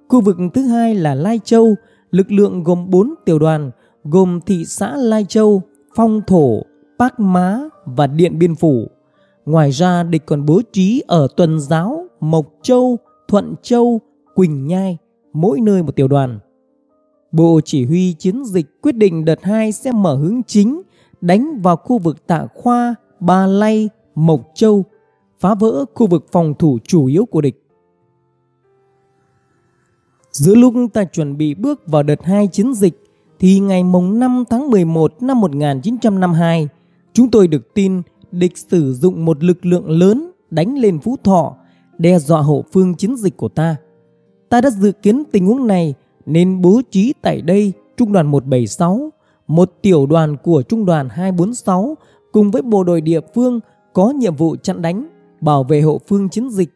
Khu vực thứ hai là Lai Châu, lực lượng gồm 4 tiểu đoàn gồm thị xã Lai Châu, Phong Thổ, Bác Má và Điện Biên Phủ. Ngoài ra địch còn bố trí ở Tuần Giáo, Mộc Châu, Thuận Châu, Quỳnh Nhai, mỗi nơi một tiểu đoàn. Bộ chỉ huy chiến dịch quyết định đợt 2 sẽ mở hướng chính đánh vào khu vực Tạ Khoa, Ba Lay, Mộc Châu, phá vỡ khu vực phòng thủ chủ yếu của địch. Giữa lúc ta chuẩn bị bước vào đợt 2 chiến dịch thì ngày mùng 5 tháng 11 năm 1952, chúng tôi được tin địch sử dụng một lực lượng lớn đánh lên Phú Thọ đe dọa hậu phương chiến dịch của ta. Ta đã dự kiến tình huống này nên bố trí tại đây trung đoàn 176, một tiểu đoàn của trung đoàn 246 cùng với bộ đội địa phương có nhiệm vụ chặn đánh, bảo vệ hậu phương chiến dịch.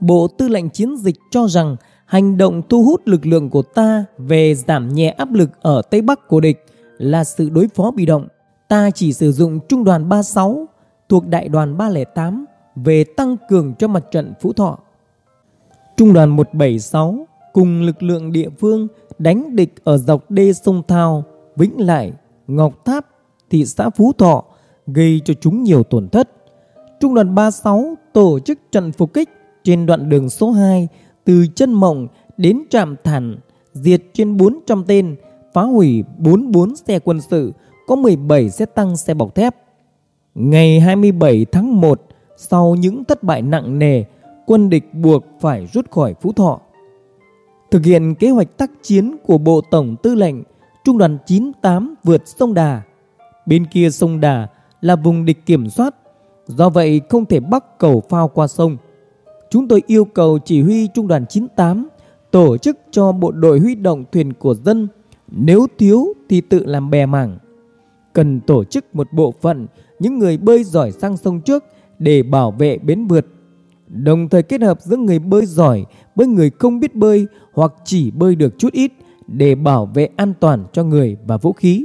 Bộ Tư lệnh Chiến dịch cho rằng hành động thu hút lực lượng của ta về giảm nhẹ áp lực ở Tây Bắc của địch là sự đối phó bị động. Ta chỉ sử dụng Trung đoàn 36 thuộc Đại đoàn 308 về tăng cường cho mặt trận Phú Thọ. Trung đoàn 176 cùng lực lượng địa phương đánh địch ở dọc đê sông Thao, Vĩnh Lại, Ngọc Tháp, thị xã Phú Thọ gây cho chúng nhiều tổn thất. Trung đoàn 36 tổ chức trận phục kích trên đoạn đường số 2 từ chân mộng đến trạm thản, diệt trên 400 tên, phá hủy 44 xe quân sự, có 17 xe tăng xe bọc thép. Ngày 27 tháng 1, sau những thất bại nặng nề, quân địch buộc phải rút khỏi Phú Thọ. Thực hiện kế hoạch tác chiến của Bộ Tổng Tư lệnh, Trung đoàn 98 vượt sông Đà. Bên kia sông Đà là vùng địch kiểm soát, do vậy không thể bắc cầu phao qua sông. Chúng tôi yêu cầu chỉ huy Trung đoàn 98 tổ chức cho bộ đội huy động thuyền của dân, nếu thiếu thì tự làm bè mảng. Cần tổ chức một bộ phận những người bơi giỏi sang sông trước để bảo vệ bến vượt. Đồng thời kết hợp giữa người bơi giỏi với người không biết bơi hoặc chỉ bơi được chút ít để bảo vệ an toàn cho người và vũ khí.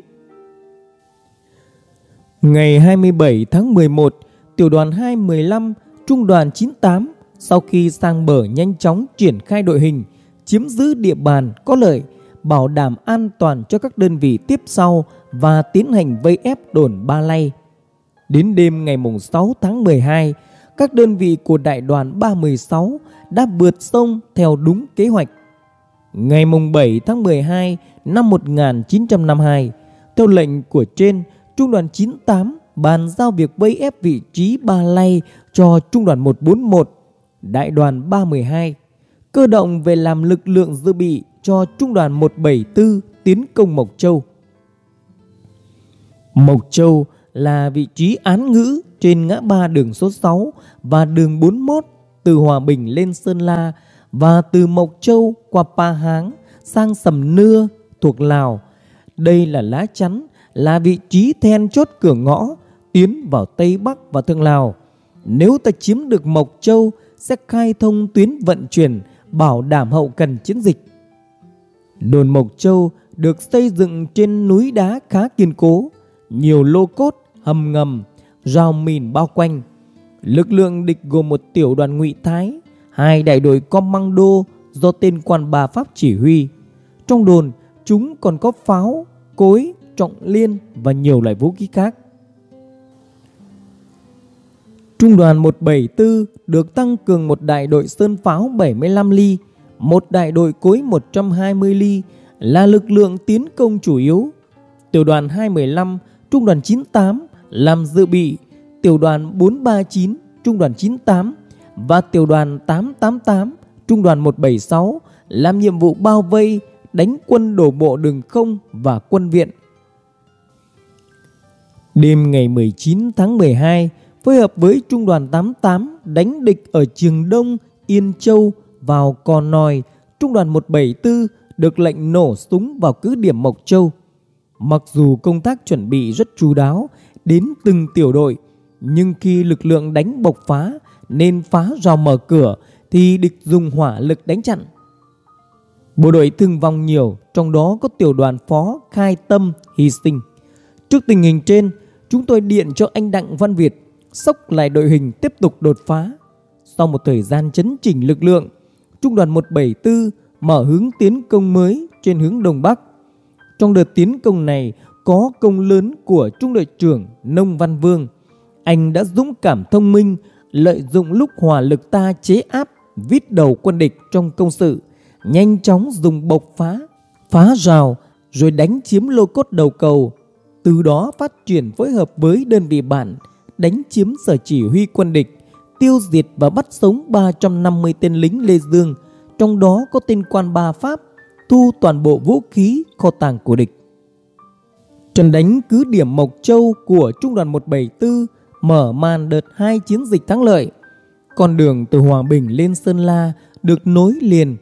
Ngày 27 tháng 11, tiểu đoàn 215, trung đoàn 98 sau khi sang bờ nhanh chóng triển khai đội hình, chiếm giữ địa bàn có lợi, bảo đảm an toàn cho các đơn vị tiếp sau và tiến hành vây ép đồn Ba Lay. Đến đêm ngày 6 tháng 12, các đơn vị của đại đoàn 316 đã vượt sông theo đúng kế hoạch. Ngày 7 tháng 12 năm 1952, theo lệnh của trên, Trung đoàn 98 bàn giao việc vây ép vị trí Ba Lay cho Trung đoàn 141, Đại đoàn 312, cơ động về làm lực lượng dự bị cho Trung đoàn 174 tiến công Mộc Châu. Mộc Châu là vị trí án ngữ trên ngã ba đường số 6 và đường 41 từ Hòa Bình lên Sơn La và từ Mộc Châu qua Pa Háng sang Sầm Nưa thuộc Lào. Đây là lá chắn, là vị trí then chốt cửa ngõ tiến vào Tây Bắc và Thượng Lào. Nếu ta chiếm được Mộc Châu sẽ khai thông tuyến vận chuyển bảo đảm hậu cần chiến dịch. Đồn Mộc Châu được xây dựng trên núi đá khá kiên cố, nhiều lô cốt, hầm ngầm, rào mìn bao quanh. Lực lượng địch gồm một tiểu đoàn ngụy Thái, hai đại đội commando do tên quan bà Pháp chỉ huy. Trong đồn, chúng còn có pháo, cối, trọng liên và nhiều loại vũ khí khác. Trung đoàn 174 được tăng cường một đại đội sơn pháo 75 ly, một đại đội cối 120 ly là lực lượng tiến công chủ yếu. Tiểu đoàn 215, Trung đoàn 98 làm dự bị, Tiểu đoàn 439, Trung đoàn 98 và Tiểu đoàn 888, Trung đoàn 176 làm nhiệm vụ bao vây, đánh quân đổ bộ đường không và quân viện. Đêm ngày 19 tháng 12, phối hợp với Trung đoàn 88 đánh địch ở Trường Đông, Yên Châu vào Cò Nòi, Trung đoàn 174 được lệnh nổ súng vào cứ điểm Mộc Châu. Mặc dù công tác chuẩn bị rất chú đáo đến từng tiểu đội, nhưng khi lực lượng đánh bộc phá nên phá rào mở cửa thì địch dùng hỏa lực đánh chặn. Bộ đội thương vong nhiều, trong đó có tiểu đoàn phó Khai Tâm hy sinh. Trước tình hình trên, chúng tôi điện cho anh Đặng Văn Việt sốc lại đội hình tiếp tục đột phá. Sau một thời gian chấn chỉnh lực lượng, Trung đoàn 174 mở hướng tiến công mới trên hướng Đông Bắc. Trong đợt tiến công này có công lớn của Trung đội trưởng Nông Văn Vương. Anh đã dũng cảm thông minh, lợi dụng lúc hỏa lực ta chế áp, vít đầu quân địch trong công sự, nhanh chóng dùng bộc phá, phá rào rồi đánh chiếm lô cốt đầu cầu. Từ đó phát triển phối hợp với đơn vị bạn đánh chiếm sở chỉ huy quân địch, tiêu diệt và bắt sống 350 tên lính Lê Dương, trong đó có tên quan ba Pháp, thu toàn bộ vũ khí kho tàng của địch. Trận đánh cứ điểm Mộc Châu của Trung đoàn 174 mở màn đợt hai chiến dịch thắng lợi. Con đường từ Hòa Bình lên Sơn La được nối liền.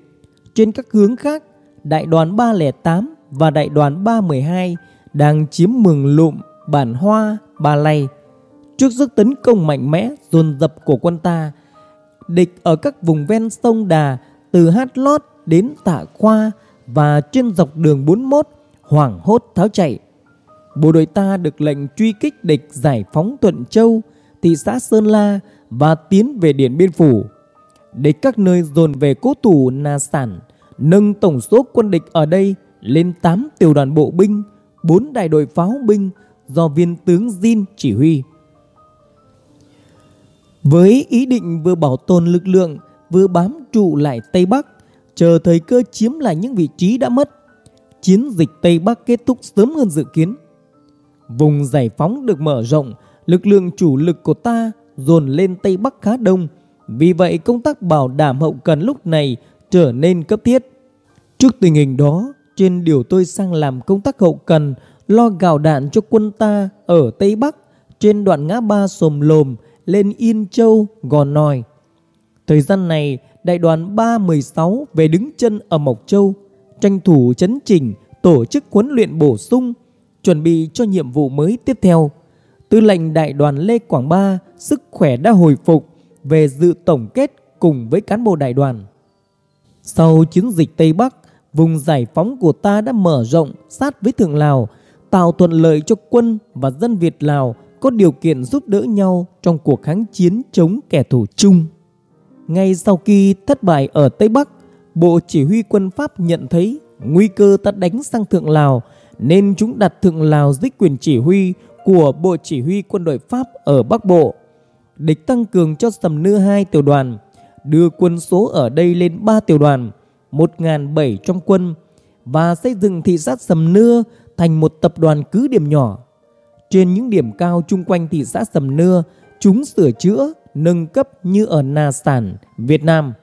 Trên các hướng khác, đại đoàn 308 và đại đoàn 312 đang chiếm mường lụm, bản hoa, ba lay Trước sức tấn công mạnh mẽ dồn dập của quân ta, địch ở các vùng ven sông Đà từ Hát Lót đến Tạ Khoa và trên dọc đường 41 hoảng hốt tháo chạy. Bộ đội ta được lệnh truy kích địch giải phóng Tuận Châu, thị xã Sơn La và tiến về Điện Biên Phủ. Địch các nơi dồn về cố thủ Na Sản, nâng tổng số quân địch ở đây lên 8 tiểu đoàn bộ binh, 4 đại đội pháo binh do viên tướng Jin chỉ huy. Với ý định vừa bảo tồn lực lượng, vừa bám trụ lại Tây Bắc, chờ thời cơ chiếm lại những vị trí đã mất, chiến dịch Tây Bắc kết thúc sớm hơn dự kiến. Vùng giải phóng được mở rộng, lực lượng chủ lực của ta dồn lên Tây Bắc khá đông, vì vậy công tác bảo đảm hậu cần lúc này trở nên cấp thiết. Trước tình hình đó, trên điều tôi sang làm công tác hậu cần, lo gạo đạn cho quân ta ở Tây Bắc, trên đoạn ngã ba Sồm Lồm, lên Yên Châu, Gò Nòi. Thời gian này, đại đoàn 316 về đứng chân ở Mộc Châu, tranh thủ chấn chỉnh, tổ chức huấn luyện bổ sung, chuẩn bị cho nhiệm vụ mới tiếp theo. Tư lệnh đại đoàn Lê Quảng Ba sức khỏe đã hồi phục về dự tổng kết cùng với cán bộ đại đoàn. Sau chiến dịch Tây Bắc, vùng giải phóng của ta đã mở rộng sát với Thượng Lào, tạo thuận lợi cho quân và dân Việt Lào có điều kiện giúp đỡ nhau trong cuộc kháng chiến chống kẻ thù chung. Ngay sau khi thất bại ở Tây Bắc, Bộ Chỉ huy quân Pháp nhận thấy nguy cơ ta đánh sang Thượng Lào nên chúng đặt Thượng Lào dưới quyền chỉ huy của Bộ Chỉ huy quân đội Pháp ở Bắc Bộ. Địch tăng cường cho Sầm Nưa 2 tiểu đoàn, đưa quân số ở đây lên 3 tiểu đoàn, 1.700 quân và xây dựng thị xã Sầm Nưa thành một tập đoàn cứ điểm nhỏ. Trên những điểm cao chung quanh thị xã Sầm Nưa, chúng sửa chữa, nâng cấp như ở Na Sản, Việt Nam.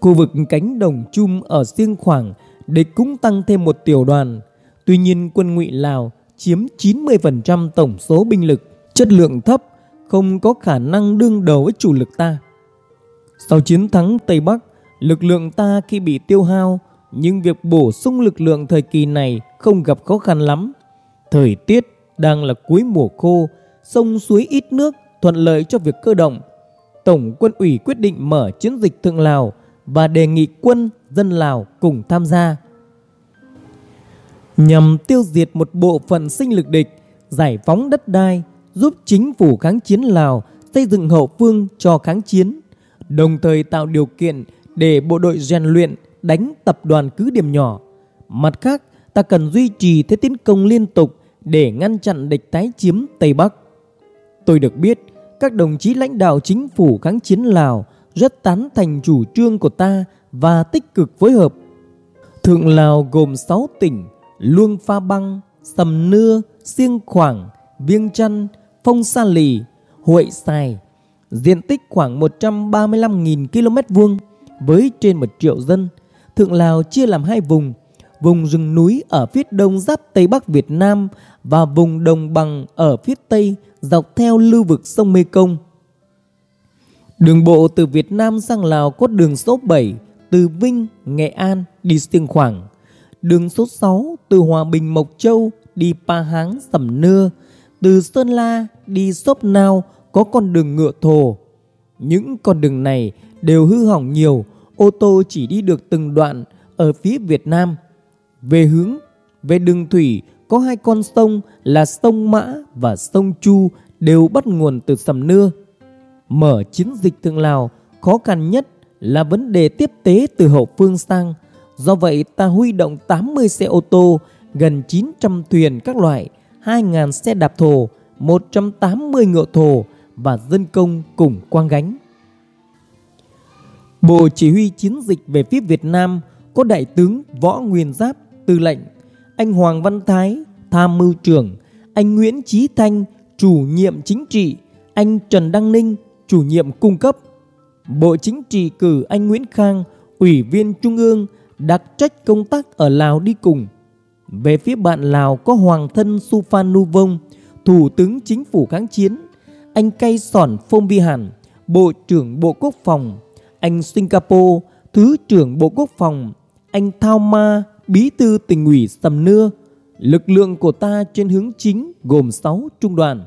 Khu vực cánh đồng chung ở Siêng Khoảng, địch cũng tăng thêm một tiểu đoàn. Tuy nhiên quân ngụy Lào chiếm 90% tổng số binh lực, chất lượng thấp, không có khả năng đương đầu với chủ lực ta. Sau chiến thắng Tây Bắc, lực lượng ta khi bị tiêu hao, nhưng việc bổ sung lực lượng thời kỳ này không gặp khó khăn lắm. Thời tiết đang là cuối mùa khô, sông suối ít nước, thuận lợi cho việc cơ động. Tổng quân ủy quyết định mở chiến dịch Thượng Lào và đề nghị quân dân Lào cùng tham gia. Nhằm tiêu diệt một bộ phận sinh lực địch, giải phóng đất đai, giúp chính phủ kháng chiến Lào xây dựng hậu phương cho kháng chiến, đồng thời tạo điều kiện để bộ đội rèn luyện đánh tập đoàn cứ điểm nhỏ. Mặt khác, ta cần duy trì thế tiến công liên tục để ngăn chặn địch tái chiếm Tây Bắc. Tôi được biết, các đồng chí lãnh đạo chính phủ kháng chiến Lào rất tán thành chủ trương của ta và tích cực phối hợp. Thượng Lào gồm 6 tỉnh Luông Pha Băng, Sầm Nưa, Siêng Khoảng, Viêng Chăn, Phong Sa Lì, Huệ Sài, diện tích khoảng 135.000 km vuông với trên 1 triệu dân. Thượng Lào chia làm hai vùng, vùng rừng núi ở phía đông giáp Tây Bắc Việt Nam và vùng đồng bằng ở phía Tây dọc theo lưu vực sông Mekong. Đường bộ từ Việt Nam sang Lào có đường số 7 từ Vinh, Nghệ An đi Siêng Khoảng. Đường số 6 từ Hòa Bình Mộc Châu đi Pa Háng Sầm Nưa. Từ Sơn La đi Sốp Nao có con đường ngựa thồ. Những con đường này đều hư hỏng nhiều, ô tô chỉ đi được từng đoạn ở phía Việt Nam. Về hướng, về đường thủy có hai con sông là sông Mã và sông Chu đều bắt nguồn từ Sầm Nưa. Mở chiến dịch thượng Lào khó khăn nhất là vấn đề tiếp tế từ hậu phương sang. Do vậy ta huy động 80 xe ô tô, gần 900 thuyền các loại, 2.000 xe đạp thổ, 180 ngựa thổ và dân công cùng quang gánh. Bộ chỉ huy chiến dịch về phía Việt Nam có Đại tướng Võ Nguyên Giáp, tư lệnh, anh Hoàng Văn Thái, tham mưu trưởng, anh Nguyễn Chí Thanh, chủ nhiệm chính trị, anh Trần Đăng Ninh, chủ nhiệm cung cấp. Bộ Chính trị cử anh Nguyễn Khang, ủy viên Trung ương, đặc trách công tác ở Lào đi cùng. Về phía bạn Lào có Hoàng thân Suphan Nu Vong, Thủ tướng Chính phủ kháng chiến, anh Cay Sòn Phong Vi Hàn, Bộ trưởng Bộ Quốc phòng, anh Singapore, Thứ trưởng Bộ Quốc phòng, anh Thao Ma, Bí thư tỉnh ủy Sầm Nưa. Lực lượng của ta trên hướng chính gồm 6 trung đoàn.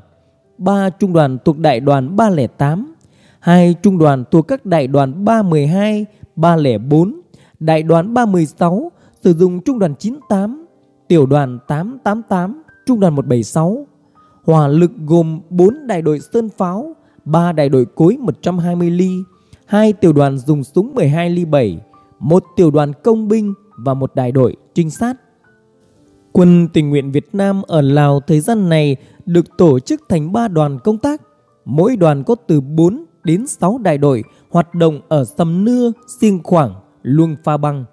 3 trung đoàn thuộc đại đoàn 308, 2 trung đoàn thuộc các đại đoàn 312, 304, đại đoàn 316 sử dụng trung đoàn 98, tiểu đoàn 888, trung đoàn 176. Hỏa lực gồm 4 đại đội sơn pháo, 3 đại đội cối 120 ly, 2 tiểu đoàn dùng súng 12 ly 7, một tiểu đoàn công binh và một đại đội trinh sát. Quân tình nguyện Việt Nam ở Lào thời gian này được tổ chức thành 3 đoàn công tác. Mỗi đoàn có từ 4 đến 6 đại đội hoạt động ở Sầm Nưa, Siêng Khoảng, Luông Pha Băng.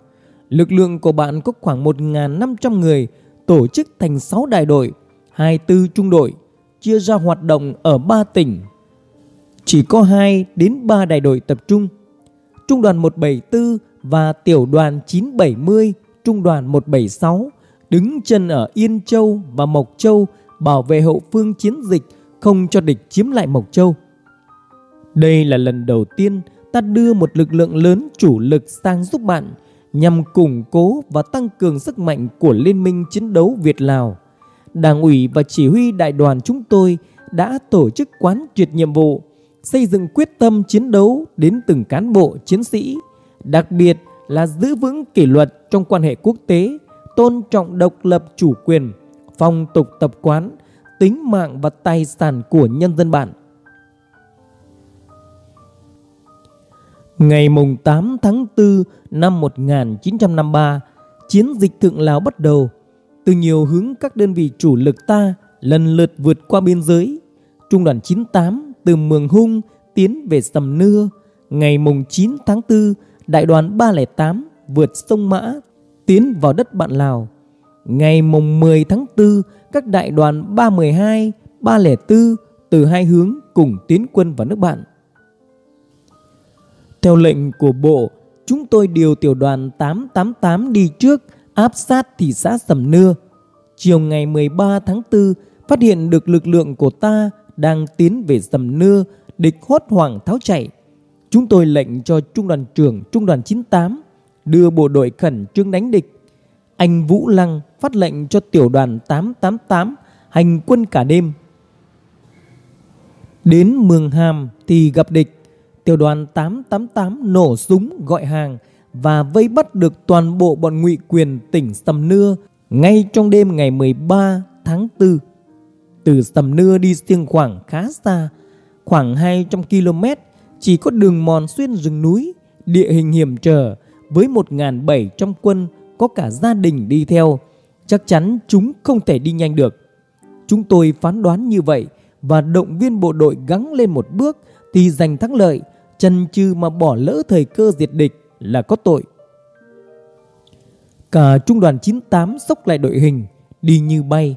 Lực lượng của bạn có khoảng 1.500 người tổ chức thành 6 đại đội, 24 trung đội, chia ra hoạt động ở 3 tỉnh. Chỉ có 2 đến 3 đại đội tập trung. Trung đoàn 174 và tiểu đoàn 970, trung đoàn 176 đứng chân ở Yên Châu và Mộc Châu bảo vệ hậu phương chiến dịch không cho địch chiếm lại Mộc Châu. Đây là lần đầu tiên ta đưa một lực lượng lớn chủ lực sang giúp bạn nhằm củng cố và tăng cường sức mạnh của Liên minh chiến đấu Việt-Lào. Đảng ủy và chỉ huy đại đoàn chúng tôi đã tổ chức quán triệt nhiệm vụ, xây dựng quyết tâm chiến đấu đến từng cán bộ chiến sĩ, đặc biệt là giữ vững kỷ luật trong quan hệ quốc tế, tôn trọng độc lập chủ quyền, phong tục tập quán, tính mạng và tài sản của nhân dân bạn. Ngày mùng 8 tháng 4 năm 1953, chiến dịch Thượng Lào bắt đầu. Từ nhiều hướng các đơn vị chủ lực ta lần lượt vượt qua biên giới. Trung đoàn 98 từ Mường Hung tiến về Sầm Nưa. Ngày mùng 9 tháng 4, đại đoàn 308 vượt sông Mã tiến vào đất bạn Lào. Ngày mùng 10 tháng 4, các đại đoàn 312, 304 từ hai hướng cùng tiến quân vào nước bạn. Theo lệnh của Bộ, chúng tôi điều tiểu đoàn 888 đi trước áp sát thị xã Sầm Nưa. Chiều ngày 13 tháng 4, phát hiện được lực lượng của ta đang tiến về Sầm Nưa, địch hốt hoảng tháo chạy. Chúng tôi lệnh cho trung đoàn trưởng trung đoàn 98 đưa bộ đội khẩn trương đánh địch. Anh Vũ Lăng phát lệnh cho tiểu đoàn 888 hành quân cả đêm. Đến Mường Hàm thì gặp địch tiểu đoàn 888 nổ súng gọi hàng và vây bắt được toàn bộ bọn ngụy quyền tỉnh Sầm Nưa ngay trong đêm ngày 13 tháng 4. Từ Sầm Nưa đi xiêng khoảng khá xa, khoảng 200 km, chỉ có đường mòn xuyên rừng núi, địa hình hiểm trở với 1.700 quân có cả gia đình đi theo. Chắc chắn chúng không thể đi nhanh được. Chúng tôi phán đoán như vậy và động viên bộ đội gắng lên một bước thì giành thắng lợi chân chư mà bỏ lỡ thời cơ diệt địch là có tội. Cả trung đoàn 98 sốc lại đội hình, đi như bay.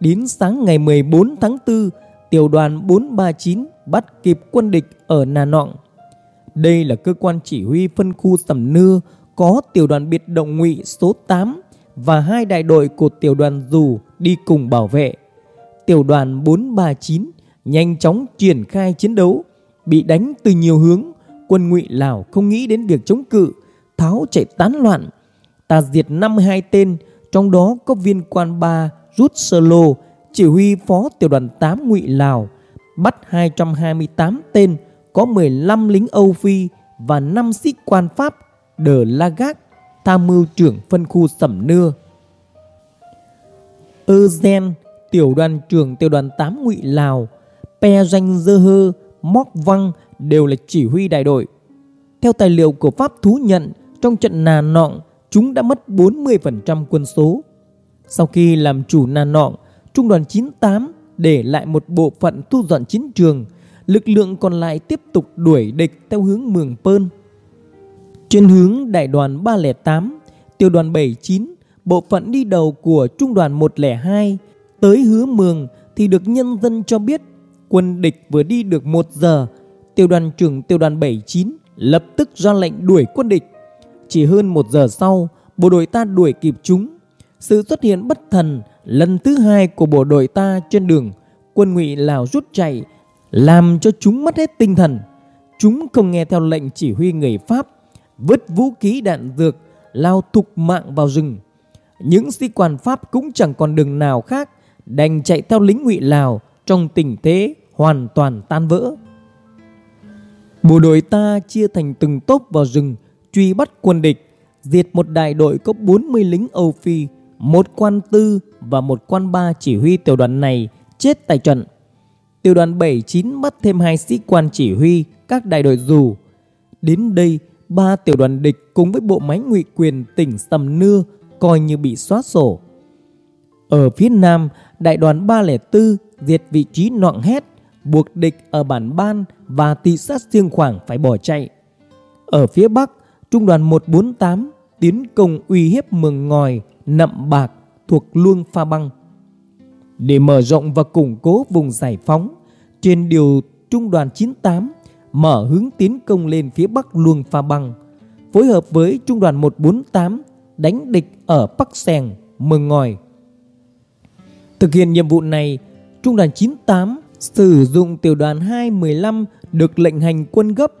Đến sáng ngày 14 tháng 4, tiểu đoàn 439 bắt kịp quân địch ở Nà Nọng. Đây là cơ quan chỉ huy phân khu Sầm Nưa có tiểu đoàn biệt động ngụy số 8 và hai đại đội của tiểu đoàn dù đi cùng bảo vệ. Tiểu đoàn 439 nhanh chóng triển khai chiến đấu bị đánh từ nhiều hướng, quân ngụy Lào không nghĩ đến việc chống cự, tháo chạy tán loạn. Ta diệt 52 tên, trong đó có viên quan ba rút sơ lô, chỉ huy phó tiểu đoàn 8 ngụy Lào, bắt 228 tên, có 15 lính Âu Phi và 5 sĩ quan Pháp Đờ La Gác, tham mưu trưởng phân khu Sẩm Nưa. Ơ tiểu đoàn trưởng tiểu đoàn 8 ngụy Lào, Pe Doanh Dơ Hơ, Móc Văng đều là chỉ huy đại đội. Theo tài liệu của Pháp thú nhận, trong trận Nà Nọng, chúng đã mất 40% quân số. Sau khi làm chủ Nà Nọng, Trung đoàn 98 để lại một bộ phận thu dọn chiến trường, lực lượng còn lại tiếp tục đuổi địch theo hướng Mường Pơn. Trên hướng đại đoàn 308, tiểu đoàn 79, bộ phận đi đầu của trung đoàn 102 tới hứa Mường thì được nhân dân cho biết Quân địch vừa đi được một giờ, tiểu đoàn trưởng tiểu đoàn 79 lập tức ra lệnh đuổi quân địch. Chỉ hơn một giờ sau, bộ đội ta đuổi kịp chúng. Sự xuất hiện bất thần lần thứ hai của bộ đội ta trên đường, quân ngụy Lào rút chạy, làm cho chúng mất hết tinh thần. Chúng không nghe theo lệnh chỉ huy người Pháp, vứt vũ khí đạn dược, lao thục mạng vào rừng. Những sĩ quan Pháp cũng chẳng còn đường nào khác, đành chạy theo lính ngụy Lào trong tình thế hoàn toàn tan vỡ. Bộ đội ta chia thành từng tốp vào rừng truy bắt quân địch, diệt một đại đội có 40 lính Âu Phi, một quan tư và một quan ba chỉ huy tiểu đoàn này chết tại trận. Tiểu đoàn 79 mất thêm hai sĩ quan chỉ huy các đại đội dù. Đến đây, ba tiểu đoàn địch cùng với bộ máy ngụy quyền tỉnh Sầm Nưa coi như bị xóa sổ. Ở phía nam, đại đoàn 304 diệt vị trí nọng hét, buộc địch ở bản Ban và thị sát Siêng Khoảng phải bỏ chạy. Ở phía bắc, trung đoàn 148 tiến công uy hiếp mường ngòi, nậm bạc thuộc Luông Pha Băng. Để mở rộng và củng cố vùng giải phóng, trên điều trung đoàn 98 mở hướng tiến công lên phía bắc Luông Pha Băng, phối hợp với trung đoàn 148 đánh địch ở Bắc Sèng, Mường Ngòi. Thực hiện nhiệm vụ này, trung đoàn 98 sử dụng tiểu đoàn 215 được lệnh hành quân gấp.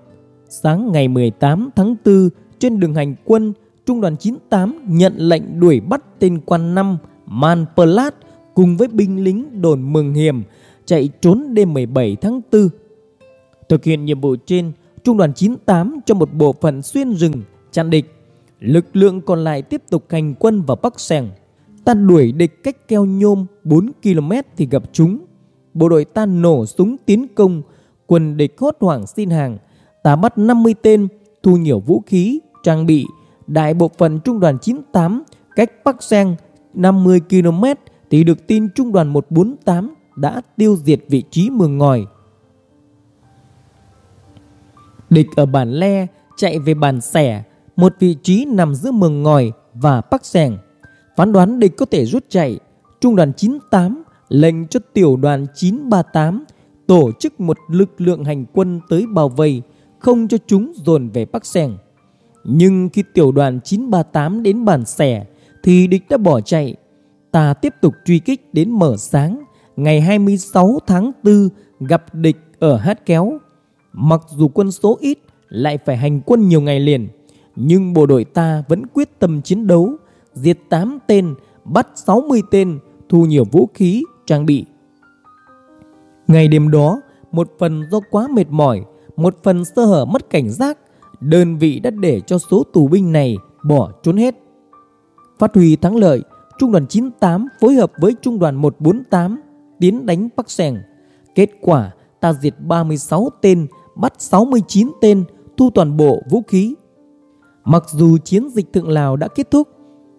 Sáng ngày 18 tháng 4 trên đường hành quân, trung đoàn 98 nhận lệnh đuổi bắt tên quan năm Man Plat cùng với binh lính đồn Mường Hiểm chạy trốn đêm 17 tháng 4. Thực hiện nhiệm vụ trên, trung đoàn 98 cho một bộ phận xuyên rừng chặn địch. Lực lượng còn lại tiếp tục hành quân vào Bắc Sẻng. Ta đuổi địch cách keo nhôm 4 km thì gặp chúng. Bộ đội ta nổ súng tiến công, quân địch hốt hoảng xin hàng. Ta bắt 50 tên, thu nhiều vũ khí, trang bị. Đại bộ phận trung đoàn 98 cách Bắc Giang 50 km thì được tin trung đoàn 148 đã tiêu diệt vị trí mường ngòi. Địch ở bản Le chạy về bản Sẻ, một vị trí nằm giữa mường ngòi và Bắc Sẻng. Phán đoán địch có thể rút chạy, trung đoàn 98 lệnh cho tiểu đoàn 938 tổ chức một lực lượng hành quân tới bao vây, không cho chúng dồn về Bắc Sẻng. Nhưng khi tiểu đoàn 938 đến bản xẻ thì địch đã bỏ chạy. Ta tiếp tục truy kích đến mở sáng ngày 26 tháng 4 gặp địch ở Hát Kéo. Mặc dù quân số ít lại phải hành quân nhiều ngày liền, nhưng bộ đội ta vẫn quyết tâm chiến đấu, diệt 8 tên, bắt 60 tên, thu nhiều vũ khí, trang bị. Ngày đêm đó, một phần do quá mệt mỏi, một phần sơ hở mất cảnh giác, đơn vị đã để cho số tù binh này bỏ trốn hết. Phát huy thắng lợi, Trung đoàn 98 phối hợp với Trung đoàn 148 tiến đánh Bắc Sẻng. Kết quả ta diệt 36 tên, bắt 69 tên, thu toàn bộ vũ khí. Mặc dù chiến dịch Thượng Lào đã kết thúc,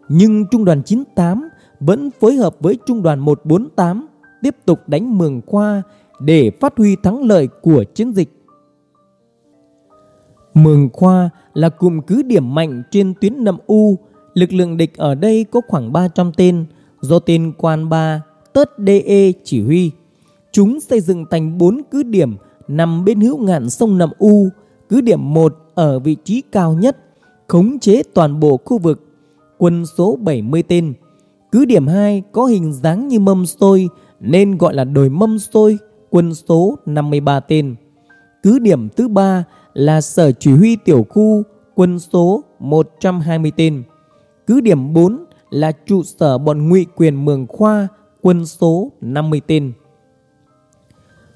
nhưng Trung đoàn 98 vẫn phối hợp với Trung đoàn 148 tiếp tục đánh Mường Khoa để phát huy thắng lợi của chiến dịch. Mường Khoa là cụm cứ điểm mạnh trên tuyến Nậm U. Lực lượng địch ở đây có khoảng 300 tên, do tên Quan Ba Tớt DE chỉ huy. Chúng xây dựng thành 4 cứ điểm nằm bên hữu ngạn sông Nậm U. Cứ điểm 1 ở vị trí cao nhất, khống chế toàn bộ khu vực, quân số 70 tên. Cứ điểm 2 có hình dáng như mâm xôi nên gọi là đồi mâm xôi, quân số 53 tên. Cứ điểm thứ 3 là sở chỉ huy tiểu khu, quân số 120 tên. Cứ điểm 4 là trụ sở bọn ngụy quyền Mường Khoa, quân số 50 tên.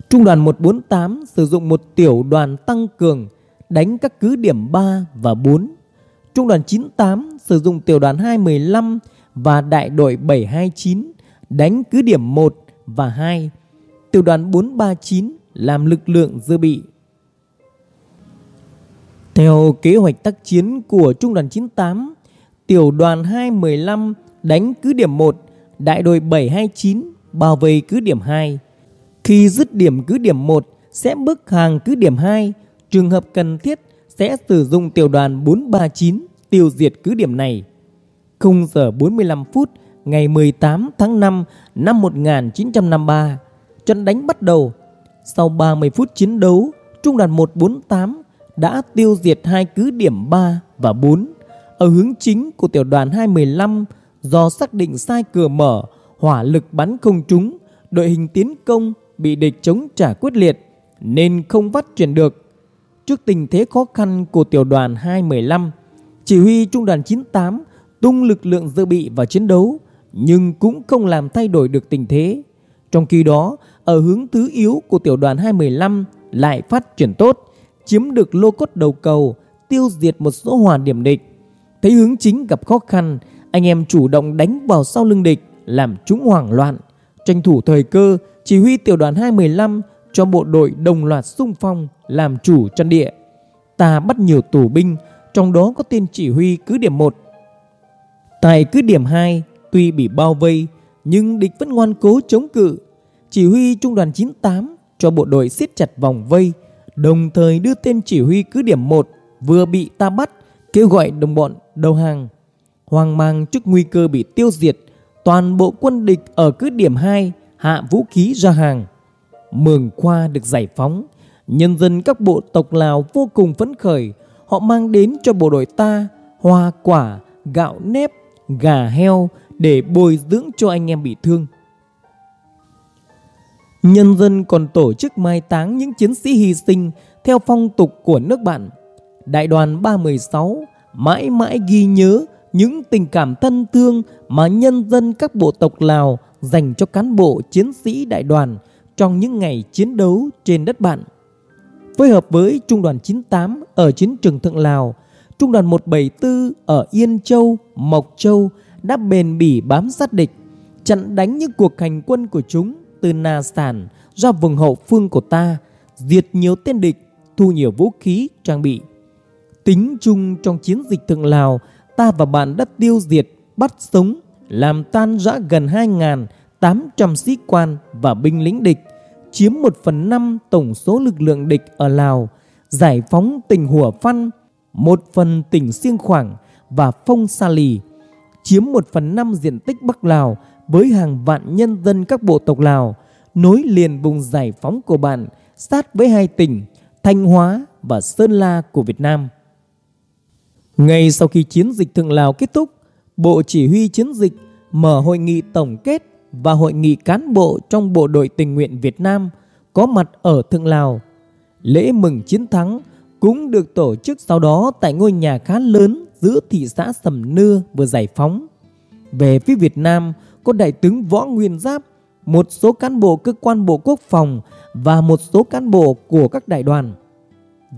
Trung đoàn 148 sử dụng một tiểu đoàn tăng cường đánh các cứ điểm 3 và 4. Trung đoàn 98 sử dụng tiểu đoàn 215 và đại đội 729 đánh cứ điểm 1 và 2. Tiểu đoàn 439 làm lực lượng dự bị. Theo kế hoạch tác chiến của Trung đoàn 98, tiểu đoàn 215 đánh cứ điểm 1, đại đội 729 bao vây cứ điểm 2. Khi dứt điểm cứ điểm 1 sẽ bước hàng cứ điểm 2, trường hợp cần thiết sẽ sử dụng tiểu đoàn 439 tiêu diệt cứ điểm này. 0 giờ 45 phút ngày 18 tháng 5 năm 1953, trận đánh bắt đầu. Sau 30 phút chiến đấu, Trung đoàn 148 đã tiêu diệt hai cứ điểm 3 và 4 ở hướng chính của tiểu đoàn 215 do xác định sai cửa mở, hỏa lực bắn không trúng, đội hình tiến công bị địch chống trả quyết liệt nên không phát triển được. Trước tình thế khó khăn của tiểu đoàn 215, chỉ huy trung đoàn 98 tung lực lượng dự bị vào chiến đấu nhưng cũng không làm thay đổi được tình thế. Trong khi đó, ở hướng thứ yếu của tiểu đoàn 215 lại phát triển tốt, chiếm được lô cốt đầu cầu, tiêu diệt một số hòa điểm địch. Thấy hướng chính gặp khó khăn, anh em chủ động đánh vào sau lưng địch, làm chúng hoảng loạn. Tranh thủ thời cơ, chỉ huy tiểu đoàn 215 cho bộ đội đồng loạt xung phong làm chủ chân địa. Ta bắt nhiều tù binh, trong đó có tên chỉ huy cứ điểm 1. Tại cứ điểm 2, tuy bị bao vây, nhưng địch vẫn ngoan cố chống cự. Chỉ huy trung đoàn 98 cho bộ đội siết chặt vòng vây, đồng thời đưa tên chỉ huy cứ điểm 1 vừa bị ta bắt kêu gọi đồng bọn đầu hàng. Hoang mang trước nguy cơ bị tiêu diệt, toàn bộ quân địch ở cứ điểm 2 hạ vũ khí ra hàng. Mường Khoa được giải phóng, nhân dân các bộ tộc Lào vô cùng phấn khởi, họ mang đến cho bộ đội ta hoa quả, gạo nếp, gà heo để bồi dưỡng cho anh em bị thương. Nhân dân còn tổ chức mai táng những chiến sĩ hy sinh theo phong tục của nước bạn. Đại đoàn 316 mãi mãi ghi nhớ những tình cảm thân thương mà nhân dân các bộ tộc Lào dành cho cán bộ chiến sĩ đại đoàn trong những ngày chiến đấu trên đất bạn. Phối hợp với Trung đoàn 98 ở chiến trường Thượng Lào, Trung đoàn 174 ở Yên Châu, Mộc Châu đã bền bỉ bám sát địch, chặn đánh những cuộc hành quân của chúng từ Na Sản ra vùng hậu phương của ta, diệt nhiều tên địch, thu nhiều vũ khí, trang bị. Tính chung trong chiến dịch Thượng Lào, ta và bạn đã tiêu diệt, bắt sống, làm tan rã gần 2.800 sĩ quan và binh lính địch, chiếm 1 phần 5 tổng số lực lượng địch ở Lào, giải phóng tỉnh Hùa Phăn một phần tỉnh Siêng Khoảng và Phong Sa Lì, chiếm 1 phần 5 diện tích Bắc Lào với hàng vạn nhân dân các bộ tộc Lào, nối liền vùng giải phóng của bạn sát với hai tỉnh Thanh Hóa và Sơn La của Việt Nam. Ngay sau khi chiến dịch Thượng Lào kết thúc, Bộ Chỉ huy Chiến dịch mở hội nghị tổng kết và hội nghị cán bộ trong Bộ đội tình nguyện Việt Nam có mặt ở Thượng Lào. Lễ mừng chiến thắng cũng được tổ chức sau đó tại ngôi nhà khá lớn giữa thị xã Sầm Nưa vừa giải phóng. Về phía Việt Nam có Đại tướng Võ Nguyên Giáp, một số cán bộ cơ quan Bộ Quốc phòng và một số cán bộ của các đại đoàn.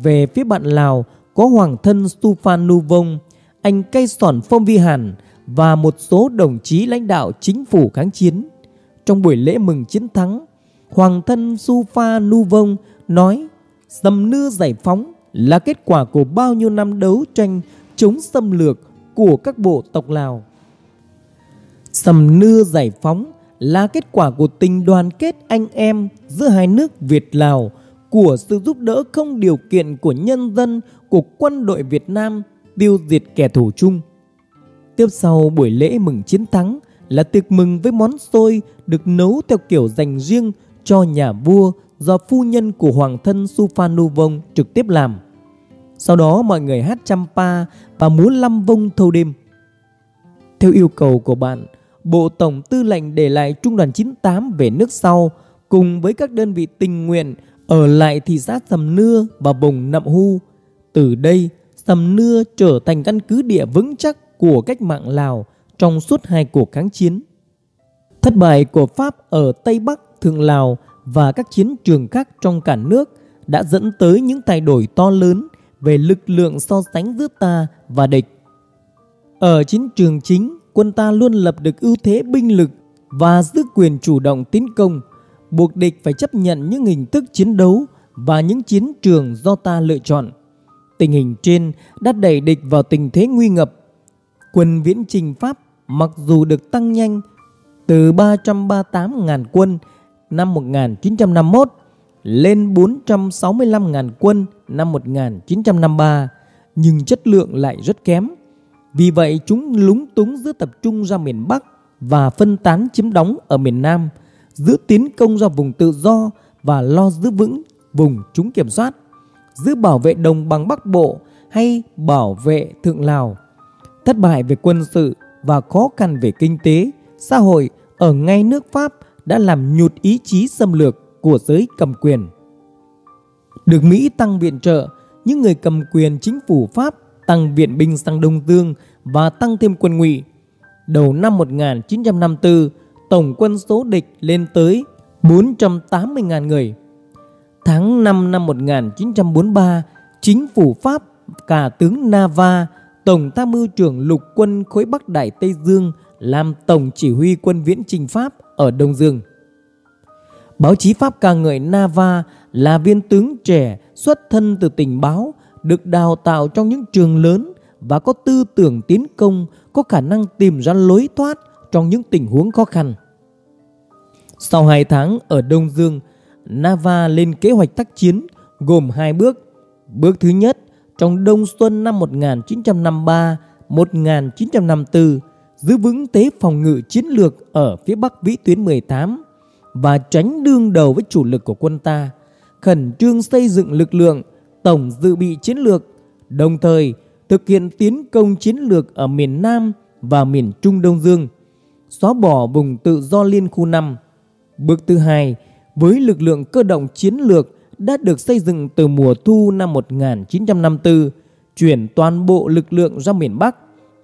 Về phía bạn Lào có Hoàng thân Stufan Nu Vong, anh cây sòn Phong Vi Hàn và một số đồng chí lãnh đạo chính phủ kháng chiến. Trong buổi lễ mừng chiến thắng, Hoàng thân Sufa Nu Vong nói Sầm Nưa giải phóng là kết quả của bao nhiêu năm đấu tranh chống xâm lược của các bộ tộc Lào. Sầm Nưa giải phóng là kết quả của tình đoàn kết anh em giữa hai nước Việt Lào, của sự giúp đỡ không điều kiện của nhân dân của quân đội Việt Nam tiêu diệt kẻ thù chung. Tiếp sau buổi lễ mừng chiến thắng là tiệc mừng với món xôi được nấu theo kiểu dành riêng cho nhà vua do phu nhân của hoàng thân Suphanuvong trực tiếp làm. Sau đó mọi người hát champa và múa lâm vông thâu đêm. Theo yêu cầu của bạn, Bộ Tổng Tư lệnh để lại Trung đoàn 98 về nước sau cùng với các đơn vị tình nguyện ở lại thị xã Sầm Nưa và vùng Nậm Hu. Từ đây, Sầm Nưa trở thành căn cứ địa vững chắc của cách mạng Lào trong suốt hai cuộc kháng chiến. Thất bại của Pháp ở Tây Bắc, Thượng Lào và các chiến trường khác trong cả nước đã dẫn tới những thay đổi to lớn về lực lượng so sánh giữa ta và địch. Ở chiến trường chính, quân ta luôn lập được ưu thế binh lực và giữ quyền chủ động tiến công, buộc địch phải chấp nhận những hình thức chiến đấu và những chiến trường do ta lựa chọn. Tình hình trên đã đẩy địch vào tình thế nguy ngập. Quân viễn trình Pháp mặc dù được tăng nhanh từ 338.000 quân năm 1951 lên 465.000 quân năm 1953 nhưng chất lượng lại rất kém. Vì vậy chúng lúng túng giữa tập trung ra miền Bắc và phân tán chiếm đóng ở miền Nam, giữa tiến công ra vùng tự do và lo giữ vững vùng chúng kiểm soát, giữ bảo vệ đồng bằng Bắc Bộ hay bảo vệ Thượng Lào. Thất bại về quân sự và khó khăn về kinh tế, xã hội ở ngay nước Pháp đã làm nhụt ý chí xâm lược của giới cầm quyền. Được Mỹ tăng viện trợ, những người cầm quyền chính phủ Pháp tăng viện binh sang Đông Dương và tăng thêm quân ngụy. Đầu năm 1954, tổng quân số địch lên tới 480.000 người. Tháng 5 năm 1943, chính phủ Pháp cả tướng Nava, tổng tham mưu trưởng lục quân khối Bắc Đại Tây Dương làm tổng chỉ huy quân viễn trình Pháp ở Đông Dương. Báo chí Pháp ca ngợi Nava là viên tướng trẻ xuất thân từ tình báo, được đào tạo trong những trường lớn và có tư tưởng tiến công, có khả năng tìm ra lối thoát trong những tình huống khó khăn. Sau 2 tháng ở Đông Dương, Nava lên kế hoạch tác chiến gồm hai bước. Bước thứ nhất, trong đông xuân năm 1953-1954, giữ vững tế phòng ngự chiến lược ở phía bắc vĩ tuyến 18 và tránh đương đầu với chủ lực của quân ta, khẩn trương xây dựng lực lượng tổng dự bị chiến lược, đồng thời thực hiện tiến công chiến lược ở miền Nam và miền Trung Đông Dương, xóa bỏ vùng tự do liên khu 5. Bước thứ hai, với lực lượng cơ động chiến lược đã được xây dựng từ mùa thu năm 1954, chuyển toàn bộ lực lượng ra miền Bắc,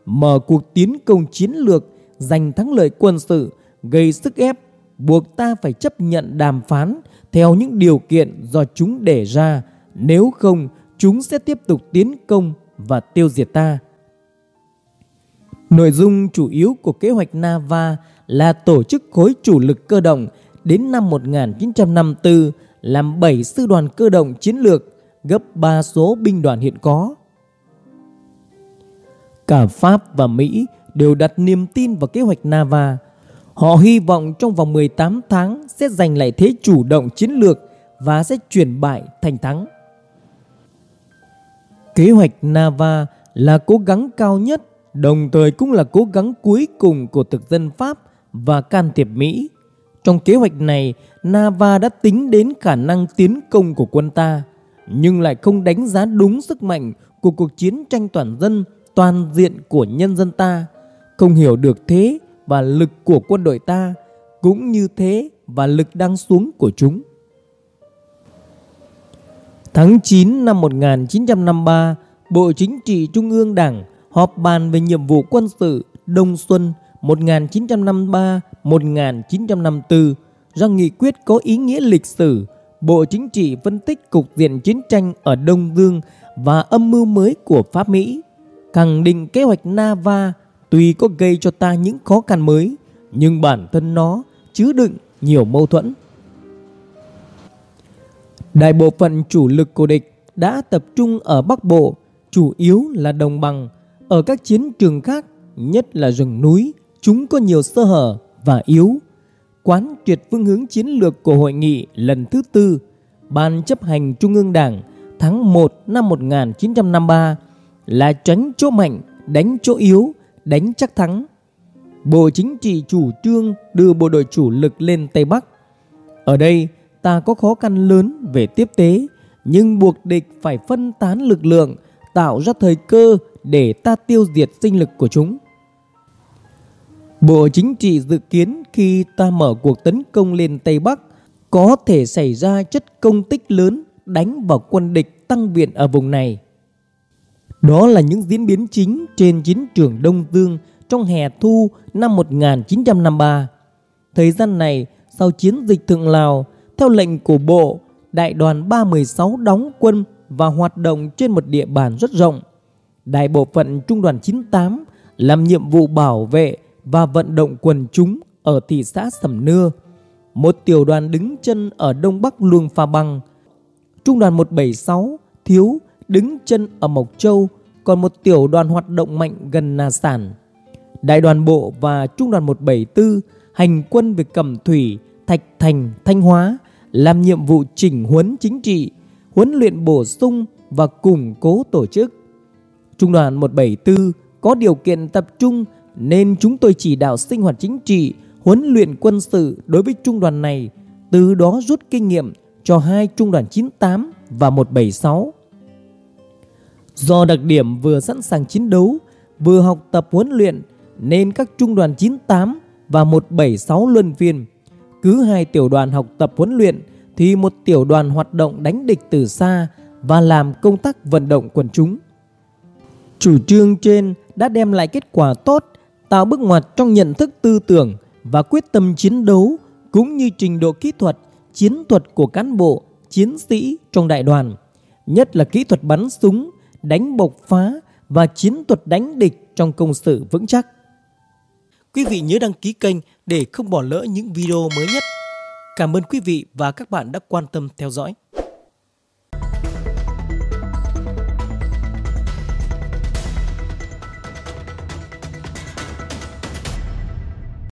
mở cuộc tiến công chiến lược giành thắng lợi quân sự, gây sức ép, buộc ta phải chấp nhận đàm phán theo những điều kiện do chúng đề ra, nếu không, chúng sẽ tiếp tục tiến công và tiêu diệt ta. Nội dung chủ yếu của kế hoạch Nava là tổ chức khối chủ lực cơ động đến năm 1954 làm 7 sư đoàn cơ động chiến lược gấp 3 số binh đoàn hiện có. Cả Pháp và Mỹ đều đặt niềm tin vào kế hoạch Nava. Họ hy vọng trong vòng 18 tháng sẽ giành lại thế chủ động chiến lược và sẽ chuyển bại thành thắng. Kế hoạch Nava là cố gắng cao nhất, đồng thời cũng là cố gắng cuối cùng của thực dân Pháp và can thiệp Mỹ. Trong kế hoạch này, Nava đã tính đến khả năng tiến công của quân ta, nhưng lại không đánh giá đúng sức mạnh của cuộc chiến tranh toàn dân toàn diện của nhân dân ta, không hiểu được thế và lực của quân đội ta, cũng như thế và lực đang xuống của chúng. Tháng 9 năm 1953, Bộ Chính trị Trung ương Đảng họp bàn về nhiệm vụ quân sự Đông Xuân 1953-1954 ra nghị quyết có ý nghĩa lịch sử. Bộ Chính trị phân tích cục diện chiến tranh ở Đông Dương và âm mưu mới của Pháp Mỹ, khẳng định kế hoạch Nava tuy có gây cho ta những khó khăn mới, nhưng bản thân nó chứa đựng nhiều mâu thuẫn. Đại bộ phận chủ lực của địch đã tập trung ở Bắc Bộ, chủ yếu là đồng bằng. Ở các chiến trường khác, nhất là rừng núi, chúng có nhiều sơ hở và yếu. Quán triệt phương hướng chiến lược của hội nghị lần thứ tư, Ban chấp hành Trung ương Đảng tháng 1 năm 1953 là tránh chỗ mạnh, đánh chỗ yếu, đánh chắc thắng. Bộ Chính trị chủ trương đưa bộ đội chủ lực lên Tây Bắc. Ở đây, ta có khó khăn lớn về tiếp tế, nhưng buộc địch phải phân tán lực lượng, tạo ra thời cơ để ta tiêu diệt sinh lực của chúng. Bộ Chính trị dự kiến khi ta mở cuộc tấn công lên Tây Bắc có thể xảy ra chất công tích lớn đánh vào quân địch tăng viện ở vùng này. Đó là những diễn biến chính trên chiến trường Đông Dương trong hè thu năm 1953. Thời gian này, sau chiến dịch Thượng Lào, theo lệnh của Bộ, Đại đoàn 316 đóng quân và hoạt động trên một địa bàn rất rộng. Đại bộ phận Trung đoàn 98 làm nhiệm vụ bảo vệ và vận động quần chúng ở thị xã Sầm Nưa. Một tiểu đoàn đứng chân ở Đông Bắc Luông Pha Băng. Trung đoàn 176 thiếu đứng chân ở Mộc Châu, còn một tiểu đoàn hoạt động mạnh gần Nà Sản. Đại đoàn bộ và Trung đoàn 174 hành quân về Cẩm Thủy, Thạch Thành, Thanh Hóa làm nhiệm vụ chỉnh huấn chính trị, huấn luyện bổ sung và củng cố tổ chức. Trung đoàn 174 có điều kiện tập trung nên chúng tôi chỉ đạo sinh hoạt chính trị, huấn luyện quân sự đối với trung đoàn này, từ đó rút kinh nghiệm cho hai trung đoàn 98 và 176. Do đặc điểm vừa sẵn sàng chiến đấu, vừa học tập huấn luyện nên các trung đoàn 98 và 176 luân phiên cứ hai tiểu đoàn học tập huấn luyện thì một tiểu đoàn hoạt động đánh địch từ xa và làm công tác vận động quần chúng. Chủ trương trên đã đem lại kết quả tốt, tạo bước ngoặt trong nhận thức tư tưởng và quyết tâm chiến đấu cũng như trình độ kỹ thuật, chiến thuật của cán bộ, chiến sĩ trong đại đoàn, nhất là kỹ thuật bắn súng, đánh bộc phá và chiến thuật đánh địch trong công sự vững chắc. Quý vị nhớ đăng ký kênh để không bỏ lỡ những video mới nhất. Cảm ơn quý vị và các bạn đã quan tâm theo dõi.